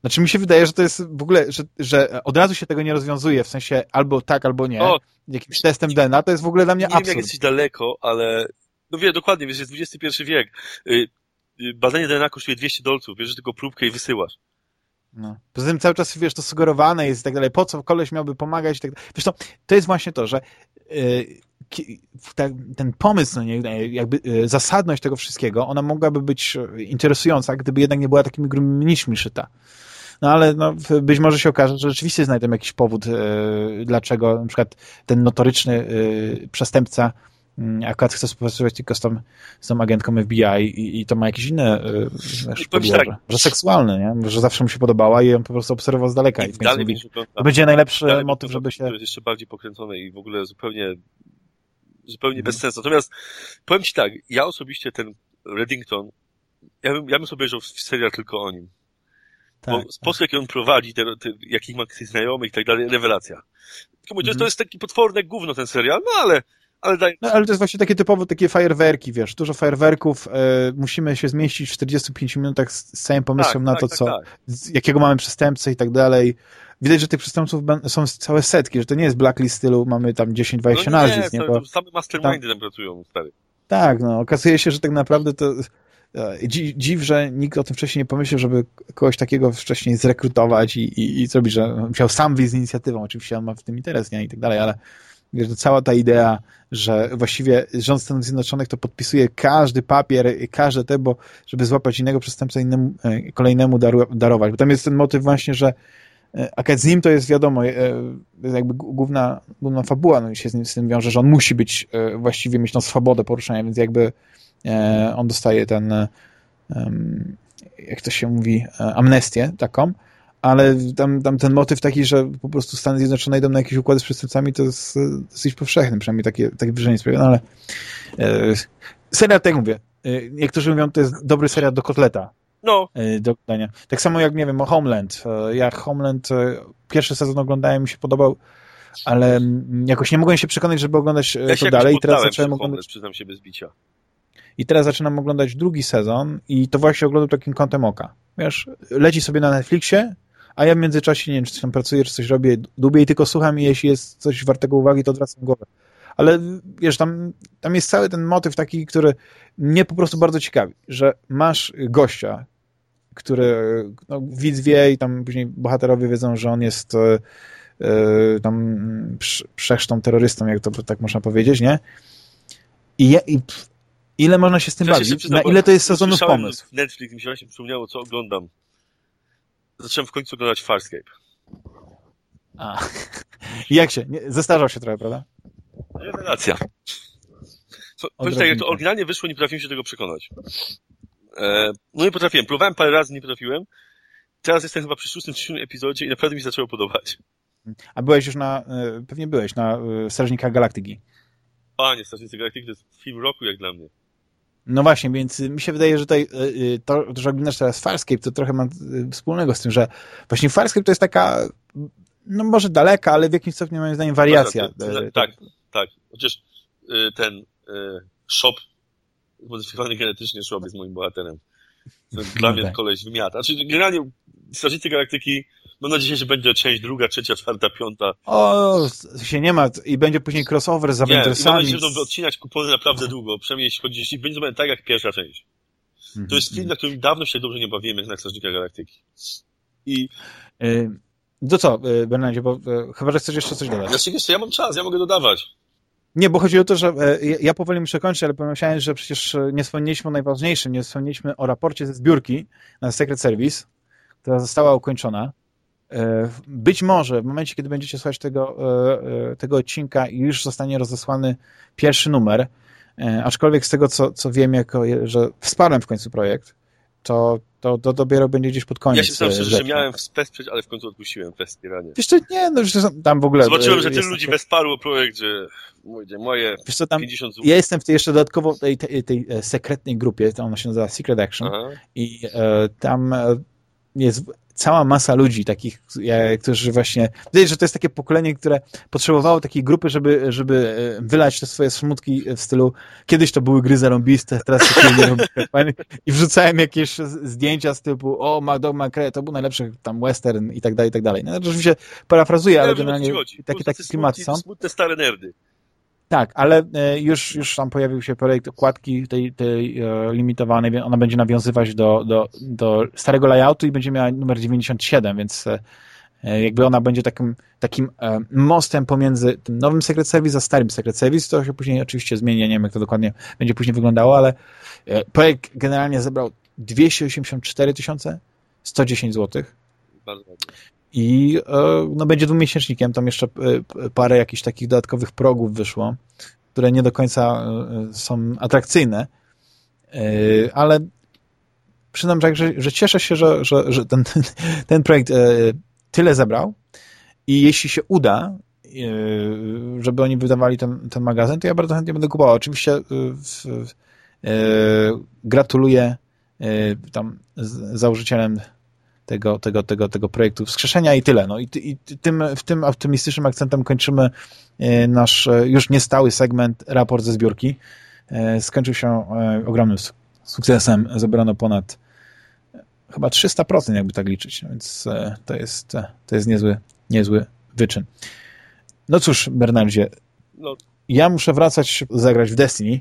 Znaczy mi się wydaje, że to jest w ogóle, że, że od razu się tego nie rozwiązuje, w sensie albo tak, albo nie, o, jakimś testem DNA, to jest w ogóle dla mnie nie absurd. Nie wiem, jak jesteś daleko, ale No wie, dokładnie, wiesz, jest XXI wiek. Y, badanie DNA kosztuje 200 dolców, bierzesz tylko próbkę i wysyłasz. No. Poza tym cały czas, wiesz, to sugerowane jest i tak dalej. Po co koleś miałby pomagać i tak dalej. Wiesz to, to jest właśnie to, że yy, ten pomysł, no jakby yy, zasadność tego wszystkiego, ona mogłaby być interesująca, gdyby jednak nie była takimi grubymi nićmi szyta. No ale no, być może się okaże, że rzeczywiście znajdę jakiś powód, dlaczego na przykład ten notoryczny przestępca akurat chce współpracować tylko z tą, z tą agentką FBI i, i to ma jakieś inne y, wiesz, tak. że seksualne, nie? że zawsze mu się podobała i on po prostu obserwował z daleka i, i w końcu mówi, to będzie najlepszy dalej motyw, żeby się... To jest jeszcze bardziej pokręcone i w ogóle zupełnie zupełnie bez sensu. Natomiast powiem Ci tak, ja osobiście ten Reddington, ja bym, ja bym sobie obejrzał serial tylko o nim. Tak, Bo tak. sposób, jaki on prowadzi, te, te, jakich ma znajomych i tak dalej, rewelacja. Mm to jest taki potworne gówno ten serial, no ale ale, daj... no, ale to jest właśnie takie typowo takie fajerwerki, wiesz, dużo fajerwerków, e, musimy się zmieścić w 45 minutach z, z całym pomysłem tak, na tak, to, tak, co, tak. Z, jakiego mamy przestępcę i tak dalej. Widać, że tych przestępców są całe setki, że to nie jest blacklist stylu, mamy tam 10-20 no nazwisk. Nie, nie, to, same mastermindy tam pracują, stary. Tak, no, okazuje się, że tak naprawdę to e, dziw, że nikt o tym wcześniej nie pomyślał, żeby kogoś takiego wcześniej zrekrutować i, i, i zrobić, że musiał sam wyjść z inicjatywą. Oczywiście on ma w tym interes, nie? I tak dalej, ale Wiesz, cała ta idea, że właściwie rząd Stanów Zjednoczonych to podpisuje każdy papier, każde te, bo żeby złapać innego przestępcę innemu, e, kolejnemu daru, darować. Bo tam jest ten motyw właśnie, że e, akad z nim to jest wiadomo, e, jakby główna, główna fabuła no, się z, nim, z tym wiąże, że on musi być, właściwie mieć tą swobodę poruszania, więc jakby on dostaje ten, jak to się mówi, amnestię taką, ale tam, tam ten motyw taki, że po prostu Stany Zjednoczone idą na jakieś układy z przestępcami, to jest dosyć powszechny, przynajmniej takie, takie wrażenie sprawione, no ale e, serial, tak jak mówię, e, niektórzy mówią, to jest dobry serial do kotleta. No. E, do oglądania. Tak samo jak, nie wiem, o Homeland. E, ja Homeland, e, pierwszy sezon oglądałem, mi się podobał, ale jakoś nie mogłem się przekonać, żeby oglądać ja to dalej. I teraz zacząłem oglądać. Przyznam się bez bicia. I teraz zaczynam oglądać drugi sezon i to właśnie oglądam takim kątem oka. Wiesz, leci sobie na Netflixie, a ja w międzyczasie nie wiem, czy tam pracuję, czy coś robię, lubię i tylko słucham i jeśli jest coś wartego uwagi, to odwracam głowę. Ale wiesz, tam, tam jest cały ten motyw taki, który mnie po prostu bardzo ciekawi, że masz gościa, który no, widz wie i tam później bohaterowie wiedzą, że on jest yy, tam przesztą terrorystą, jak to tak można powiedzieć, nie? I, ja, i ile można się z tym bawić? Na ile to jest sezonów pomysł? Netflix mi się właśnie przypomniało, co oglądam zacząłem w końcu oglądać Farscape. A. Jak się? Nie, zestarzał się trochę, prawda? Rewelacja. Powiem tak, jak to oryginalnie wyszło, nie potrafiłem się tego przekonać. E, no nie potrafiłem. Próbowałem parę razy, nie potrafiłem. Teraz jestem chyba przy szóstym czy epizodzie i naprawdę mi się zaczęło podobać. A byłeś już na, e, pewnie byłeś na e, Strażnikach Galaktyki. A, nie, Strażnicy Galaktyki to jest film roku jak dla mnie. No właśnie, więc mi się wydaje, że tutaj e, to, że oglądasz teraz Farscape, to trochę ma wspólnego z tym, że właśnie Farscape to jest taka, no może daleka, ale w jakimś stopniu moim zdaniem wariacja. tak, tak. Chociaż ten shop zmodyfikowany genetycznie shop jest moim bohaterem. Dla mnie koleś wymiata. Znaczy, generalnie Strażnicy Galaktyki Mam nadzieję, że będzie część druga, trzecia, czwarta, piąta. O, się nie ma i będzie później crossover z Avengersami. Nie, i będą odcinać kupony naprawdę długo, przynajmniej jeśli chodzi, jeśli będzie tak jak pierwsza część. Mm -hmm. To jest film, na którym dawno się dobrze nie bawiłem, jak na Strażnika Galaktyki. I... Yy, to co, y, Bernardzie, bo y, chyba, że chcesz jeszcze coś dodać. Ja, jeszcze, ja mam czas, ja mogę dodawać. Nie, bo chodzi o to, że y, ja powoli muszę kończyć, ale pomyślałem, że przecież nie wspomnieliśmy o najważniejszym, nie wspomnieliśmy o raporcie ze zbiórki na Secret Service, która została ukończona. E, być może w momencie, kiedy będziecie słuchać tego, e, e, tego odcinka już zostanie rozesłany pierwszy numer, aczkolwiek z tego, co, co wiem, jako, że wsparłem w końcu projekt, to, to, to dopiero będzie gdzieś pod koniec. Ja się zawsze, że miałem wesprzeć, ale w końcu odpuściłem wspieranie. Wiesz co, nie, no, że tam w ogóle... Zobaczyłem, że tylu ludzi wesparło projekt, że moje Wiesz co, tam, 50 zł. Ja jestem w tej jeszcze dodatkowo tej, tej, tej sekretnej grupie, to ona się nazywa Secret Action Aha. i e, tam jest cała masa ludzi takich, którzy właśnie, widać, że to jest takie pokolenie, które potrzebowało takiej grupy, żeby, żeby e, wylać te swoje smutki w stylu, kiedyś to były gry zarąbiste, teraz to nie robię i wrzucałem jakieś zdjęcia z typu, o, McDog McRae, to był najlepszy tam western i tak dalej, i tak dalej. No, oczywiście parafrazuję, ale generalnie takie, takie klimaty są. Smutne stare nerdy. Tak, ale e, już, już tam pojawił się projekt okładki tej, tej e, limitowanej, ona będzie nawiązywać do, do, do starego layoutu i będzie miała numer 97, więc e, jakby ona będzie takim, takim mostem pomiędzy tym nowym Secret Service a starym Secret Service, to się później oczywiście zmieni, ja nie wiem jak to dokładnie będzie później wyglądało, ale projekt generalnie zebrał 284 tysiące 110 zł. Bardzo i e, no, będzie dwumiesięcznikiem. Tam jeszcze e, parę jakichś takich dodatkowych progów wyszło, które nie do końca e, są atrakcyjne, ale przynam tak, że, że cieszę się, że, że, że ten, ten projekt tyle zebrał i jeśli się uda, żeby oni wydawali ten, ten magazyn, to ja bardzo chętnie będę kupował. Oczywiście gratuluję tam założycielem tego, tego, tego, tego projektu wskrzeszenia i tyle. No i, i tym, w tym optymistycznym akcentem kończymy e, nasz e, już niestały segment raport ze zbiórki. E, skończył się ogromnym sukcesem. Zebrano ponad chyba 300%, jakby tak liczyć. Więc to jest, to jest niezły, niezły wyczyn. No cóż, Bernardzie, no. Ja muszę wracać, zagrać w Destiny,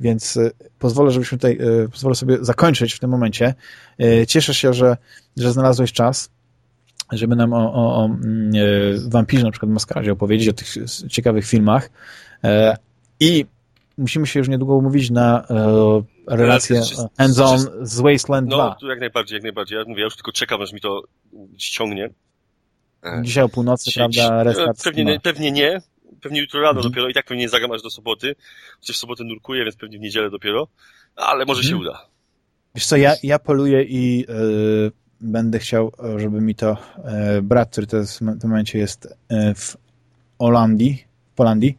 więc e, pozwolę, żebyśmy tutaj, e, pozwolę sobie zakończyć w tym momencie. E, cieszę się, że, że znalazłeś czas, żeby nam o, o, o mm, wampirze, na przykład Maskaradzie opowiedzieć, o tych ciekawych filmach. I musimy się już niedługo umówić na relację hands-on z Wasteland no, 2. No, jak najbardziej, jak najbardziej. Ja mówię, ja już tylko czekam, aż mi to ściągnie. Dzisiaj o północy, prawda? Restart pewnie, nie, pewnie nie, pewnie jutro rano mhm. dopiero i tak pewnie nie zagram aż do soboty. Chociaż w sobotę nurkuję, więc pewnie w niedzielę dopiero. Ale może mhm. się uda. Wiesz co, ja, ja poluję i yy, będę chciał, żeby mi to yy, brat, który teraz w tym momencie jest yy, w Holandii, w Polandii,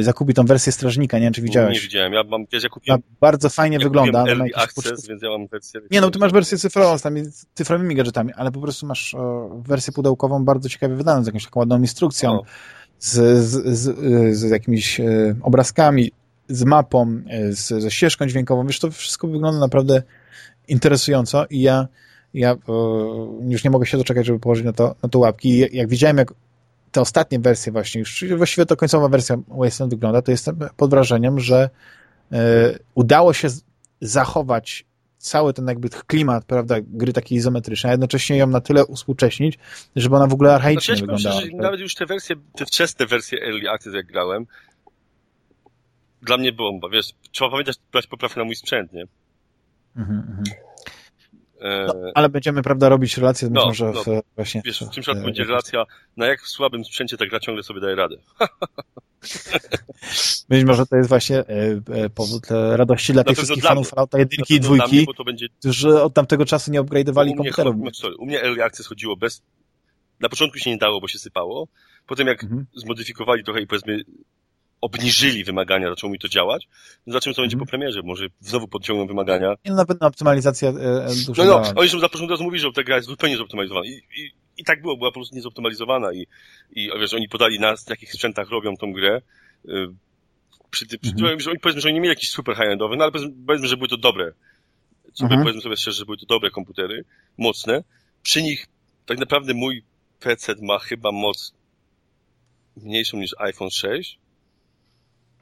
zakupi tą wersję Strażnika, nie wiem, czy widziałeś. Nie widziałem, ja mam, wiesz, ja kupiłem... Bardzo fajnie ja wygląda. Early access, więc ja mam wersję... Nie, no, ty masz wersję cyfrową z tymi cyfrowymi gadżetami, ale po prostu masz o, wersję pudełkową bardzo ciekawie wydaną, z jakąś taką ładną instrukcją. O z, z, z, z jakimiś e, obrazkami, z mapą, e, z, ze ścieżką dźwiękową. Wiesz, to wszystko wygląda naprawdę interesująco i ja, ja e, już nie mogę się doczekać, żeby położyć na to, na to łapki. I jak widziałem, jak te ostatnie wersje właśnie, już właściwie to końcowa wersja Wasteland wygląda, to jestem pod wrażeniem, że udało się zachować cały ten jakby klimat, prawda, gry takiej izometrycznej, a jednocześnie ją na tyle uspółcześnić, żeby ona w ogóle archaicznie ja wyglądała. Myślę, że nawet już te wersje, te wczesne wersje Early Access jak grałem, dla mnie bomba, wiesz, trzeba pamiętać brać poprawkę na mój sprzęt, nie? Mhm, mhm. E, no, ale będziemy, prawda, robić relacje, no, może no, w, właśnie... Wiesz, w tym przypadku będzie relacja, na jak słabym sprzęcie ta gra ciągle sobie daje radę. Być może to jest właśnie e, e, powód radości dla tych wszystkich fanów Fallouta jedynki i dwójki, mnie, będzie... którzy od tamtego czasu nie upgrade'owali komputerów. Sorry, u mnie Early Access chodziło bez... Na początku się nie dało, bo się sypało. Potem jak mhm. zmodyfikowali trochę i powiedzmy obniżyli wymagania, zaczęło mi to działać. Zobaczymy, co będzie po premierze. Może znowu podciągną wymagania. I na pewno optymalizacja e, No, no, oni są za początku mówili, że ta gra jest zupełnie zoptymalizowana. I, i, I tak było, była po prostu niezoptymalizowana i, i wiesz, oni podali nas, w jakich sprzętach robią tą grę. Y, przy, przy, mm. że oni, powiedzmy, że oni nie mieli jakiś super high-endowy, no ale powiedzmy, powiedzmy, że były to dobre. Mm. Powiedzmy sobie szczerze, że były to dobre komputery, mocne. Przy nich tak naprawdę mój PC ma chyba moc mniejszą niż iPhone 6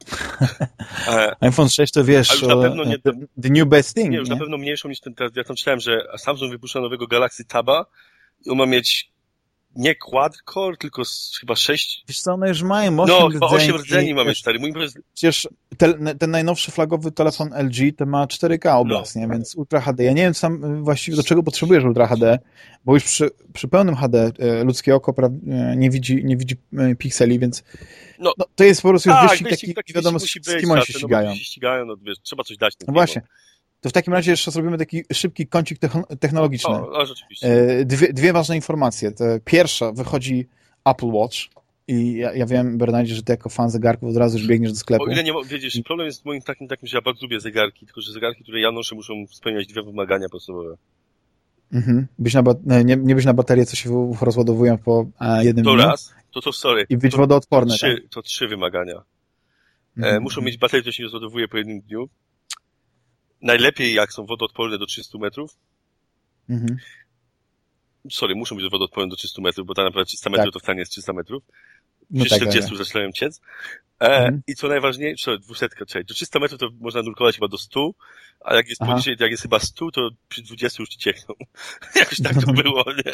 iPhone 6 to wiesz, na pewno nie, the, new best thing. Nie, już nie? na pewno mniejszą niż ten teraz. Ja tam czytałem, że Samsung wypuszcza nowego Galaxy Taba on ma mieć nie quad-core, tylko chyba sześć. Wiesz co, one już mają 8 No, chyba 8 rdzeni mamy, stary. Mój Przecież ten, ten najnowszy flagowy telefon LG to ma 4K obraz, no. nie? Więc Ultra HD. Ja nie wiem sam właściwie do czego potrzebujesz Ultra HD, bo już przy, przy pełnym HD e, ludzkie oko e, nie widzi, nie widzi pikseli, więc no, no to jest po prostu już tak, wyścig taki, taki wiadomo, z kim oni się no, ścigają. No, się ścigają, no wiesz, trzeba coś dać. No właśnie. To w takim razie jeszcze zrobimy taki szybki kącik technologiczny. O, o rzeczywiście. Dwie, dwie ważne informacje. Pierwsza, wychodzi Apple Watch i ja, ja wiem, Bernardzie, że ty jako fan zegarków od razu już biegniesz do sklepu. O ile nie wiedzieć, problem jest moim takim, takim, że ja bardzo lubię zegarki, tylko że zegarki, które ja noszę, muszą spełniać dwie wymagania podstawowe. Mhm. Być na nie, nie być na baterię, co się rozładowują po jednym to dniu. To raz, to to sorry. I być to, wodoodporne. To trzy, tak? to trzy wymagania. Mhm. E, muszą mieć baterię, która się rozładowuje po jednym dniu. Najlepiej jak są wodoodporne do 300 metrów. Mhm. Sorry, muszą być wodoodporne do 300 metrów, bo tak naprawdę 300 metrów tak. to wcale jest 300 metrów. No przy tak, 40 tak. zaczynają ciec. E, mhm. I co najważniejsze, dwusetka, czyli do 300 metrów to można nurkować chyba do 100, a jak jest poniżej, jak jest chyba 100, to przy 20 już ci ciekną. Jakoś tak to było, nie?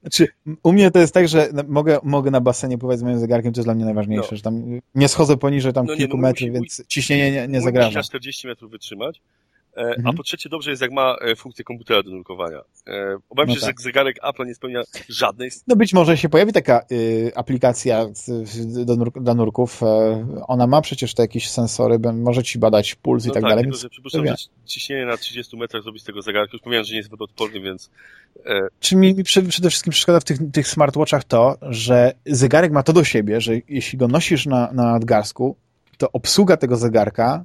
Znaczy, u mnie to jest tak, że mogę, mogę na basenie pływać z moim zegarkiem, to jest dla mnie najważniejsze, no. że tam nie schodzę poniżej tam no, kilku nie, no, metrów, więc ciśnienie nie, nie zagraża. 40 metrów wytrzymać, mhm. A po trzecie, dobrze jest, jak ma e, funkcję komputera do nurkowania. E, obawiam no się, tak. że zegarek Apple nie spełnia żadnej. No być może się pojawi taka y, aplikacja do, nur do nurków. Ona ma przecież te jakieś sensory, może ci badać puls no i tak, tak dalej. Tylko, że przypuszczam, że ciśnienie na 30 metrach zrobi z tego zegarka. Już powiedziałem, że nie jest wodoodporny, więc... Czy mi, mi przede wszystkim przeszkadza w tych, tych smartwatchach to, że zegarek ma to do siebie, że jeśli go nosisz na, na nadgarstku, to obsługa tego zegarka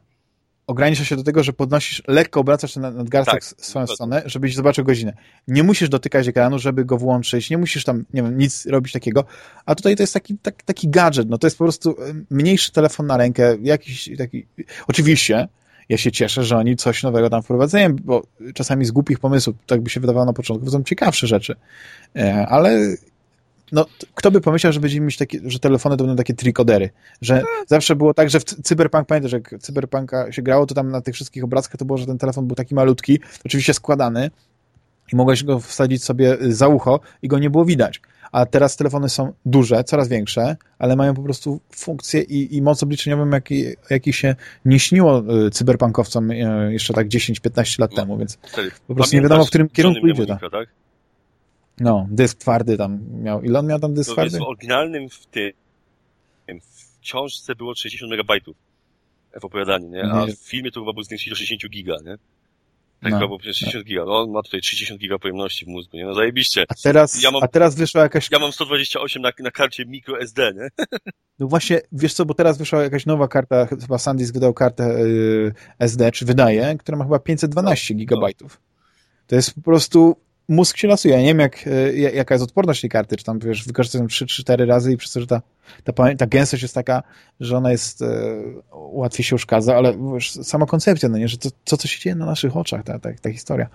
ogranicza się do tego, że podnosisz, lekko obracasz ten nadgarstek tak, w swoją stronę, żebyś zobaczył godzinę. Nie musisz dotykać ekranu, żeby go włączyć, nie musisz tam, nie wiem, nic robić takiego, a tutaj to jest taki, tak, taki gadżet, no to jest po prostu mniejszy telefon na rękę, jakiś taki, oczywiście, ja się cieszę, że oni coś nowego tam wprowadzają, bo czasami z głupich pomysłów, tak by się wydawało na początku, są ciekawsze rzeczy, e, ale no, kto by pomyślał, że będziemy mieć takie, że telefony to będą takie trikodery, że no. zawsze było tak, że w Cyberpunk, pamiętasz, jak Cyberpunka się grało, to tam na tych wszystkich obrazkach to było, że ten telefon był taki malutki, oczywiście składany i mogłeś go wsadzić sobie za ucho i go nie było widać. A teraz telefony są duże, coraz większe, ale mają po prostu funkcję i, i moc obliczeniową, jaki, jaki się nie śniło y, cyberpunkowcom y, jeszcze tak 10-15 lat temu, więc po prostu nie wiadomo, w którym kierunku idzie. To. Tak? No, dysk twardy tam miał. Ile on miał tam dysk to twardy? W oryginalnym w tym w książce było 60 megabajtów w opowiadaniu, nie? A w filmie to chyba był zwiększyć do 60 giga, nie? Tak no. chyba było 60 no. giga. No, on ma tutaj 60 giga pojemności w mózgu, nie? No zajebiście. A teraz, ja mam, a teraz wyszła jakaś... Ja mam 128 na, na karcie microSD, nie? No właśnie, wiesz co, bo teraz wyszła jakaś nowa karta, chyba SanDisk wydał kartę yy, SD, czy wydaje, która ma chyba 512 no, gigabajtów. To jest po prostu mózg się lasuje. Ja nie wiem, jak, e, jaka jest odporność tej karty, czy tam, wiesz, wykorzystują 3-4 razy i przez to, że ta, ta, ta gęstość jest taka, że ona jest, e, łatwiej się uszkadza, ale wiesz, sama koncepcja, no nie, że to, co, co się dzieje na naszych oczach, ta, ta, ta historia.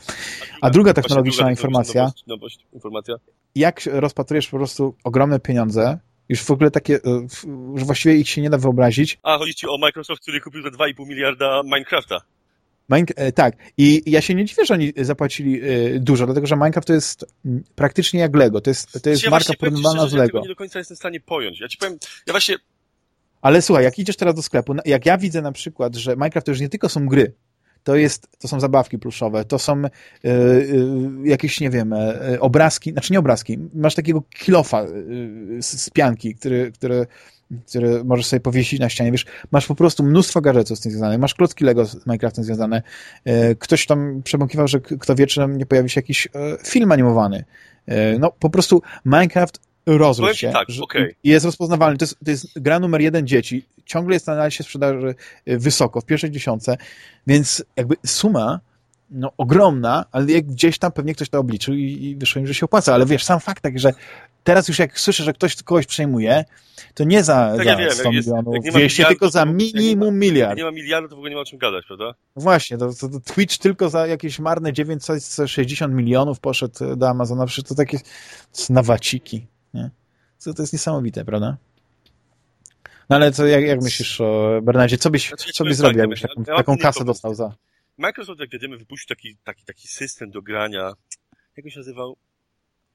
A druga technologiczna informacja, nowość, nowość, informacja, jak rozpatrujesz po prostu ogromne pieniądze, już w ogóle takie, e, że właściwie ich się nie da wyobrazić. A, chodzi ci o Microsoft, który kupił za 2,5 miliarda Minecrafta. Mine, tak. I ja się nie dziwię, że oni zapłacili e, dużo, dlatego że Minecraft to jest praktycznie jak Lego. To jest, to jest ja marka porównywana z Lego. Ja nie do końca jestem w stanie pojąć. Ja ci powiem, ja właśnie... Ale słuchaj, jak idziesz teraz do sklepu, jak ja widzę na przykład, że Minecraft to już nie tylko są gry, to, jest, to są zabawki pluszowe, to są y, y, jakieś, nie wiem, y, obrazki, znaczy nie obrazki, masz takiego kilofa z, z pianki, który, który które możesz sobie powiesić na ścianie, wiesz, masz po prostu mnóstwo gadżetów z tym związanych, masz klocki Lego z Minecraftem związane, e, ktoś tam przebąkiwał, że kto wie, czy nie pojawi się jakiś e, film animowany. E, no, po prostu Minecraft rozrósł się. Tak, okay. Jest rozpoznawalny. To jest, to jest gra numer jeden dzieci. Ciągle jest na analizie sprzedaży wysoko, w pierwszej dziesiątce, więc jakby suma no, ogromna, ale jak gdzieś tam pewnie ktoś to obliczył i, i wyszło im, że się opłaca. Ale wiesz, sam fakt taki, że teraz już jak słyszę, że ktoś kogoś przejmuje, to nie za, tak, za wiem, 100 jest, milionów, 200, tylko za minimum jak miliard. Jak nie ma miliardu, to w ogóle nie ma o czym gadać, prawda? Właśnie, to, to, to Twitch tylko za jakieś marne 960 milionów poszedł do Amazona, przecież to takie nawaciki, nie? To, to jest niesamowite, prawda? No ale co, jak, jak myślisz o Bernardzie, co byś, znaczy, co byś zrobił, tak, jakbyś taką, taką kasę dostał za... Microsoft, jak wiemy, wypuścił taki, taki, taki system do grania, jak się nazywał?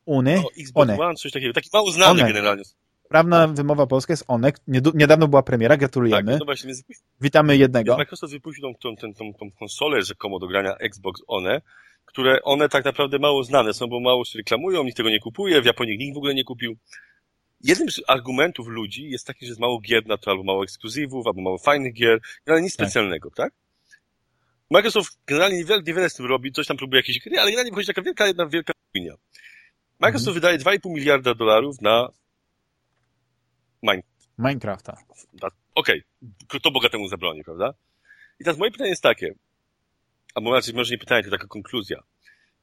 Uny? No, Xbox One. One, coś takiego. Taki mało znany One. generalnie. Prawna wymowa polska jest Onek. Niedawno była premiera, gratulujemy. Tak, no właśnie, więc, Witamy jednego. Microsoft wypuścił tą, tą, tą, tą konsolę rzekomo do grania Xbox One, które one tak naprawdę mało znane są, bo mało się reklamują, nikt tego nie kupuje, w Japonii nikt w ogóle nie kupił. Jednym z argumentów ludzi jest taki, że jest mało gier na to, albo mało ekskluzywów, albo mało fajnych gier, ale nic tak. specjalnego, tak? Microsoft generalnie niewiele, niewiele z tym robi, coś tam próbuje jakieś gry, ale generalnie wychodzi taka wielka, jedna wielka opinia. Microsoft mhm. wydaje 2,5 miliarda dolarów na Mine... Minecrafta. Okej, okay. kto bogatemu zabroni, prawda? I teraz moje pytanie jest takie, a może, może nie pytanie, to taka konkluzja.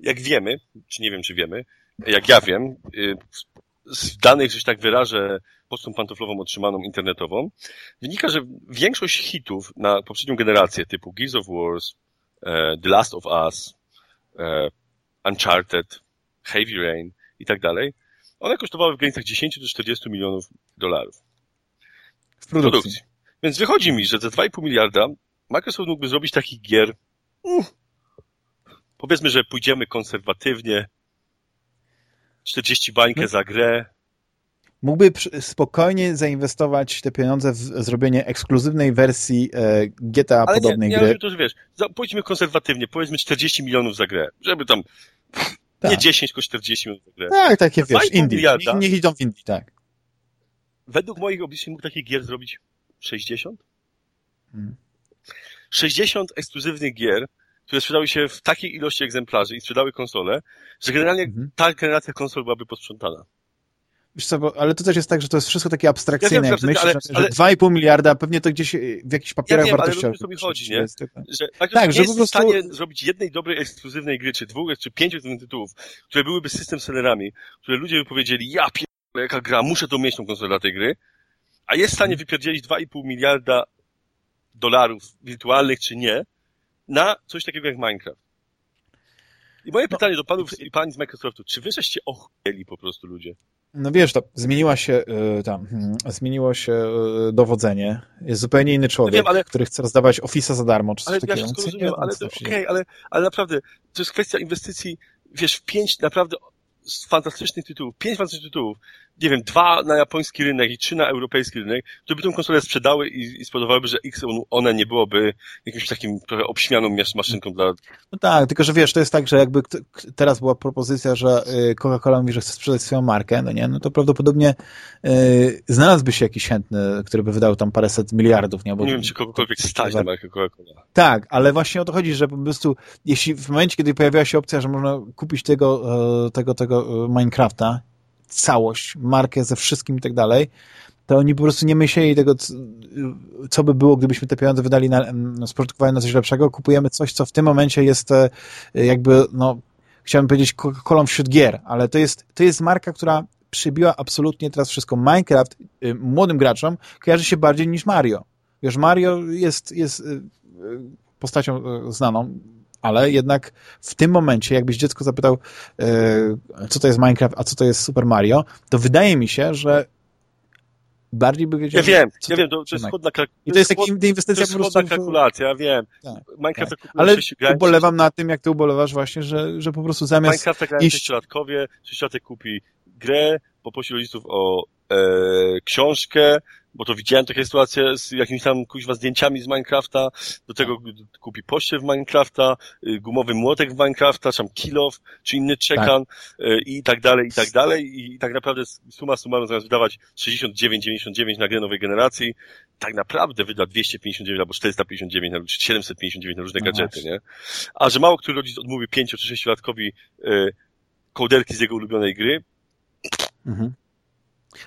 Jak wiemy, czy nie wiem, czy wiemy, jak ja wiem, y, z danych, że się tak wyrażę, pocztą pantoflową otrzymaną internetową, wynika, że większość hitów na poprzednią generację typu Gears of Wars, e, The Last of Us, e, Uncharted, Heavy Rain i tak dalej, One kosztowały w granicach 10 do 40 milionów dolarów. W produkcji. produkcji. Więc wychodzi mi, że za 2,5 miliarda Microsoft mógłby zrobić takich gier, mm, powiedzmy, że pójdziemy konserwatywnie, 40 bańkę no. za grę. Mógłby spokojnie zainwestować te pieniądze w zrobienie ekskluzywnej wersji e, GTA Ale podobnej nie, gry. Ale to, że wiesz, pójdźmy konserwatywnie, powiedzmy 40 milionów za grę, żeby tam tak. nie 10, tylko 40 milionów za grę. Tak, takie wiesz, Indie. Niech, niech idą w Indie, tak. Według moich obliczeń mógł takich gier zrobić 60? Hmm. 60 ekskluzywnych gier, które sprzedały się w takiej ilości egzemplarzy i sprzedały konsole, że generalnie mhm. ta generacja konsol byłaby posprzątana. Wiesz co, bo, ale to też jest tak, że to jest wszystko takie abstrakcyjne, ja wiem, jak myślisz, ale, że 2,5 miliarda, pewnie to gdzieś w jakichś papierach ja wiem, wartościowych. Ale o co mi chodzi, nie? Że, tak, tak że jest po prostu... w stanie zrobić jednej dobrej, ekskluzywnej gry, czy dwóch, czy pięciu tytułów, które byłyby system sellerami, które ludzie by powiedzieli, ja pierdolę, jaka gra, muszę to mieć tą konsolę dla tej gry, a jest w stanie mhm. wypierdzielić 2,5 miliarda dolarów wirtualnych, czy nie, na coś takiego jak Minecraft. I moje no, pytanie do panów i pani z Microsoftu, czy wy żeście po prostu ludzie? No wiesz, to zmieniła się y, tam, hmm, zmieniło się y, dowodzenie. Jest zupełnie inny człowiek, Wiem, ale... który chce rozdawać Office'a za darmo, czy coś ale takiego. Ja rozumiem, ale, okej, okay, ale, ale naprawdę, to jest kwestia inwestycji, wiesz, w pięć naprawdę fantastycznych tytułów, pięć fantastycznych tytułów, nie wiem, dwa na japoński rynek i trzy na europejski rynek, to by tą konsolę sprzedały i, i że X one nie byłoby jakimś takim trochę obśmianą maszynką dla... No tak, tylko że wiesz, to jest tak, że jakby teraz była propozycja, że y, Coca-Cola mówi, że chce sprzedać swoją markę, no nie, no to prawdopodobnie yy, znalazłby się jakiś chętny, który by wydał tam paręset miliardów, nie? Bo nie wiem, czy kogokolwiek stać na markę Coca-Cola. Tak, ale właśnie o to chodzi, że po prostu jeśli w momencie, kiedy pojawiła się opcja, że można kupić tego, e, tego, tego e, Minecrafta całość, markę ze wszystkim i tak dalej, to oni po prostu nie myśleli tego, co by było, gdybyśmy te pieniądze wydali na, sportowanie na coś lepszego. Kupujemy coś, co w tym momencie jest e, jakby, no, chciałbym powiedzieć kolą wśród gier, ale to jest, to jest marka, która przybiła absolutnie teraz wszystko. Minecraft y, młodym graczom kojarzy się bardziej niż Mario. Wiesz, Mario jest, jest y, y, postacią znaną, ale jednak w tym momencie, jakbyś dziecko zapytał, e, co to jest Minecraft, a co to jest Super Mario, to wydaje mi się, że bardziej by wiedział... Ja wiem, ja wiem, to, to jest chłodna kalkulacja. I to jest taki, inwestycja to jest chłodna kalkulacja, ja wiem. Tak, Minecraft tak. Ale ubolewam na tym, jak ty ubolewasz właśnie, że, że po prostu zamiast... Minecraft grają iść... sześciolatkowie, sześciolatek kupi grę, poprosi rodziców o e, książkę, bo to widziałem takie sytuacje z jakimiś tam kuźwa zdjęciami z Minecrafta, do tego kupi poście w Minecrafta, y, gumowy młotek w Minecrafta, czy tam kilof, czy inny czekan tak. Y, i tak dalej, i tak dalej i tak naprawdę suma summarum zamiast wydawać 69,99 na grę nowej generacji, tak naprawdę wyda 259 albo 459 albo 759 na różne no gadżety, nie? A że mało który rodzic odmówi 5 czy 6 latkowi y, kołderki z jego ulubionej gry, mhm.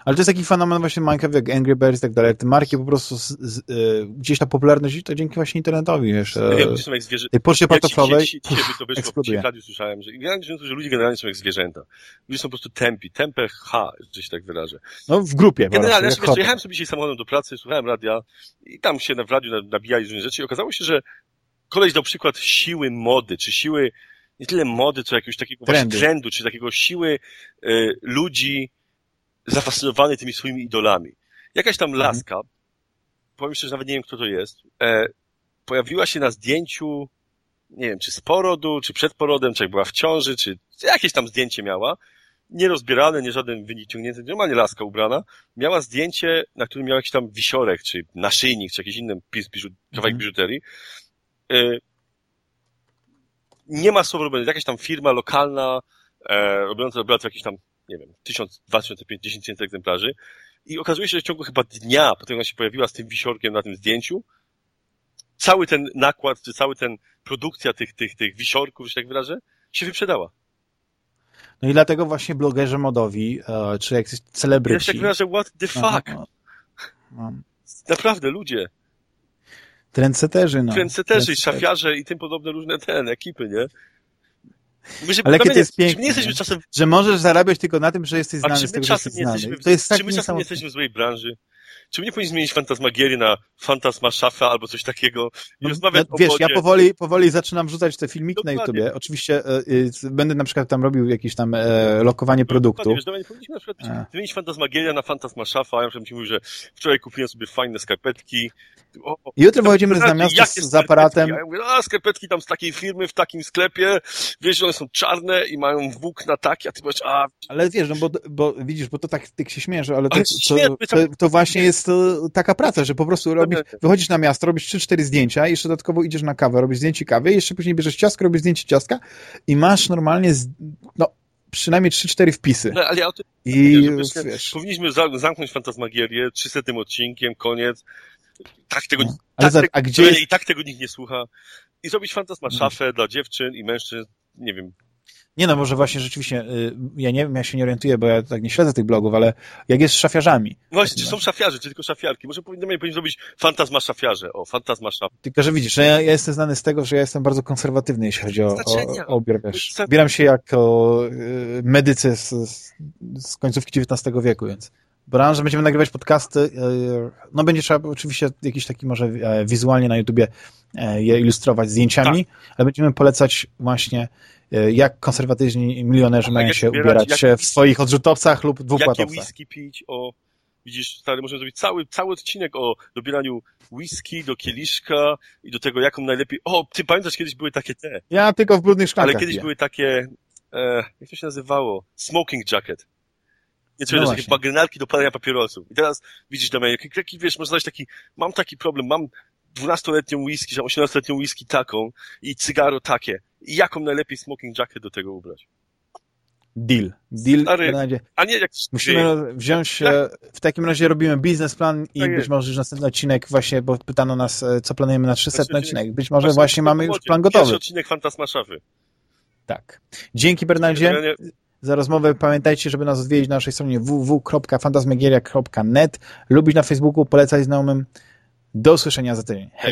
Ale to jest taki fenomen właśnie Minecraft jak Angry Birds i tak dalej. Te marki po prostu z, z, y, gdzieś ta popularność to dzięki właśnie internetowi, wiesz. Ja wiem, są jak zwierzę... Tej poczcie pantoflowej ja to wyszło, w słyszałem, że, że ludzie generalnie są jak zwierzęta. Ludzie są po prostu tempi, tempę H, że się tak wyrażę. No w grupie. Generalnie, ja sobie jechałem sobie dzisiaj samochodem do pracy, słuchałem radia i tam się w radiu nabijali różne rzeczy i okazało się, że koleś dał przykład siły mody, czy siły nie tyle mody, co jakiegoś takiego trendu, trendu czy takiego siły y, ludzi, zafascynowany tymi swoimi idolami. Jakaś tam mhm. laska, mhm. powiem szczerze, nawet nie wiem, kto to jest, e, pojawiła się na zdjęciu, nie wiem, czy z porodu, czy przed porodem, czy jak była w ciąży, czy jakieś tam zdjęcie miała, nierozbierane, nie żaden wynik ciągnięty, normalnie laska ubrana, miała zdjęcie, na którym miał jakiś tam wisiorek, czy naszyjnik, czy jakiś inny pis, biżu, kawałek mhm. biżuterii. E, nie ma słowa robione, jakaś tam firma lokalna, e, robiąca, robiła to jakiś tam nie wiem, 1000, 2000, 10 tysięcy egzemplarzy i okazuje się, że w ciągu chyba dnia, potem ona się pojawiła z tym wisiorkiem na tym zdjęciu, cały ten nakład, czy cały ten produkcja tych, tych, tych wisiorków, że tak wyrażę, się wyprzedała. No i dlatego właśnie blogerzy modowi, e, czy jak celebryci... Ja się tak wyrażę, what the fuck? No, no. Naprawdę, ludzie. Trendseterzy, no. Trendseterzy, szafiarze i tym podobne różne ten, ekipy, nie? Ale jakie to jest piękne, nie czasem... że możesz zarabiać tylko na tym, że jesteś znany, tego, że jesteś znany. Jesteśmy, to jest tak czy my czasem nie jesteśmy w złej branży? czy my nie powinniśmy zmienić Fantasmagierię na Fantasma Szafa albo coś takiego i No, rozmawiać no, wiesz, wodzie. ja powoli, powoli zaczynam wrzucać te filmiki na Dokładnie. YouTubie. Oczywiście e, e, będę na przykład tam robił jakieś tam e, lokowanie produktu. Wiesz, nie powinniśmy na przykład A. zmienić Fantasmagieria na Fantasma Szafa. Ja na przykład ci mówił, że wczoraj kupiłem sobie fajne skarpetki. O, Jutro wychodzimy z miasta z, aparatem. Ja mówię, a skarpetki tam z takiej firmy, w takim sklepie, wiesz, że one są czarne i mają włókna takie, a ty powiesz, a Ale wiesz, no bo, bo widzisz, bo to tak, tak się śmiesz, ale to, Ale to, śmiesz, to, to właśnie jest e, taka praca, że po prostu robisz, wychodzisz na miasto, robisz 3-4 zdjęcia, jeszcze dodatkowo idziesz na kawę, robisz zdjęcie kawy, jeszcze później bierzesz ciastko, robisz zdjęcie ciastka i masz normalnie, z, no, przynajmniej 3-4 wpisy. no, ale ja o tym I wiesz, powinniśmy za, zamknąć Fantasmagierię 300 odcinkiem, koniec. Tak tego, No, tak tego, a gdzie jest- I tak tego nikt nie słucha. I zrobić Fantasma szafę dla dziewczyn i mężczyzn, nie wiem, nie no, może właśnie rzeczywiście, y, ja nie wiem, ja się nie orientuję, bo ja tak nie śledzę tych blogów, ale jak jest z szafiarzami, Właśnie, czy są szafiarze, czy tylko szafiarki? Może powinno powinien zrobić fantasma szafiarze. O, fantasma szaf. Tylko, że widzisz, że ja, ja jestem znany z tego, że ja jestem bardzo konserwatywny, jeśli chodzi o, o, o odbiór, wiesz. Się jako y, medycy z, z końcówki XIX wieku, więc Bram, że będziemy nagrywać podcasty, y, no będzie trzeba oczywiście jakiś taki może e, wizualnie na YouTubie e, je ilustrować zdjęciami, Tak. ale będziemy polecać właśnie e, jak konserwatywni milionerzy Tak, mają się ubierać, ubierać jak- w swoich odrzutowcach lub Jakie dwupłatowcach. whisky pić, o... Widzisz, stary, możemy zrobić cały, cały odcinek o dobieraniu whisky do kieliszka i do tego, jaką najlepiej... O, ty pamiętasz, kiedyś były takie te, Ja tylko w brudnych szklankach ale kiedyś były takie, e, jak to się nazywało? Smoking jacket. Nie, czy No właśnie. takie bagrynarki do palenia papierosów. I teraz widzisz, Damian, jaki, jaki, wiesz, można znaleźć taki, mam taki problem, mam 12-letnią whisky, czy 18-letnią whisky taką i cygaro takie. I jaką najlepiej smoking jacket do tego ubrać? Deal. Deal. Stary. A nie jak... Musimy wziąć, e, w takim razie robimy biznesplan i Tak być może już następny odcinek właśnie, bo pytano nas, e, co planujemy na 300 Właśnie odcinek. Być może właśnie mamy już plan Pierwszy gotowy. odcinek Fantasma Szafy. Tak. Dzięki Bernardzie za rozmowę. Pamiętajcie, żeby nas odwiedzić na naszej stronie www.fantasmagieria.net, lubić na Facebooku, polecać znajomym. Do usłyszenia za tydzień. Hej!